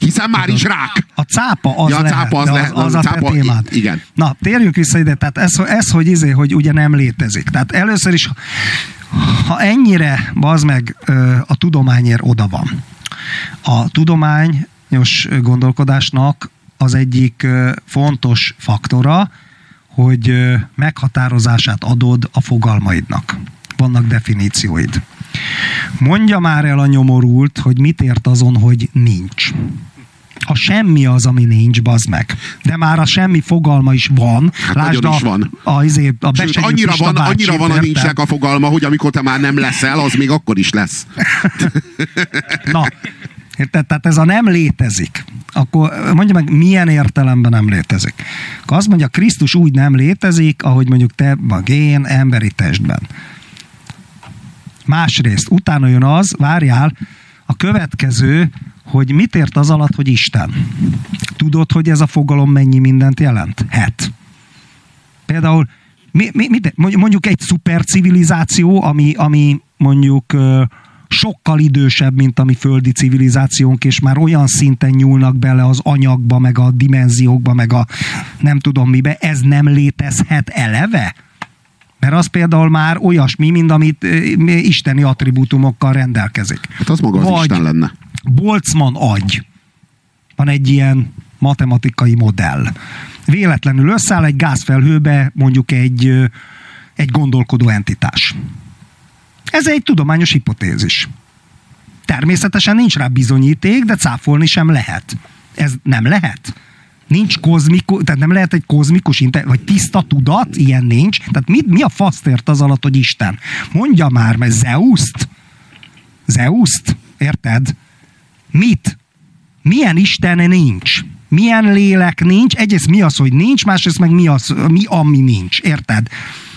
B: Hiszen már is rák.
A: A cápa az, ja, a cápa az, lehet, az, az, a cápa, témád.
B: Igen.
A: Na, térjünk vissza ide. Tehát ez, ez hogy, izé, hogy ugye nem létezik. Tehát először is, ha ennyire, az meg a tudományért oda van. A tudományos gondolkodásnak az egyik fontos faktora, hogy meghatározását adod a fogalmaidnak. Vannak definícióid. Mondja már el a nyomorult, hogy mit ért azon, hogy nincs a semmi az, ami nincs, bazd meg. De már a semmi fogalma is van.
B: Hát Lásd a, is van.
A: A, izé, a, Sőt,
B: annyira van, bácsi, annyira van a nincsnek a fogalma, hogy amikor te már nem leszel, az még akkor is lesz.
A: Na, Érted? Tehát ez a nem létezik. Akkor mondja meg, milyen értelemben nem létezik. Akkor azt mondja, Krisztus úgy nem létezik, ahogy mondjuk te, meg én, emberi testben. Másrészt, utána jön az, várjál, a következő, hogy mit ért az alatt, hogy Isten. Tudod, hogy ez a fogalom mennyi mindent jelent? Het. Például mi, mi, mi, mondjuk egy szupercivilizáció, ami, ami mondjuk sokkal idősebb, mint a mi földi civilizációnk, és már olyan szinten nyúlnak bele az anyagba, meg a dimenziókba, meg a nem tudom mibe, ez nem létezhet eleve? Mert az például már olyasmi, mint amit isteni attribútumokkal rendelkezik.
B: Hát az maga az Vagy Isten lenne.
A: Boltzmann agy. Van egy ilyen matematikai modell. Véletlenül összeáll egy gázfelhőbe mondjuk egy, egy gondolkodó entitás. Ez egy tudományos hipotézis. Természetesen nincs rá bizonyíték, de cáfolni sem lehet. Ez nem lehet. Nincs kozmikus, tehát nem lehet egy kozmikus, vagy tiszta tudat, ilyen nincs. Tehát mi, mi a fasztért az alatt, hogy Isten? Mondja már, mert Zeuszt? Zeuszt? Érted? Mit? Milyen Isten nincs? milyen lélek nincs, egyrészt mi az, hogy nincs, másrészt meg mi az, mi ami nincs, érted?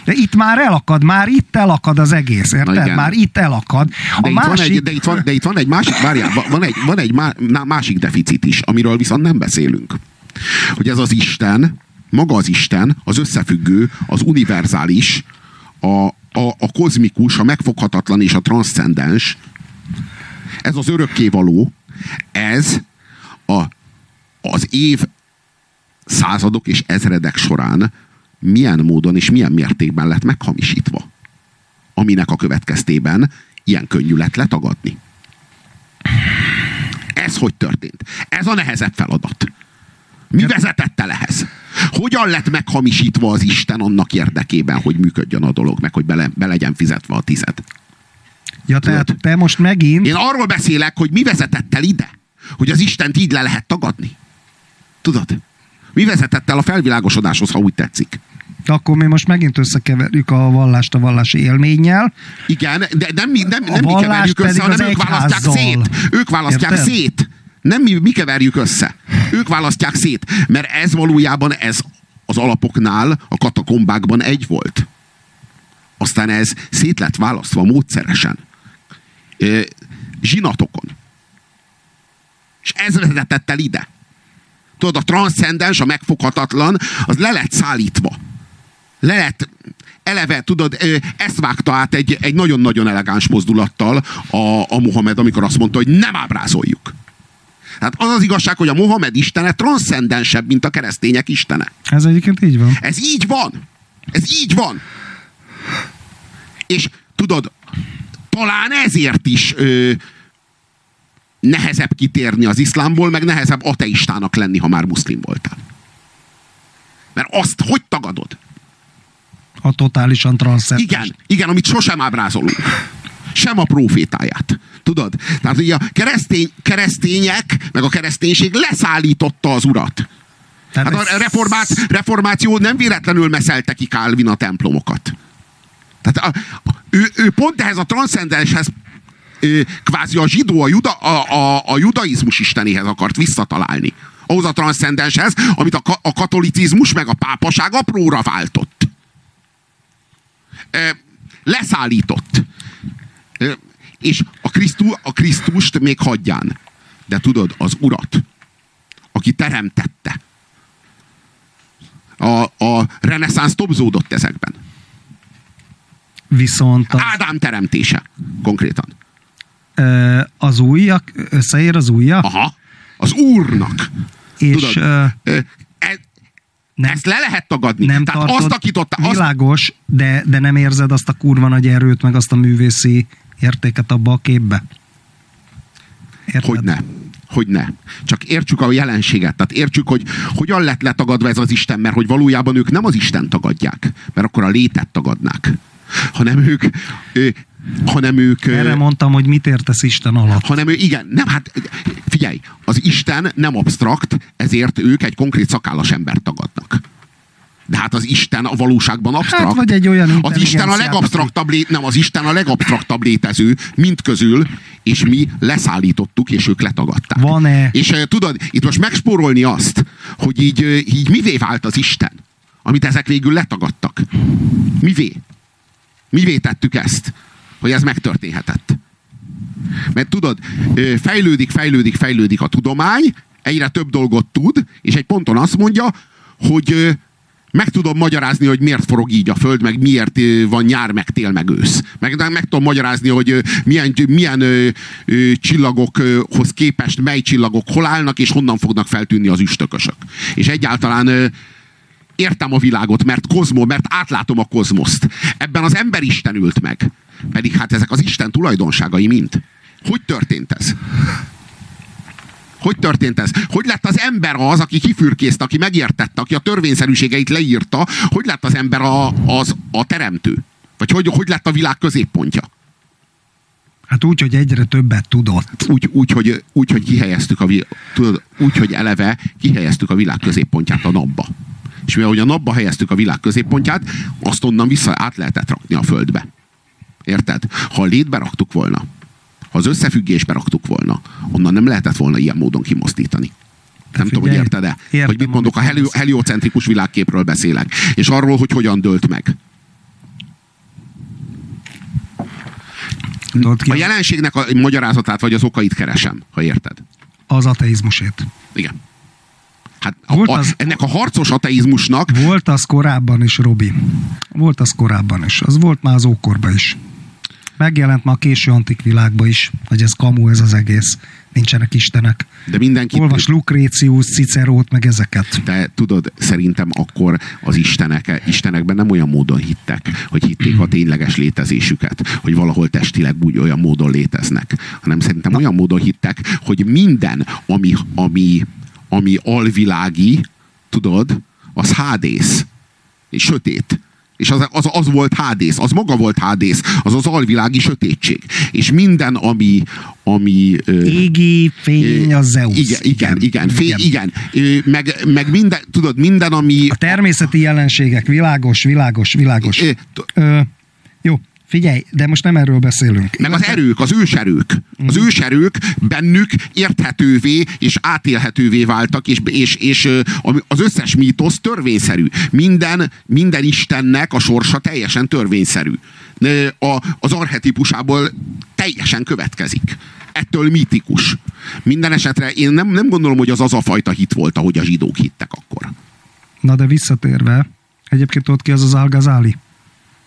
A: De itt már elakad, már itt elakad az egész, érted? Már itt elakad.
B: A de, másik... itt van egy, de, itt van, de itt van egy másik, várjál, van egy, van egy másik deficit is, amiről viszont nem beszélünk. Hogy ez az Isten, maga az Isten, az összefüggő, az univerzális, a, a, a kozmikus, a megfoghatatlan és a transzcendens, ez az örökkévaló, ez a, az év századok és ezredek során milyen módon és milyen mértékben lett meghamisítva. Aminek a következtében ilyen könnyű lett letagadni. Ez hogy történt? Ez a nehezebb feladat. Mi vezetett el ehhez? Hogyan lett meghamisítva az Isten annak érdekében, hogy működjön a dolog, meg hogy be, be legyen fizetve a tized?
A: Ja, tehát te most megint...
B: Én arról beszélek, hogy mi vezetett el ide? Hogy az Istent így le lehet tagadni. Tudod? Mi vezetett el a felvilágosodáshoz, ha úgy tetszik?
A: Akkor mi most megint összekeverjük a vallást a vallási élménnyel.
B: Igen, de nem, nem, nem, nem mi keverjük össze, hanem ők választják szét. Ők választják Érted? szét. Nem mi, mi keverjük össze. Ők választják szét. Mert ez valójában ez az alapoknál, a katakombákban egy volt. Aztán ez szét lett választva módszeresen. Zsinatokon. És ez vezetett el ide. Tudod, a transzcendens, a megfoghatatlan, az le lett szállítva. Le lett eleve, tudod, ezt vágta át egy, egy nagyon-nagyon elegáns mozdulattal a, a Mohamed, amikor azt mondta, hogy nem ábrázoljuk. Tehát az az igazság, hogy a Mohamed istene transzcendensebb, mint a keresztények istene.
A: Ez egyébként így van.
B: Ez így van. Ez így van. És tudod, talán ezért is ö, nehezebb kitérni az iszlámból, meg nehezebb ateistának lenni, ha már muszlim voltál. Mert azt hogy tagadod?
A: A totálisan transzcendens.
B: Igen, igen, amit sosem ábrázolunk. Sem a profétáját. Tudod? Tehát ugye a keresztény, keresztények, meg a kereszténység leszállította az urat. Tehát hát a reformát, reformáció nem véletlenül meszelte ki Calvin a templomokat. Tehát a, ő, ő pont ehhez a transzcendenshez kvázi a zsidó, a, juda, a, a, a judaizmus istenéhez akart visszatalálni. Ahhoz a transzcendenshez, amit a, a katolicizmus meg a pápaság apróra váltott. Leszállított. És a, Krisztú, a Krisztust még hagyján. De tudod, az urat, aki teremtette, a, a reneszánsz tobzódott ezekben.
A: Viszont...
B: Az... Ádám teremtése, konkrétan.
A: Az ujjak, összeér az ujja?
B: Aha, az úrnak.
A: És... Tudod, uh,
B: e, nem, ezt le lehet tagadni.
A: Nem Tehát tartod, azt akította, azt... Világos, de, de nem érzed azt a kurva nagy erőt, meg azt a művészi értéket abba a képbe?
B: Érted? Hogy ne. Hogy ne. Csak értsük a jelenséget. Tehát értsük, hogy hogyan lett letagadva ez az Isten, mert hogy valójában ők nem az Isten tagadják, mert akkor a létet tagadnák hanem ők, ő, hanem ők...
A: Erre mondtam, hogy mit értesz Isten alatt.
B: Hanem ő, igen, nem, hát figyelj, az Isten nem absztrakt, ezért ők egy konkrét szakállas embert tagadnak. De hát az Isten a valóságban absztrakt. Hát,
A: vagy egy olyan
B: az Isten a legabsztraktabb, lé, nem, az Isten a legabsztraktabb létező, mint közül, és mi leszállítottuk, és ők letagadták.
A: Van-e?
B: És uh, tudod, itt most megspórolni azt, hogy így, így mivé vált az Isten, amit ezek végül letagadtak. Mivé? Mivé tettük ezt, hogy ez megtörténhetett? Mert tudod, fejlődik, fejlődik, fejlődik a tudomány, egyre több dolgot tud, és egy ponton azt mondja, hogy meg tudom magyarázni, hogy miért forog így a föld, meg miért van nyár, meg tél, meg ősz. Meg, meg tudom magyarázni, hogy milyen, milyen ö, ö, csillagokhoz képest mely csillagok hol állnak, és honnan fognak feltűnni az üstökösök. És egyáltalán ö, értem a világot, mert kozmo, mert átlátom a kozmoszt. Ebben az ember Isten ült meg. Pedig hát ezek az Isten tulajdonságai mind. Hogy történt ez? Hogy történt ez? Hogy lett az ember az, aki kifürkészte, aki megértette, aki a törvényszerűségeit leírta, hogy lett az ember a, az, a teremtő? Vagy hogy, hogy lett a világ középpontja?
A: Hát úgy, hogy egyre többet tudott.
B: Úgy, úgy, hogy, úgy hogy kihelyeztük a, tudod, úgy, hogy eleve kihelyeztük a világ középpontját a napba. És mivel hogy a napba helyeztük a világ középpontját, azt onnan vissza át lehetett rakni a földbe. Érted? Ha a létbe raktuk volna, ha az összefüggésbe raktuk volna, onnan nem lehetett volna ilyen módon kimozdítani. Nem tudom, hogy érted-e? Értem, hogy mit mondok, a helio, heliocentrikus világképről beszélek. És arról, hogy hogyan dölt meg. A jelenségnek a magyarázatát vagy az okait keresem, ha érted.
A: Az ateizmusét.
B: Igen. Hát volt a, az, ennek a harcos ateizmusnak...
A: Volt az korábban is, Robi. Volt az korábban is. Az volt már az ókorban is. Megjelent már a késő antik világban is, hogy ez kamu ez az egész. Nincsenek istenek.
B: De mindenki...
A: Olvas Lucrécius, Cicerót, meg ezeket.
B: De tudod, szerintem akkor az istenek, istenekben nem olyan módon hittek, hogy hitték a tényleges létezésüket, hogy valahol testileg úgy olyan módon léteznek, hanem szerintem Na. olyan módon hittek, hogy minden, ami, ami ami alvilági, tudod, az hádész. És sötét. És az, az, az volt hádész, az maga volt hádész, az az alvilági sötétség. És minden, ami... ami
A: Égi, fény, az Zeus.
B: Igen, igen, igen, fény, igen. igen. Meg, meg minden, tudod, minden, ami...
A: A természeti jelenségek, világos, világos, világos. Ö, jó, Figyelj, de most nem erről beszélünk.
B: Meg az erők, az őserők. Az mhm. őserők bennük érthetővé és átélhetővé váltak, és, és, és az összes mítosz törvényszerű. Minden, minden istennek a sorsa teljesen törvényszerű. A, az arhetipusából teljesen következik. Ettől mítikus. Minden esetre én nem, nem gondolom, hogy az az a fajta hit volt, ahogy a zsidók hittek akkor.
A: Na de visszatérve, egyébként ott ki az az Algazáli?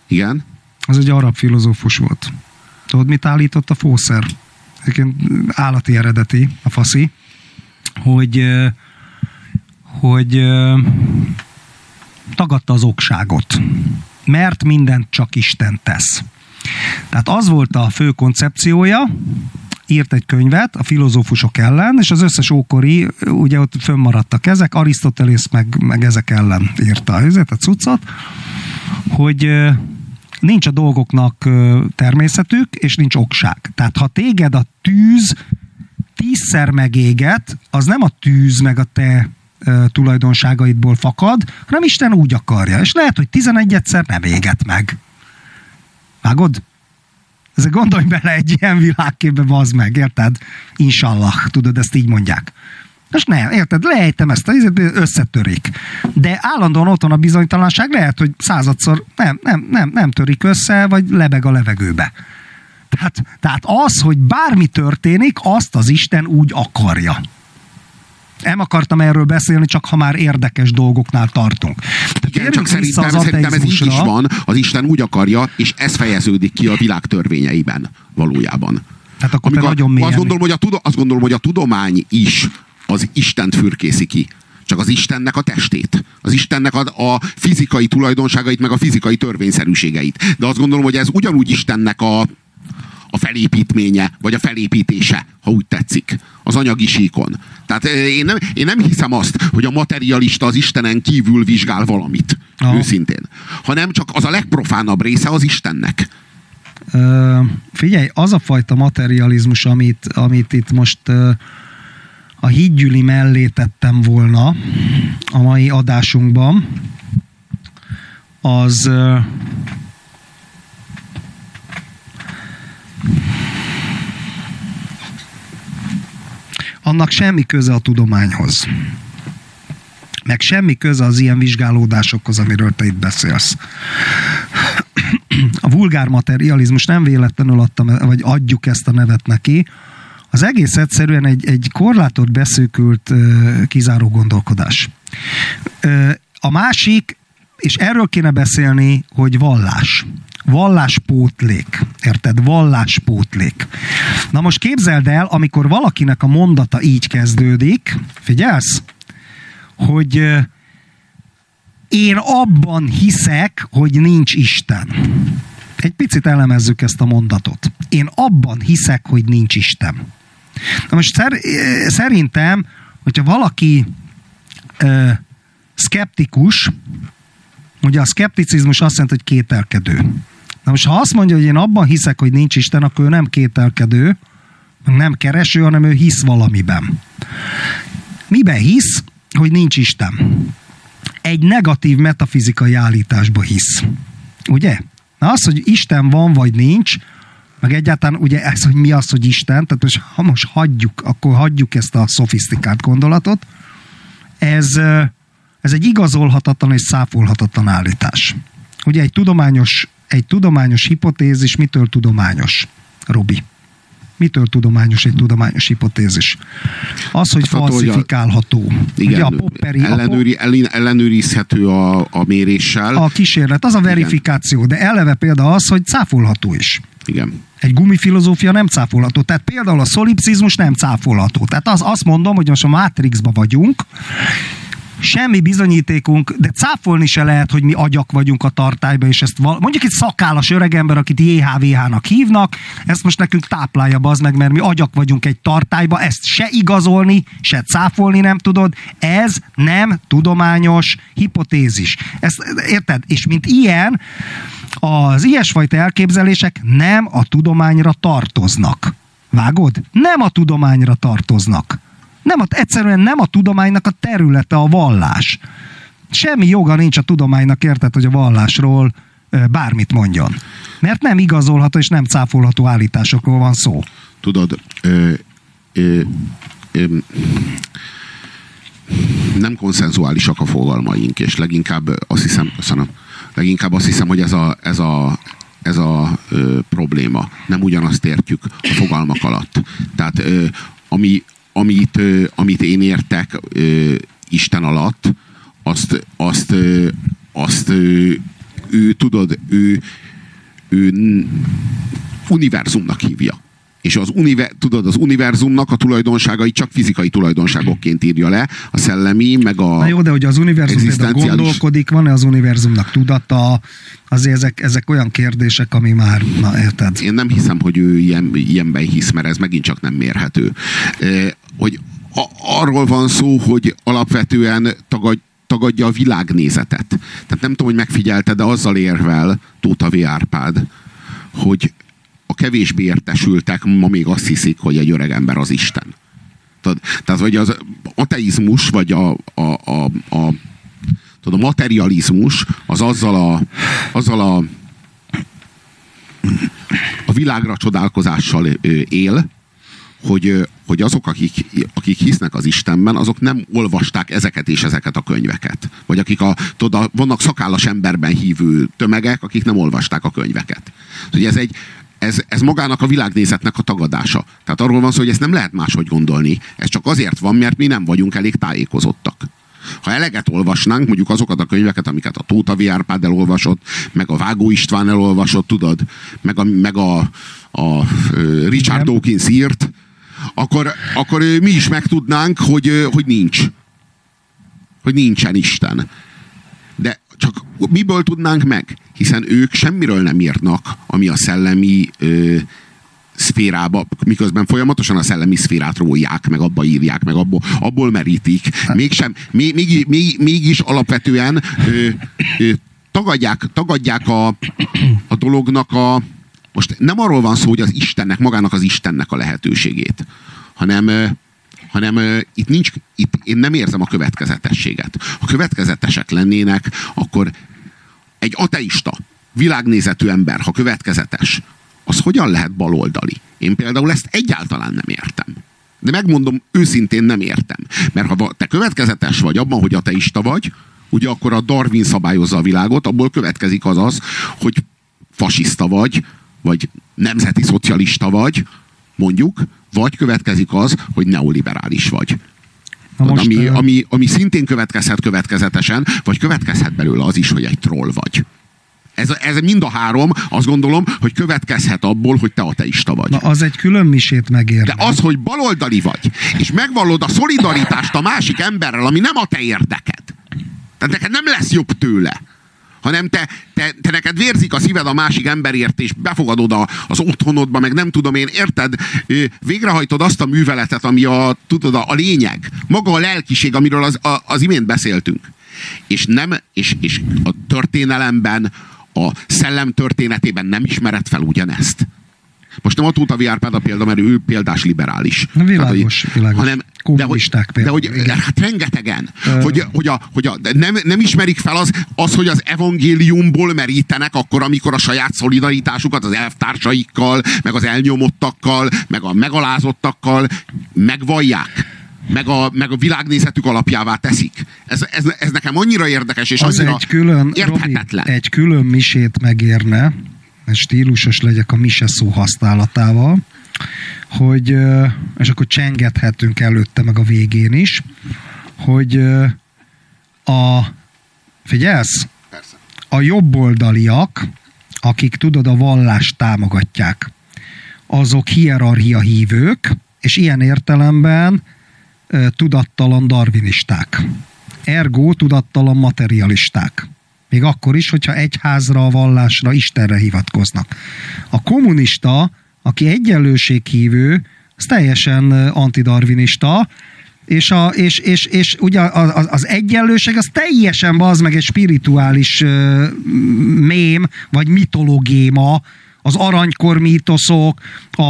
B: Igen?
A: Az egy arab filozófus volt. Tudod, mit állított a fószer? Egyébként állati eredeti, a faszi, hogy, hogy tagadta az okságot. Mert mindent csak Isten tesz. Tehát az volt a fő koncepciója, írt egy könyvet a filozófusok ellen, és az összes ókori, ugye ott fönnmaradtak ezek, Arisztotelész meg, meg ezek ellen írta a cuccot, hogy nincs a dolgoknak természetük, és nincs okság. Tehát ha téged a tűz tízszer megéget, az nem a tűz meg a te tulajdonságaidból fakad, hanem Isten úgy akarja. És lehet, hogy tizenegyedszer nem éget meg. Vágod? Ezzel gondolj bele egy ilyen világképbe, vazd meg, érted? Inshallah, tudod, ezt így mondják. Most nem, érted, lejtem ezt a izet, összetörik. De állandóan ott van a bizonytalanság, lehet, hogy századszor nem, nem, nem, nem törik össze, vagy lebeg a levegőbe. Tehát, tehát az, hogy bármi történik, azt az Isten úgy akarja. Nem akartam erről beszélni, csak ha már érdekes dolgoknál tartunk.
B: Igen, csak szerintem, az szerintem ez így is van, az Isten úgy akarja, és ez fejeződik ki a világ törvényeiben valójában.
A: Tehát akkor Amikor, nagyon
B: azt gondolom, hogy a, azt gondolom, hogy a tudomány is az Istent fürkészi ki csak az Istennek a testét. Az Istennek a, a fizikai tulajdonságait, meg a fizikai törvényszerűségeit. De azt gondolom, hogy ez ugyanúgy Istennek a, a felépítménye, vagy a felépítése, ha úgy tetszik, az anyagi síkon. Tehát én nem, én nem hiszem azt, hogy a materialista az Istenen kívül vizsgál valamit, Aha. őszintén. Hanem csak az a legprofánabb része az Istennek.
A: Ö, figyelj, az a fajta materializmus, amit, amit itt most a hídgyüli mellé tettem volna a mai adásunkban, az annak semmi köze a tudományhoz. Meg semmi köze az ilyen vizsgálódásokhoz, amiről te itt beszélsz. A vulgár materializmus nem véletlenül adtam, vagy adjuk ezt a nevet neki, az egész egyszerűen egy, egy korlátot beszűkült kizáró gondolkodás. A másik, és erről kéne beszélni, hogy vallás. Valláspótlék. Érted? Valláspótlék. Na most képzeld el, amikor valakinek a mondata így kezdődik, figyelsz? Hogy én abban hiszek, hogy nincs Isten. Egy picit elemezzük ezt a mondatot. Én abban hiszek, hogy nincs Isten. Na most szer, szerintem, hogyha valaki ö, szkeptikus, ugye a szkepticizmus azt jelenti, hogy kételkedő. Na most ha azt mondja, hogy én abban hiszek, hogy nincs Isten, akkor ő nem kételkedő, nem kereső, hanem ő hisz valamiben. Miben hisz, hogy nincs Isten? Egy negatív metafizikai állításba hisz. Ugye? Na az, hogy Isten van vagy nincs, meg egyáltalán ugye ez, hogy mi az, hogy Isten, tehát most, ha most hagyjuk, akkor hagyjuk ezt a szofisztikált gondolatot, Ez, ez egy igazolhatatlan és száfolhatatlan állítás. Ugye egy tudományos, egy tudományos hipotézis mitől tudományos, Robi? Mitől tudományos egy tudományos hipotézis? Az, hogy hát, falsifikálható.
B: Igen, Ugye a popperi, ellenőri, a pop... ellenőrizhető a, a méréssel.
A: A kísérlet, az a verifikáció, Igen. de eleve példa az, hogy cáfolható is.
B: Igen.
A: Egy gumifilozófia nem cáfolható. Tehát például a szolipszizmus nem cáfolható. Tehát az, azt mondom, hogy most a Matrixba vagyunk, semmi bizonyítékunk, de cáfolni se lehet, hogy mi agyak vagyunk a tartályba, és ezt val- mondjuk egy szakállas öregember, akit JHVH-nak hívnak, ezt most nekünk táplálja az meg, mert mi agyak vagyunk egy tartályba, ezt se igazolni, se cáfolni nem tudod, ez nem tudományos hipotézis. Ezt érted? És mint ilyen, az ilyesfajta elképzelések nem a tudományra tartoznak. Vágod? Nem a tudományra tartoznak. Nem a, egyszerűen nem a tudománynak a területe a vallás. Semmi joga nincs a tudománynak, érted, hogy a vallásról bármit mondjon. Mert nem igazolható és nem cáfolható állításokról van szó.
B: Tudod, ö, ö, ö, nem konszenzuálisak a fogalmaink, és leginkább azt hiszem, köszönöm, leginkább azt hiszem, hogy ez a, ez a, ez a ö, probléma. Nem ugyanazt értjük a fogalmak alatt. Tehát ö, ami, amit, amit én értek Isten alatt, azt, azt, azt ő, tudod, ő, ő univerzumnak hívja. És az, univer, tudod, az univerzumnak a tulajdonságai csak fizikai tulajdonságokként írja le, a szellemi, meg a
A: Na jó, de hogy az univerzum gondolkodik, van-e az univerzumnak tudata, azért ezek, ezek olyan kérdések, ami már, na érted?
B: Én nem hiszem, hogy ő ilyen, ilyenben hisz, mert ez megint csak nem mérhető. Hogy a, arról van szó, hogy alapvetően tagad, tagadja a világnézetet. Tehát nem tudom, hogy megfigyelte, de azzal érvel Tóta V. Árpád, hogy a kevésbé értesültek ma még azt hiszik, hogy egy öreg ember az Isten. Tehát, tehát hogy az ateizmus, vagy a, a, a, a, tudod, a materializmus az azzal a, azzal a, a világra csodálkozással él, hogy, hogy azok, akik, akik hisznek az Istenben, azok nem olvasták ezeket és ezeket a könyveket. Vagy akik a, tudod, vannak szakállas emberben hívő tömegek, akik nem olvasták a könyveket. Hogy ez egy, ez, ez magának a világnézetnek a tagadása. Tehát arról van szó, hogy ezt nem lehet máshogy gondolni. Ez csak azért van, mert mi nem vagyunk elég tájékozottak. Ha eleget olvasnánk, mondjuk azokat a könyveket, amiket a Tóta V. Árpád elolvasott, meg a Vágó István elolvasott, tudod, meg a, meg a, a Richard Dawkins írt, akkor, akkor mi is megtudnánk, hogy, hogy nincs. Hogy nincsen Isten. De csak miből tudnánk meg? Hiszen ők semmiről nem írnak, ami a szellemi ö, szférába, miközben folyamatosan a szellemi szférát rólják, meg abba írják, meg abból, abból merítik. Mégsem, még, még, még, mégis alapvetően ö, ö, tagadják, tagadják a, a dolognak a, most nem arról van szó, hogy az Istennek, magának az Istennek a lehetőségét, hanem, hanem itt nincs, itt én nem érzem a következetességet. Ha következetesek lennének, akkor egy ateista, világnézetű ember, ha következetes, az hogyan lehet baloldali? Én például ezt egyáltalán nem értem. De megmondom, őszintén nem értem. Mert ha te következetes vagy abban, hogy ateista vagy, ugye akkor a Darwin szabályozza a világot, abból következik az az, hogy fasiszta vagy, vagy nemzeti szocialista vagy, mondjuk, vagy következik az, hogy neoliberális vagy. Na most, ami, ami, ami szintén következhet következetesen, vagy következhet belőle az is, hogy egy troll vagy. Ez, ez mind a három, azt gondolom, hogy következhet abból, hogy te ateista vagy.
A: Na, az egy külön misét megér.
B: De az, hogy baloldali vagy, és megvallod a szolidaritást a másik emberrel, ami nem a te érdeked. Tehát neked nem lesz jobb tőle hanem te, te, te neked vérzik a szíved a másik emberért, és befogadod a, az otthonodba, meg nem tudom én, érted? Végrehajtod azt a műveletet, ami a, tudod, a, a lényeg. Maga a lelkiség, amiről az, a, az imént beszéltünk. És nem, és, és a történelemben, a szellem történetében nem ismered fel ugyanezt. Most nem a Tóta Árpád a példa, mert ő példás liberális.
A: Na, világos, Tehát, világos.
B: Hanem, de hogy, de hogy hát rengetegen. Uh, hogy, hogy, a, hogy a, nem, nem ismerik fel az, az, hogy az evangéliumból merítenek akkor, amikor a saját szolidaritásukat az elvtársaikkal, meg az elnyomottakkal, meg a megalázottakkal megvallják. meg a, meg a világnézetük alapjává teszik. Ez, ez, ez nekem annyira érdekes, és
A: Az
B: annyira
A: egy külön,
B: érthetetlen.
A: Robi, egy külön misét megérne, stílusos legyek a mise szó használatával, hogy, és akkor csengethetünk előtte meg a végén is, hogy a, figyelsz,
B: Persze.
A: a jobboldaliak, akik tudod a vallást támogatják, azok hierarchia hívők, és ilyen értelemben tudattalan darwinisták. Ergo tudattalan materialisták. Még akkor is, hogyha egyházra, a vallásra, Istenre hivatkoznak. A kommunista, aki egyenlőséghívő, az teljesen ö, antidarwinista, és, a, és, és, és ugye az, az egyenlőség az teljesen az meg egy spirituális uh, mém, vagy mitológéma, az aranykor mítoszok, a,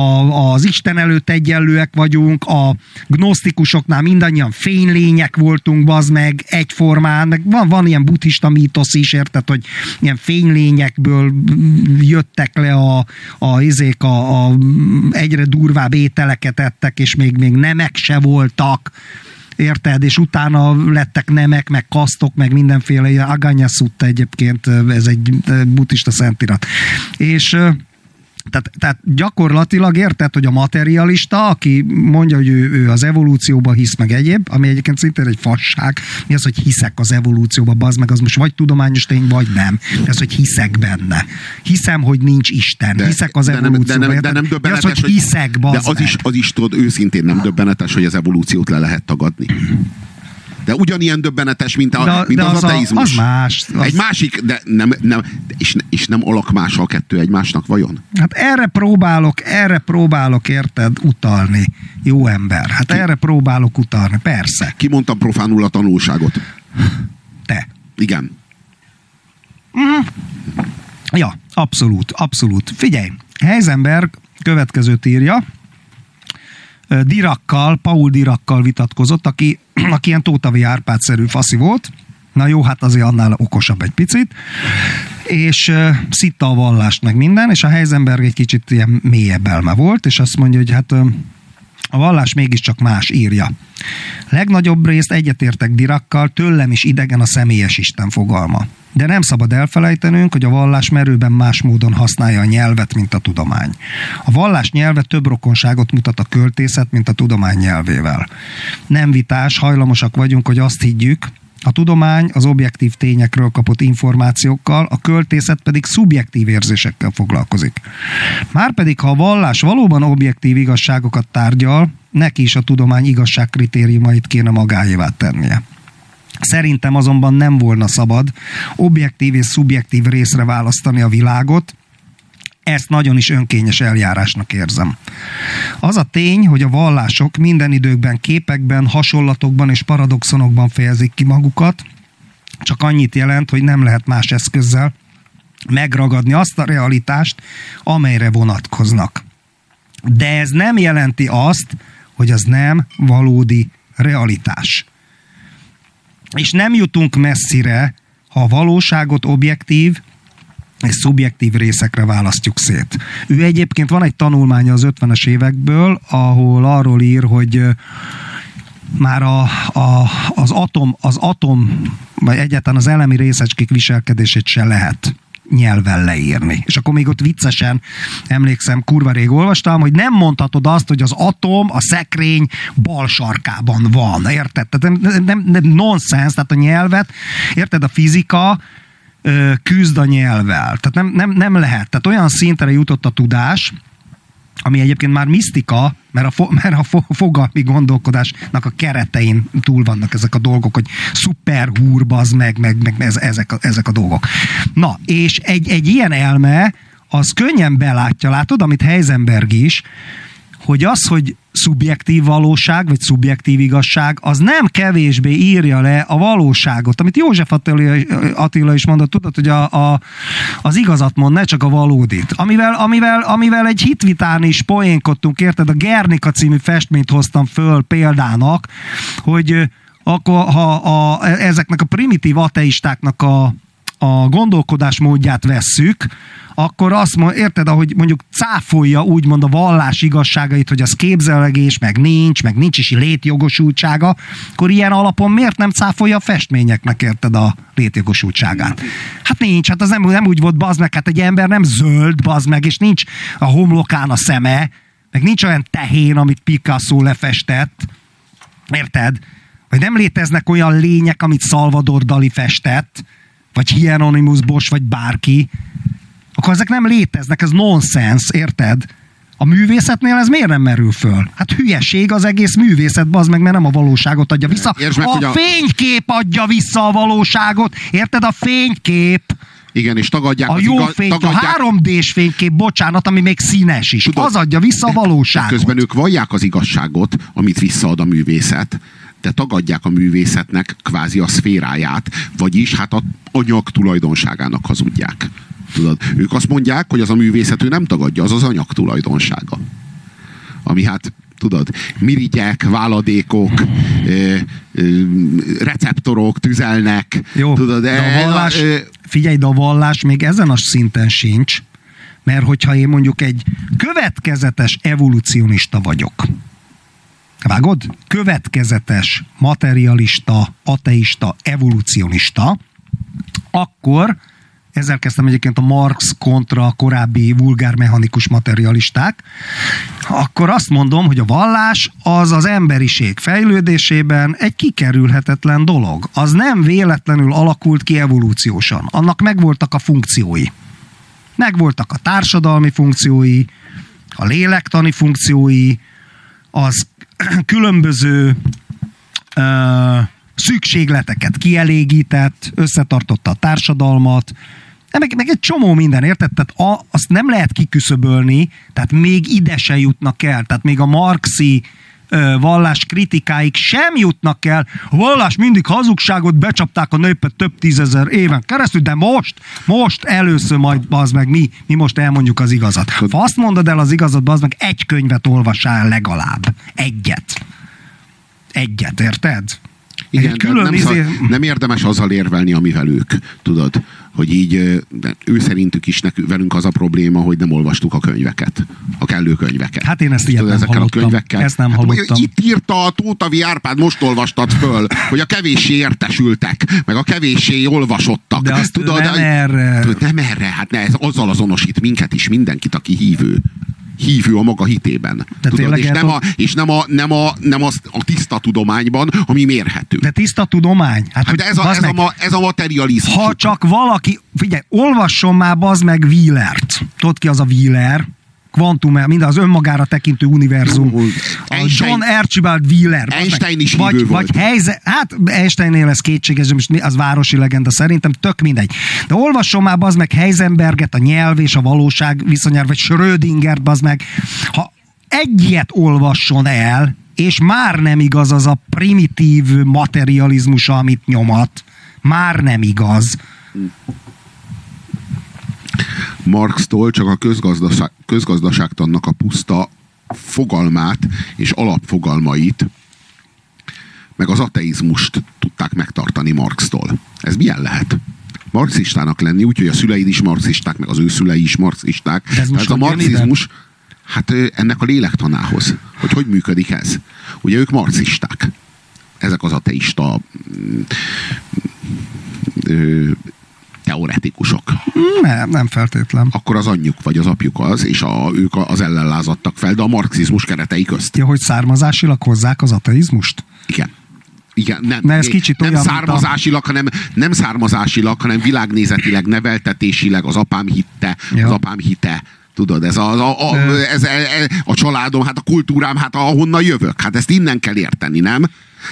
A: az Isten előtt egyenlőek vagyunk, a gnosztikusoknál mindannyian fénylények voltunk, bazd meg, egyformán, meg van, van ilyen buddhista mítosz is, érted, hogy ilyen fénylényekből jöttek le a, a, izék, a, a egyre durvább ételeket ettek, és még, még nemek se voltak, érted, és utána lettek nemek, meg kasztok, meg mindenféle, Aganya Sutta egyébként, ez egy buddhista szentirat. És tehát, tehát gyakorlatilag érted, hogy a materialista, aki mondja, hogy ő, ő az evolúcióba hisz meg egyéb, ami egyébként szintén egy fasság, mi az, hogy hiszek az evolúcióba, bazd meg, az most vagy tudományos tény, vagy nem. Ez, hogy hiszek benne. Hiszem, hogy nincs Isten. Hiszek az
B: de nem,
A: evolúcióba.
B: de nem, de nem
A: Mi az,
B: döbbenetes,
A: hogy hiszek, bazd
B: De az is, az is tudod, őszintén nem döbbenetes, hogy az evolúciót le lehet tagadni. De ugyanilyen döbbenetes, mint, a,
A: De,
B: mint
A: de
B: az,
A: az, a,
B: ateizmus.
A: az más. Az,
B: Egy másik, de nem, nem, és, és nem alakmás a kettő egymásnak, vajon?
A: Hát erre próbálok, erre próbálok, érted, utalni. Jó ember. Hát erre próbálok utalni, persze.
B: Ki mondta profánul a tanulságot?
A: Te.
B: Igen.
A: Ja, abszolút, abszolút. Figyelj, Heisenberg következőt írja, Dirakkal, Paul Dirakkal vitatkozott, aki, aki ilyen Tótavi Árpád-szerű faszi volt, na jó, hát azért annál okosabb egy picit, és uh, szitta a vallást meg minden, és a Heisenberg egy kicsit ilyen mélyebb elme volt, és azt mondja, hogy hát a vallás mégiscsak más írja. Legnagyobb részt egyetértek Dirakkal, tőlem is idegen a személyes Isten fogalma. De nem szabad elfelejtenünk, hogy a vallás merőben más módon használja a nyelvet, mint a tudomány. A vallás nyelve több rokonságot mutat a költészet, mint a tudomány nyelvével. Nem vitás, hajlamosak vagyunk, hogy azt higgyük, a tudomány az objektív tényekről kapott információkkal, a költészet pedig szubjektív érzésekkel foglalkozik. Márpedig, ha a vallás valóban objektív igazságokat tárgyal, neki is a tudomány igazság kritériumait kéne magáévá tennie. Szerintem azonban nem volna szabad objektív és szubjektív részre választani a világot, ezt nagyon is önkényes eljárásnak érzem. Az a tény, hogy a vallások minden időkben képekben, hasonlatokban és paradoxonokban fejezik ki magukat, csak annyit jelent, hogy nem lehet más eszközzel megragadni azt a realitást, amelyre vonatkoznak. De ez nem jelenti azt, hogy az nem valódi realitás. És nem jutunk messzire, ha a valóságot objektív és szubjektív részekre választjuk szét. Ő egyébként van egy tanulmánya az 50-es évekből, ahol arról ír, hogy már a, a, az, atom, az atom, vagy egyáltalán az elemi részecskék viselkedését se lehet nyelven leírni. És akkor még ott viccesen, emlékszem, kurva rég olvastam, hogy nem mondhatod azt, hogy az atom a szekrény bal sarkában van. Érted? Tehát nem, nem, nem nonsens, tehát a nyelvet, érted, a fizika küzd a nyelvvel. Tehát nem, nem, nem lehet. Tehát olyan szintre jutott a tudás, ami egyébként már misztika, mert a, fo, mert a fo, fogalmi gondolkodásnak a keretein túl vannak ezek a dolgok, hogy szuper húrbaz meg, meg, meg ez, ezek, a, ezek a dolgok. Na, és egy, egy ilyen elme, az könnyen belátja, látod, amit Heisenberg is, hogy az, hogy szubjektív valóság, vagy szubjektív igazság, az nem kevésbé írja le a valóságot, amit József Attila, Attila is mondott, tudod, hogy a, a, az igazat mond, ne csak a valódit. Amivel, amivel, amivel egy hitvitán is poénkodtunk, érted? A Gernika című festményt hoztam föl példának, hogy akkor ha a, ezeknek a primitív ateistáknak a a gondolkodás módját vesszük, akkor azt mond, érted, ahogy mondjuk cáfolja úgymond a vallás igazságait, hogy az képzelegés, meg nincs, meg nincs is létjogosultsága, akkor ilyen alapon miért nem cáfolja a festményeknek, érted, a létjogosultságát? Hát nincs, hát az nem, nem úgy volt, bazd meg, hát egy ember nem zöld, bazd meg, és nincs a homlokán a szeme, meg nincs olyan tehén, amit Picasso lefestett, érted? Vagy nem léteznek olyan lények, amit Salvador Dali festett, vagy Hieronymus Bosch, vagy bárki, akkor ezek nem léteznek, ez nonsens, érted? A művészetnél ez miért nem merül föl? Hát hülyeség az egész művészet, az meg, mert nem a valóságot adja vissza.
B: Értsd meg,
A: a
B: hogy a-
A: fénykép adja vissza a valóságot, érted? A fénykép,
B: Igen, és tagadják
A: a jó
B: igaz,
A: fény, a
B: tagadják,
A: 3D-s fénykép, bocsánat, ami még színes is.
B: Tudod,
A: az adja vissza a valóságot.
B: Közben ők vallják az igazságot, amit visszaad a művészet, de tagadják a művészetnek kvázi a szféráját, vagyis hát a anyag tulajdonságának hazudják. Tudod, ők azt mondják, hogy az a művészet ő nem tagadja, az az anyag tulajdonsága. Ami hát, tudod, mirigyek, váladékok, ö, ö, receptorok tüzelnek.
A: Jó,
B: tudod,
A: de a vallás,
B: ö,
A: figyelj, de a vallás még ezen a szinten sincs, mert hogyha én mondjuk egy következetes evolucionista vagyok, vágod? Következetes, materialista, ateista, evolucionista, akkor ezzel kezdtem egyébként a Marx kontra a korábbi vulgármechanikus materialisták, akkor azt mondom, hogy a vallás az az emberiség fejlődésében egy kikerülhetetlen dolog. Az nem véletlenül alakult ki evolúciósan. Annak megvoltak a funkciói. Megvoltak a társadalmi funkciói, a lélektani funkciói, az különböző ö, szükségleteket kielégített, összetartotta a társadalmat, meg, meg egy csomó minden, érted? Tehát a, azt nem lehet kiküszöbölni, tehát még ide se jutnak el, tehát még a marxi vallás kritikáik sem jutnak el. A vallás mindig hazugságot becsapták a népet több tízezer éven keresztül, de most, most először majd az meg mi, mi most elmondjuk az igazat. Ha azt mondod el az igazat, az meg egy könyvet olvassál legalább. Egyet. Egyet, érted?
B: Igen,
A: Egy külön
B: nem,
A: izé-
B: nem érdemes azzal érvelni, amivel ők, tudod, hogy így de ő szerintük is nekünk, velünk az a probléma, hogy nem olvastuk a könyveket, a kellő könyveket.
A: Hát én ezt ilyet
B: Tudod,
A: nem
B: ezekkel
A: hallottam.
B: a könyvekkel.
A: Ezt nem
B: hát,
A: hallottam.
B: Itt írta a Tótavi Árpád, most olvastad föl, hogy a kevéssé értesültek, meg a kevéssé olvasottak.
A: De azt
B: tudod,
A: nem
B: de-
A: erre-
B: Tudod, nem erre, hát ne, ez azzal azonosít minket is, mindenkit, aki hívő hívő a maga hitében.
A: De
B: Tudod, és nem, a, és nem, a, nem, a, nem a, a tiszta tudományban, ami mérhető.
A: De tiszta tudomány. Hát,
B: Hát
A: hogy
B: ez a, ez, a,
A: meg,
B: ma, ez a materializmus.
A: Ha csak valaki, figyelj, olvasson már bazd meg Wheelert. Tudod ki az a Wheeler? Kvantum, mind az önmagára tekintő univerzum. A
B: Einstein-
A: John Archibald Wheeler.
B: Einstein is
A: vagy, vagy
B: volt.
A: helyze, hát Einsteinnél ez kétséges, az városi legenda szerintem, tök mindegy. De olvasson már bazd meg Heisenberget, a nyelv és a valóság viszonyára, vagy Schrödingert bazd meg. Ha egy ilyet olvasson el, és már nem igaz az a primitív materializmus, amit nyomat, már nem igaz.
B: Marxtól csak a közgazdaság, közgazdaságtannak a puszta fogalmát és alapfogalmait, meg az ateizmust tudták megtartani Marxtól. Ez milyen lehet? Marxistának lenni, úgyhogy a szüleid is marxisták, meg az ő szülei is marxisták.
A: De ez
B: Tehát a
A: jön ide?
B: marxizmus, hát ennek a lélektanához, hogy hogy működik ez. Ugye ők marxisták. Ezek az ateista mm, ö, teoretikusok.
A: Nem, nem feltétlen.
B: akkor az anyjuk vagy az apjuk az, és a, ők az ellen lázadtak fel, de a marxizmus keretei közt.
A: Ja, hogy származásilag hozzák az ateizmust?
B: Igen. Igen, nem,
A: Na, ez kicsit
B: nem
A: olyan, mint a-
B: származásilag, hanem nem származásilag, hanem világnézetileg, neveltetésileg az apám hitte,
A: Ja.
B: az apám hite. Tudod, ez a, a, a, ez, a, a családom, hát a kultúrám, hát ahonnan jövök. Hát ezt innen kell érteni, nem?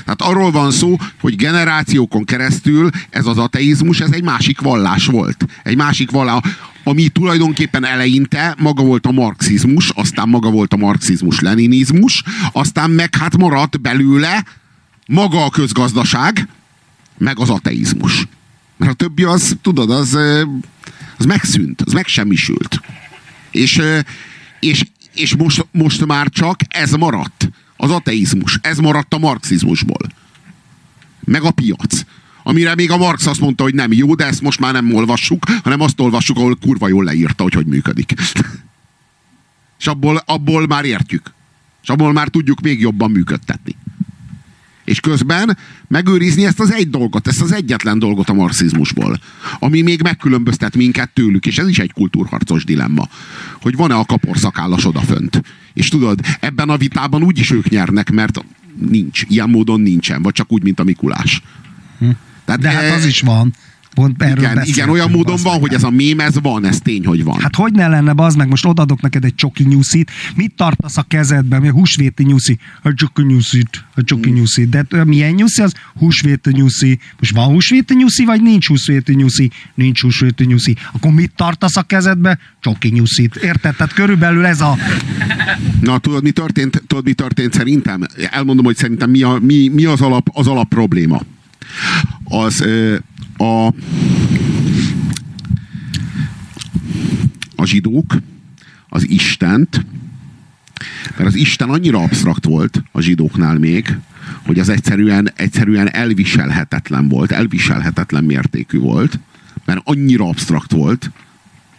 B: Tehát arról van szó, hogy generációkon keresztül ez az ateizmus, ez egy másik vallás volt. Egy másik vallás, ami tulajdonképpen eleinte maga volt a marxizmus, aztán maga volt a marxizmus-leninizmus, aztán meg hát maradt belőle maga a közgazdaság, meg az ateizmus. Mert a többi az, tudod, az, az megszűnt, az megsemmisült. És, és, és most, most már csak ez maradt. Az ateizmus. Ez maradt a marxizmusból. Meg a piac. Amire még a Marx azt mondta, hogy nem jó, de ezt most már nem olvassuk, hanem azt olvassuk, ahol kurva jól leírta, hogy hogy működik. És abból, abból már értjük. És abból már tudjuk még jobban működtetni. És közben megőrizni ezt az egy dolgot, ezt az egyetlen dolgot a marxizmusból, ami még megkülönböztet minket tőlük, és ez is egy kultúrharcos dilemma, hogy van-e a kaporszakállas odafönt. És tudod, ebben a vitában úgyis ők nyernek, mert nincs, ilyen módon nincsen, vagy csak úgy, mint a Mikulás.
A: Hm. Tehát, De hát az is van.
B: Pont erről igen, igen, olyan módon van, hogy ez a mém, ez van, ez tény, hogy van.
A: Hát hogy ne lenne, az meg most odadok neked egy csoki nyuszit, mit tartasz a kezedben, mi húsvéti nyuszi, a csoki nyuszit, a csoki hmm. nyuszi, de milyen nyuszi az? Húsvéti nyuszi. Most van húsvéti nyuszi, vagy nincs húsvéti nyuszi? Nincs húsvéti nyuszi. Akkor mit tartasz a kezedbe? Csoki nyuszit. Érted? Tehát körülbelül ez a...
B: Na, tudod, mi történt, tudod, mi történt szerintem? Elmondom, hogy szerintem mi, a, mi, mi az, alap, az alap probléma. Az, a, a zsidók az Istent, mert az Isten annyira absztrakt volt a zsidóknál még, hogy az egyszerűen, egyszerűen elviselhetetlen volt, elviselhetetlen mértékű volt, mert annyira absztrakt volt,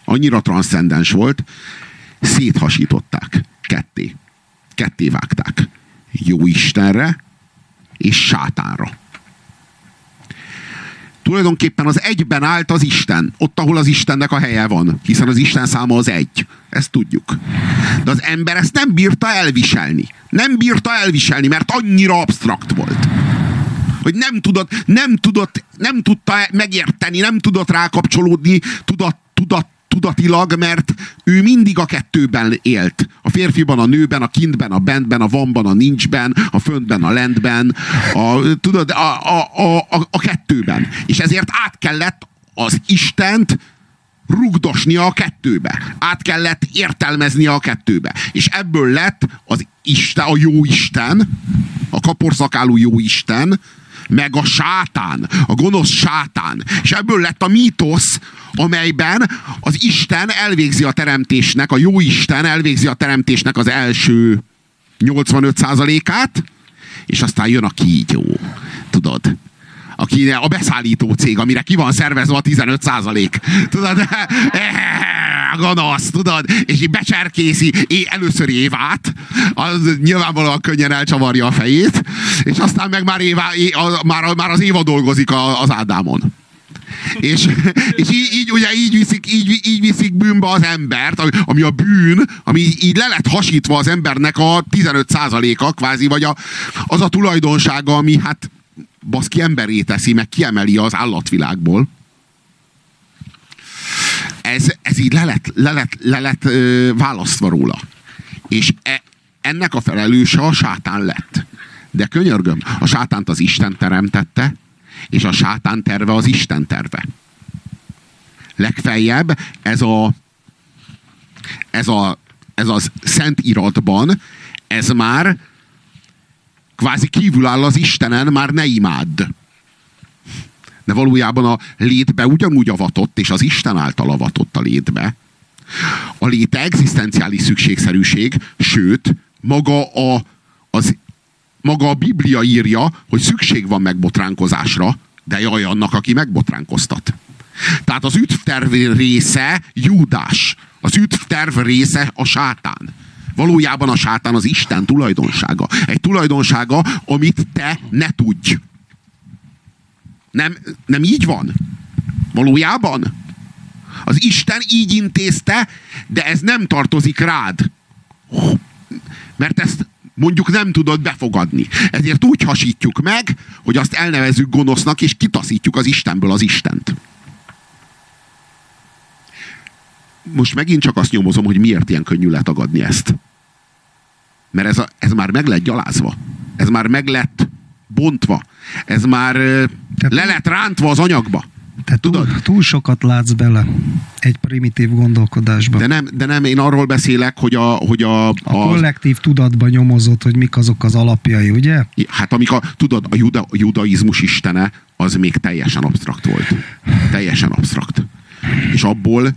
B: annyira transzcendens volt, széthasították ketté. Ketté vágták. Jó Istenre és sátánra tulajdonképpen az egyben állt az Isten, ott, ahol az Istennek a helye van, hiszen az Isten száma az egy. Ezt tudjuk. De az ember ezt nem bírta elviselni. Nem bírta elviselni, mert annyira absztrakt volt. Hogy nem tudott, nem tudott, nem tudta megérteni, nem tudott rákapcsolódni tudat, tudat, tudatilag, mert ő mindig a kettőben élt. A férfiban, a nőben, a kintben, a bentben, a vanban, a nincsben, a föntben, a lentben, a, tudod, a, a, a, a, kettőben. És ezért át kellett az Istent rugdosnia a kettőbe. Át kellett értelmeznie a kettőbe. És ebből lett az Isten, a jó Isten, a kaporszakálú jó Isten, meg a sátán, a gonosz sátán. És ebből lett a mítosz, amelyben az Isten elvégzi a teremtésnek, a jó Isten elvégzi a teremtésnek az első 85%-át, és aztán jön a kígyó. Tudod? aki a beszállító cég, amire ki van szervezve a 15 százalék. Tudod? gonosz, tudod? És így becserkészi először Évát, az nyilvánvalóan könnyen elcsavarja a fejét, és aztán meg már, Éva, már, már az Éva dolgozik az Ádámon. És, és így, így, ugye így viszik, így, így viszik bűnbe az embert, ami, ami a bűn, ami így le lett hasítva az embernek a 15%-a kvázi, vagy a, az a tulajdonsága, ami hát baszki emberé teszi, meg kiemeli az állatvilágból. Ez, ez így le lett, le lett, le lett ö, választva róla. És e, ennek a felelőse a sátán lett. De könyörgöm, a sátánt az Isten teremtette, és a sátán terve az Isten terve. Legfeljebb ez a ez a ez az szent iratban, ez már kvázi kívül áll az Istenen, már ne imádd. De valójában a létbe ugyanúgy avatott, és az Isten által avatott a létbe. A léte egzisztenciális szükségszerűség, sőt, maga a, az, maga a Biblia írja, hogy szükség van megbotránkozásra, de jaj annak, aki megbotránkoztat. Tehát az üdvterv része Júdás. Az üdvterv része a sátán. Valójában a sátán az Isten tulajdonsága. Egy tulajdonsága, amit te ne tudj. Nem, nem így van? Valójában? Az Isten így intézte, de ez nem tartozik rád. Mert ezt mondjuk nem tudod befogadni. Ezért úgy hasítjuk meg, hogy azt elnevezzük gonosznak, és kitaszítjuk az Istenből az Istent. Most megint csak azt nyomozom, hogy miért ilyen könnyű letagadni ezt. Mert ez, a, ez már meg lett gyalázva. Ez már meg lett bontva. Ez már Tehát le lett rántva az anyagba.
A: Te Tudod? Túl, túl sokat látsz bele egy primitív gondolkodásba.
B: De nem, de nem én arról beszélek, hogy a... Hogy a,
A: a, a kollektív tudatban nyomozott, hogy mik azok az alapjai, ugye?
B: Hát amik a, tudod, a, juda, a judaizmus istene, az még teljesen absztrakt volt. Teljesen absztrakt. És abból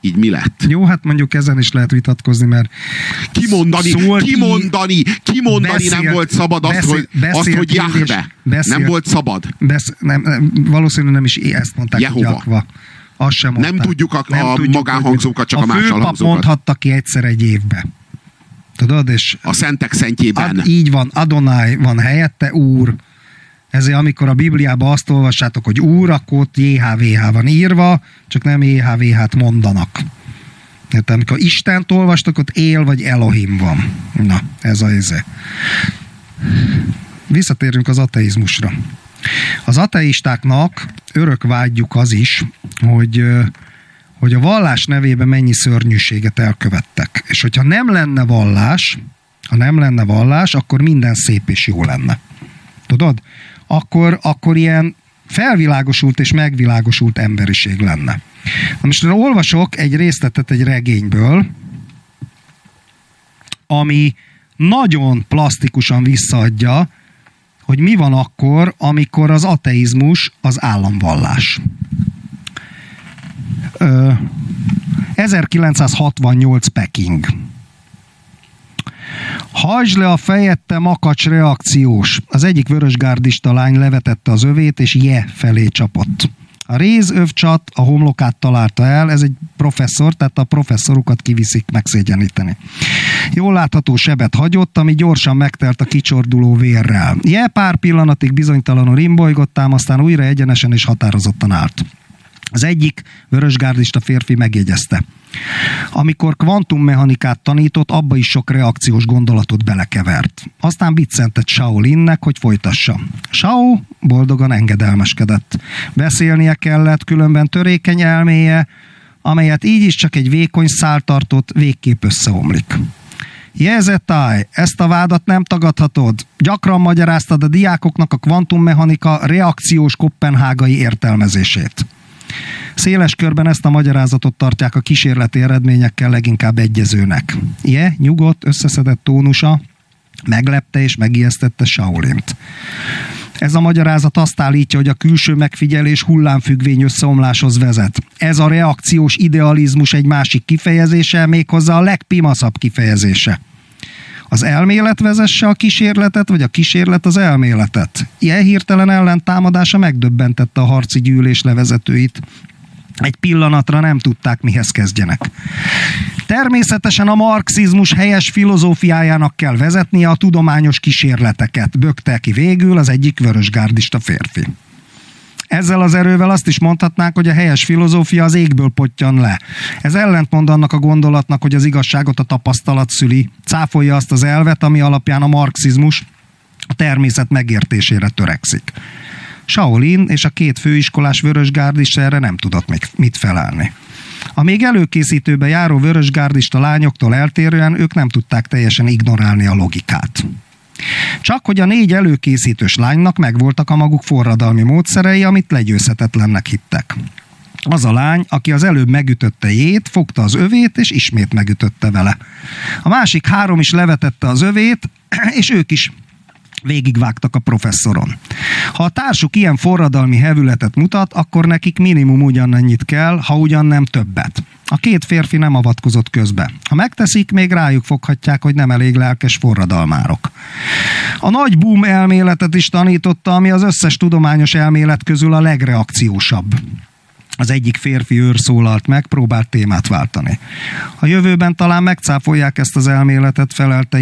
B: így mi lett?
A: Jó, hát mondjuk ezen is lehet vitatkozni, mert
B: Kimondani,
A: Szólt ki-
B: kimondani, kimondani nem
A: beszélt-
B: volt szabad azt,
A: beszél-
B: hogy, azt,
A: beszélt
B: hogy
A: ki és
B: Jahve.
A: beszélt-
B: Nem volt szabad.
A: besz, nem, nem, valószínűleg nem is ezt mondták,
B: Jehova.
A: hogy Jakva. Azt sem
B: Nem tudjuk a- a magánhangzókat, csak a
A: a
B: mással
A: főpap
B: hangzókat.
A: mondhatta ki egyszer egy évbe. Tudod, és
B: A szentek szentjében.
A: Ad, így van, Adonai van helyette, úr. Ezért amikor a Bibliában azt olvassátok, hogy úr, akkor ott JHVH van írva, csak nem JHVH-t mondanak. Érted? Amikor Istent olvastok, ott él vagy Elohim van. Na, ez a izé. Visszatérünk az ateizmusra. Az ateistáknak örök vágyjuk az is, hogy hogy a vallás nevében mennyi szörnyűséget elkövettek. És hogyha nem lenne vallás, ha nem lenne vallás, akkor minden szép és jó lenne. Tudod? Akkor, akkor ilyen felvilágosult és megvilágosult emberiség lenne. Na most olvasok egy részletet egy regényből, ami nagyon plastikusan visszaadja, hogy mi van akkor, amikor az ateizmus az államvallás. Ö, 1968 Peking. Hajtsd le a fejed, te makacs reakciós. Az egyik vörösgárdista lány levetette az övét, és je felé csapott. A réz övcsat a homlokát találta el, ez egy professzor, tehát a professzorukat kiviszik megszégyeníteni. Jól látható sebet hagyott, ami gyorsan megtelt a kicsorduló vérrel. Je pár pillanatig bizonytalanul rimbolygott, ám aztán újra egyenesen és határozottan állt. Az egyik vörösgárdista férfi megjegyezte. Amikor kvantummechanikát tanított, abba is sok reakciós gondolatot belekevert. Aztán biccentett Shaolinnek, hogy folytassa. Shao boldogan engedelmeskedett. Beszélnie kellett, különben törékeny elméje, amelyet így is csak egy vékony szál tartott, végképp összeomlik. Jezetáj, ezt a vádat nem tagadhatod. Gyakran magyaráztad a diákoknak a kvantummechanika reakciós kopenhágai értelmezését. Széles körben ezt a magyarázatot tartják a kísérleti eredményekkel leginkább egyezőnek. Je, nyugodt, összeszedett tónusa meglepte és megijesztette Shaolint. Ez a magyarázat azt állítja, hogy a külső megfigyelés hullámfüggvény összeomláshoz vezet. Ez a reakciós idealizmus egy másik kifejezése, méghozzá a legpimaszabb kifejezése. Az elmélet vezesse a kísérletet, vagy a kísérlet az elméletet? Ilyen hirtelen ellentámadása megdöbbentette a harci gyűlés levezetőit. Egy pillanatra nem tudták, mihez kezdjenek. Természetesen a marxizmus helyes filozófiájának kell vezetnie a tudományos kísérleteket, bökte ki végül az egyik vörösgárdista férfi. Ezzel az erővel azt is mondhatnánk, hogy a helyes filozófia az égből potyan le. Ez ellentmond annak a gondolatnak, hogy az igazságot a tapasztalat szüli. Cáfolja azt az elvet, ami alapján a marxizmus a természet megértésére törekszik. Shaolin és a két főiskolás vörösgárdista erre nem tudott még mit felelni. A még előkészítőbe járó vörösgárdista lányoktól eltérően ők nem tudták teljesen ignorálni a logikát. Csak hogy a négy előkészítős lánynak megvoltak a maguk forradalmi módszerei, amit legyőzhetetlennek hittek. Az a lány, aki az előbb megütötte jét, fogta az övét, és ismét megütötte vele. A másik három is levetette az övét, és ők is végigvágtak a professzoron. Ha a társuk ilyen forradalmi hevületet mutat, akkor nekik minimum ugyanannyit kell, ha ugyan nem többet. A két férfi nem avatkozott közbe. Ha megteszik, még rájuk foghatják, hogy nem elég lelkes forradalmárok. A nagy boom elméletet is tanította, ami az összes tudományos elmélet közül a legreakciósabb. Az egyik férfi őr szólalt meg, próbált témát váltani. A jövőben talán megcáfolják ezt az elméletet, felelte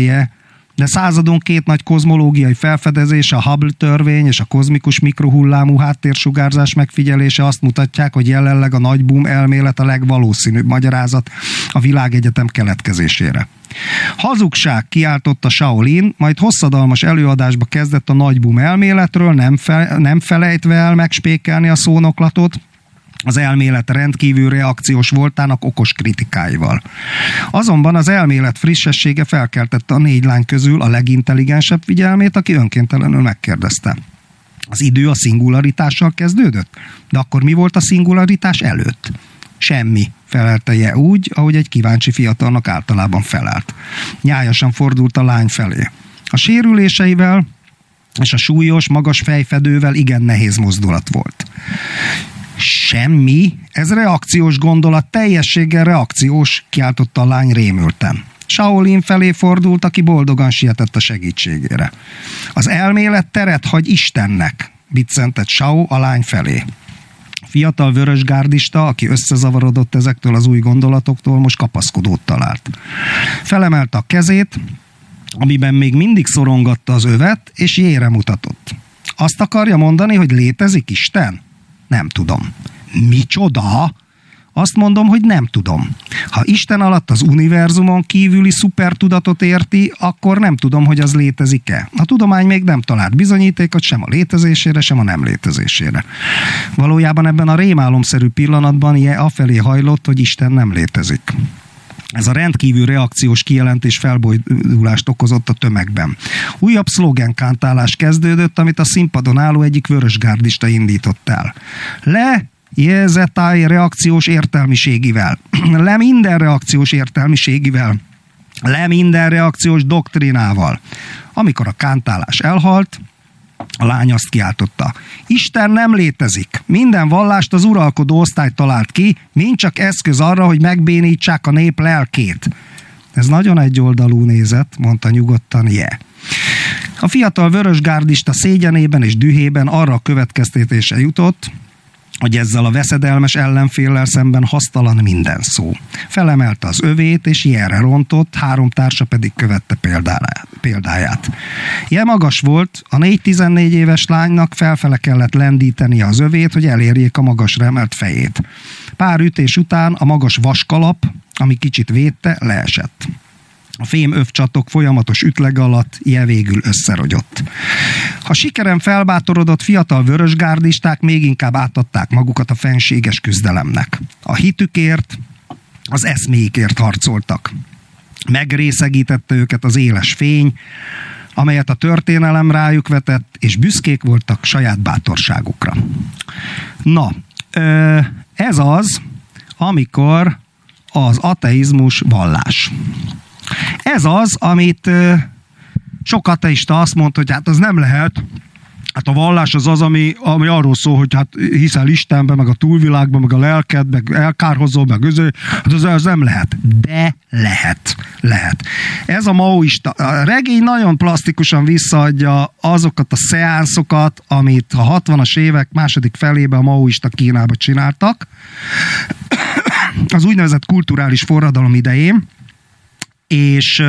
A: de századon két nagy kozmológiai felfedezés, a Hubble törvény és a kozmikus mikrohullámú háttérsugárzás megfigyelése azt mutatják, hogy jelenleg a nagy boom elmélet a legvalószínűbb magyarázat a világegyetem keletkezésére. Hazugság kiáltotta Shaolin, majd hosszadalmas előadásba kezdett a nagy boom elméletről, nem, fe, nem felejtve el megspékelni a szónoklatot, az elmélet rendkívül reakciós voltának okos kritikáival. Azonban az elmélet frissessége felkeltette a négy lány közül a legintelligensebb figyelmét, aki önkéntelenül megkérdezte. Az idő a szingularitással kezdődött? De akkor mi volt a szingularitás előtt? Semmi, felelte Je úgy, ahogy egy kíváncsi fiatalnak általában felelt. Nyájasan fordult a lány felé. A sérüléseivel és a súlyos, magas fejfedővel igen nehéz mozdulat volt. Semmi, ez reakciós gondolat, teljességgel reakciós, kiáltotta a lány rémülten. Shaolin felé fordult, aki boldogan sietett a segítségére. Az elmélet teret hagy Istennek, viccentett Shao a lány felé. Fiatal vörösgárdista, aki összezavarodott ezektől az új gondolatoktól, most kapaszkodót talált. Felemelte a kezét, amiben még mindig szorongatta az övet, és jére mutatott. Azt akarja mondani, hogy létezik Isten? Nem tudom. Micsoda? Azt mondom, hogy nem tudom. Ha Isten alatt az univerzumon kívüli szupertudatot érti, akkor nem tudom, hogy az létezik-e. A tudomány még nem talált bizonyítékot sem a létezésére, sem a nem létezésére. Valójában ebben a rémálomszerű pillanatban ilyen afelé hajlott, hogy Isten nem létezik. Ez a rendkívül reakciós kijelentés felbojdulást okozott a tömegben. Újabb szlogenkántálás kezdődött, amit a színpadon álló egyik vörösgárdista indított el. Le Jezetáj reakciós értelmiségivel. Le minden reakciós értelmiségivel. Le minden reakciós doktrinával. Amikor a kántálás elhalt, a lány azt kiáltotta. Isten nem létezik. Minden vallást az uralkodó osztály talált ki, mind csak eszköz arra, hogy megbénítsák a nép lelkét. Ez nagyon egyoldalú nézet, mondta nyugodtan Je. A fiatal vörösgárdista szégyenében és dühében arra a következtetése jutott, hogy ezzel a veszedelmes ellenféllel szemben hasztalan minden szó. Felemelte az övét, és ilyenre rontott, három társa pedig követte példáját. Ilyen magas volt, a 4-14 éves lánynak felfele kellett lendítenie az övét, hogy elérjék a magasra emelt fejét. Pár ütés után a magas vaskalap, ami kicsit védte, leesett. A fém övcsatok folyamatos ütleg alatt ilyen végül összerogyott. A sikerem felbátorodott fiatal vörösgárdisták még inkább átadták magukat a fenséges küzdelemnek. A hitükért, az eszméikért harcoltak. Megrészegítette őket az éles fény, amelyet a történelem rájuk vetett, és büszkék voltak saját bátorságukra. Na, ez az, amikor az ateizmus vallás. Ez az, amit sok ateista azt mondta, hogy hát az nem lehet, Hát a vallás az az, ami, ami arról szól, hogy hát hiszel Istenbe, meg a túlvilágban, meg a lelked, meg elkárhozol, meg öző, hát az, az nem lehet. De lehet. Lehet. Ez a maoista, a regény nagyon plastikusan visszaadja azokat a szeánszokat, amit a 60-as évek második felébe a maoista Kínába csináltak. Az úgynevezett kulturális forradalom idején, és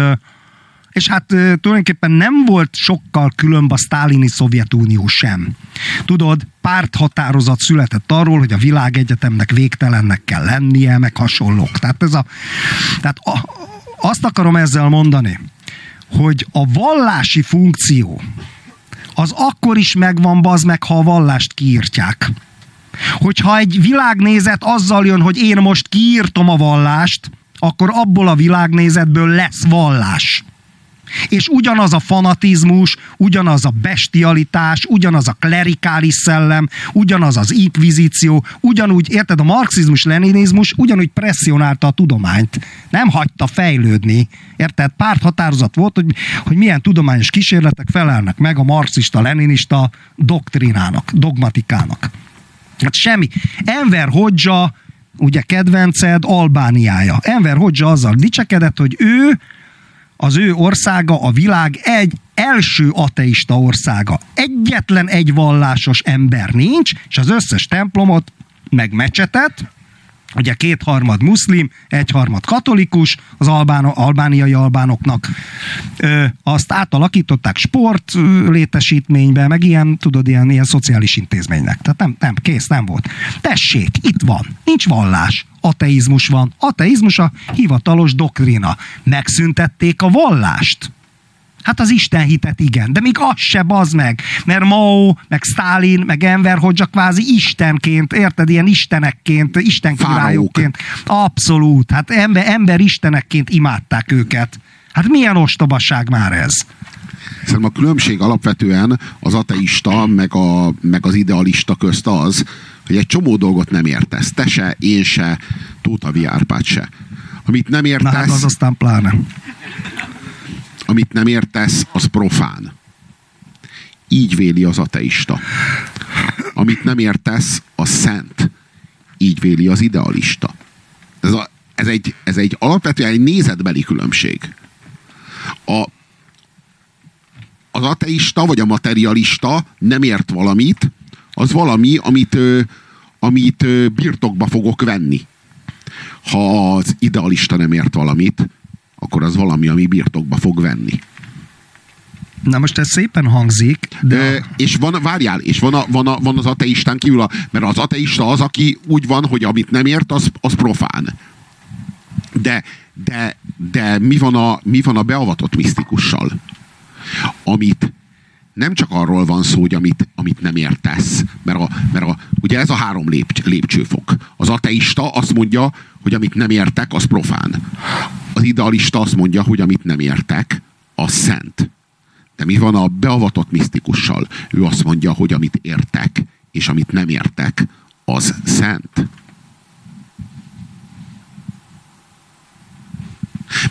A: és hát tulajdonképpen nem volt sokkal különb a sztálini Szovjetunió sem. Tudod, párthatározat született arról, hogy a világegyetemnek végtelennek kell lennie, meg hasonlók. Tehát, ez a, tehát a, azt akarom ezzel mondani, hogy a vallási funkció az akkor is megvan, bazd meg, ha a vallást kiírtják. Hogyha egy világnézet azzal jön, hogy én most kiírtom a vallást, akkor abból a világnézetből lesz vallás. És ugyanaz a fanatizmus, ugyanaz a bestialitás, ugyanaz a klerikális szellem, ugyanaz az inkvizíció, ugyanúgy, érted, a marxizmus-leninizmus ugyanúgy presszionálta a tudományt. Nem hagyta fejlődni. Érted? Párt határozat volt, hogy, hogy milyen tudományos kísérletek felelnek meg a marxista-leninista doktrinának, dogmatikának. Hát semmi. Enver Hodzsa ugye kedvenced Albániája. Enver Hodzsa azzal dicsekedett, hogy ő, az ő országa a világ egy első ateista országa. Egyetlen egy vallásos ember nincs, és az összes templomot, meg mecsetet, ugye kétharmad muszlim, egyharmad katolikus, az albán, albániai albánoknak ö, azt átalakították sport létesítménybe, meg ilyen, tudod, ilyen, ilyen szociális intézménynek. Tehát nem, nem, kész, nem volt. Tessék, itt van, nincs vallás, ateizmus van. Ateizmus a hivatalos doktrina. Megszüntették a vallást. Hát az Isten hitet igen, de még az se az meg, mert Mao, meg Stalin, meg Enver Hodzsa kvázi istenként, érted, ilyen istenekként, istenkirályoként. Abszolút, hát ember, ember istenekként imádták őket. Hát milyen ostobaság már ez?
B: Szerintem a különbség alapvetően az ateista, meg, a, meg az idealista közt az, hogy egy csomó dolgot nem értesz. Te se, én se, Tóta Árpád se. Amit nem értesz... Na hát
A: az aztán pláne
B: amit nem értesz, az profán. Így véli az ateista. Amit nem értesz, az szent. így véli az idealista. Ez, a, ez, egy, ez egy alapvetően egy nézetbeli különbség. A, az ateista vagy a materialista nem ért valamit, az valami, amit, amit birtokba fogok venni. Ha az idealista nem ért valamit, akkor az valami, ami birtokba fog venni.
A: Na most ez szépen hangzik, de...
B: E, és van, várjál, és van, a, van, a, van az ateistán kívül, a, mert az ateista az, aki úgy van, hogy amit nem ért, az, az profán. De, de, de mi, van a, mi van a beavatott misztikussal? Amit nem csak arról van szó, hogy amit, amit nem értesz, mert, a, mert a, ugye ez a három lép, lépcsőfok. Az ateista azt mondja, hogy amit nem értek, az profán. Az idealista azt mondja, hogy amit nem értek, az szent. De mi van a beavatott misztikussal? Ő azt mondja, hogy amit értek, és amit nem értek, az szent.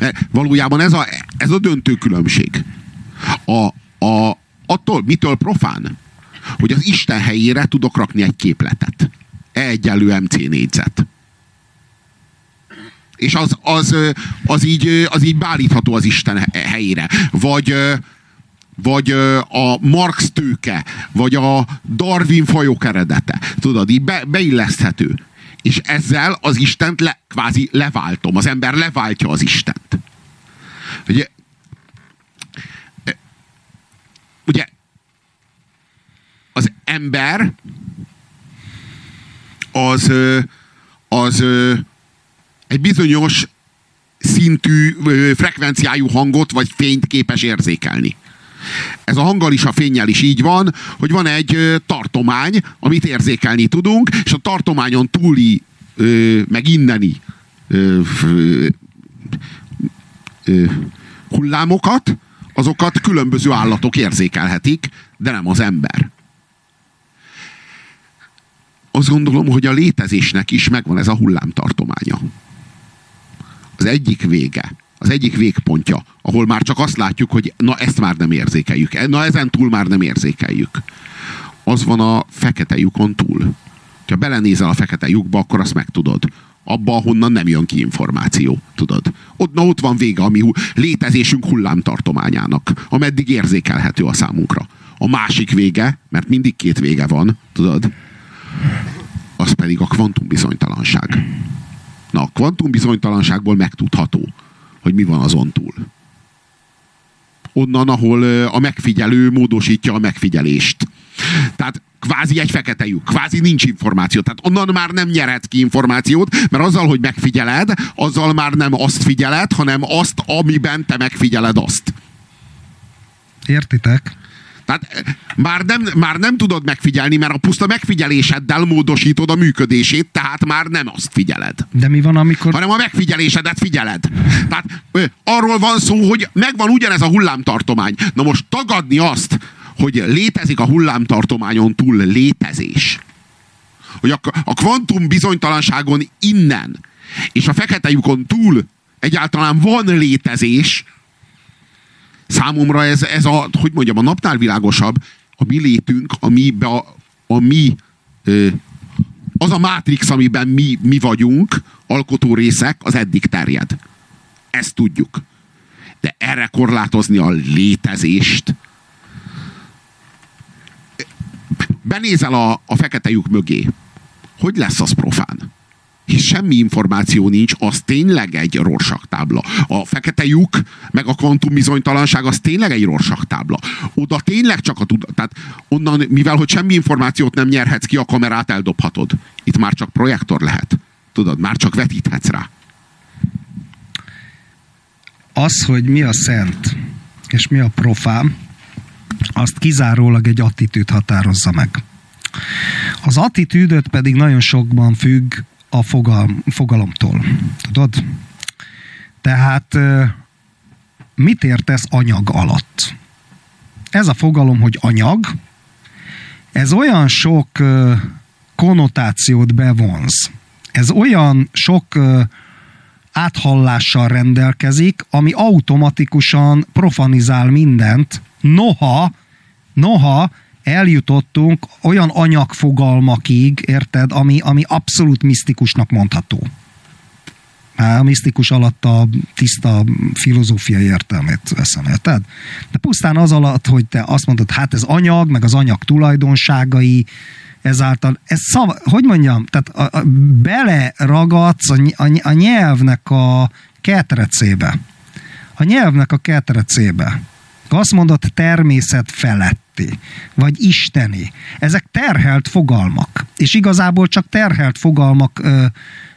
B: Mert valójában ez a, ez a döntő különbség. A, a, attól, mitől profán? Hogy az Isten helyére tudok rakni egy képletet. E egyenlő MC négyzet. És az, az, az, így, az így beállítható az Isten helyére. Vagy, vagy a Marx tőke, vagy a Darwin fajok eredete. Tudod, így be, beilleszthető. És ezzel az Istent le, kvázi leváltom. Az ember leváltja az Istent. Ugye, ugye az ember az, az egy bizonyos szintű, frekvenciájú hangot vagy fényt képes érzékelni. Ez a hanggal is, a fényjel is így van, hogy van egy tartomány, amit érzékelni tudunk, és a tartományon túli, meg inneni hullámokat, azokat különböző állatok érzékelhetik, de nem az ember. Azt gondolom, hogy a létezésnek is megvan ez a hullámtartománya. Az egyik vége az egyik végpontja, ahol már csak azt látjuk, hogy na ezt már nem érzékeljük, na ezen túl már nem érzékeljük. Az van a fekete lyukon túl. Ha belenézel a fekete lyukba, akkor azt megtudod. Abba, ahonnan nem jön ki információ, tudod. Ott, na, ott van vége a mi létezésünk hullámtartományának, ameddig érzékelhető a számunkra. A másik vége, mert mindig két vége van, tudod, az pedig a kvantumbizonytalanság. Na, a kvantumbizonytalanságból megtudható, hogy mi van azon túl. Onnan, ahol a megfigyelő módosítja a megfigyelést. Tehát kvázi egy fekete lyuk, kvázi nincs információ. Tehát onnan már nem nyerhetsz ki információt, mert azzal, hogy megfigyeled, azzal már nem azt figyeled, hanem azt, amiben te megfigyeled azt.
A: Értitek?
B: Tehát eh, már nem, már nem tudod megfigyelni, mert a puszta megfigyeléseddel módosítod a működését, tehát már nem azt figyeled.
A: De mi van, amikor...
B: Hanem a megfigyelésedet figyeled. Tehát ö, arról van szó, hogy megvan ugyanez a hullámtartomány. Na most tagadni azt, hogy létezik a hullámtartományon túl létezés. Hogy a, a kvantum bizonytalanságon innen, és a fekete lyukon túl egyáltalán van létezés, Számomra ez, ez a, hogy mondjam, a napnál világosabb, a mi létünk, a mi, a, a mi az a mátrix, amiben mi, mi vagyunk, alkotó részek, az eddig terjed. Ezt tudjuk. De erre korlátozni a létezést, benézel a, a fekete lyuk mögé, hogy lesz az profán? és semmi információ nincs, az tényleg egy rorsaktábla. A fekete lyuk, meg a kvantum bizonytalanság, az tényleg egy rorsaktábla. Oda tényleg csak a tudat, tehát onnan, mivel hogy semmi információt nem nyerhetsz ki, a kamerát eldobhatod. Itt már csak projektor lehet. Tudod, már csak vetíthetsz rá.
A: Az, hogy mi a szent, és mi a profán, azt kizárólag egy attitűd határozza meg. Az attitűdöt pedig nagyon sokban függ a fogal, fogalomtól. Tudod? Tehát mit értesz anyag alatt? Ez a fogalom, hogy anyag, ez olyan sok konnotációt bevonz. Ez olyan sok áthallással rendelkezik, ami automatikusan profanizál mindent, noha, noha eljutottunk olyan anyagfogalmakig, érted, ami, ami abszolút misztikusnak mondható. A misztikus alatt a tiszta filozófiai értelmét veszem, érted? De pusztán az alatt, hogy te azt mondod, hát ez anyag, meg az anyag tulajdonságai, ezáltal, ez szava, hogy mondjam, tehát a, a, beleragadsz a, a, a nyelvnek a ketrecébe. A nyelvnek a ketrecébe. Azt mondod természet feletti, vagy isteni. Ezek terhelt fogalmak. És igazából csak terhelt fogalmak ö,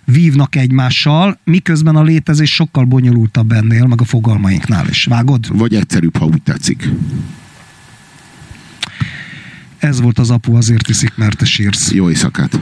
A: vívnak egymással, miközben a létezés sokkal bonyolultabb ennél, meg a fogalmainknál is. Vágod?
B: Vagy egyszerűbb, ha úgy tetszik.
A: Ez volt az apu, azért iszik, mert te sírsz.
B: Jó éjszakát!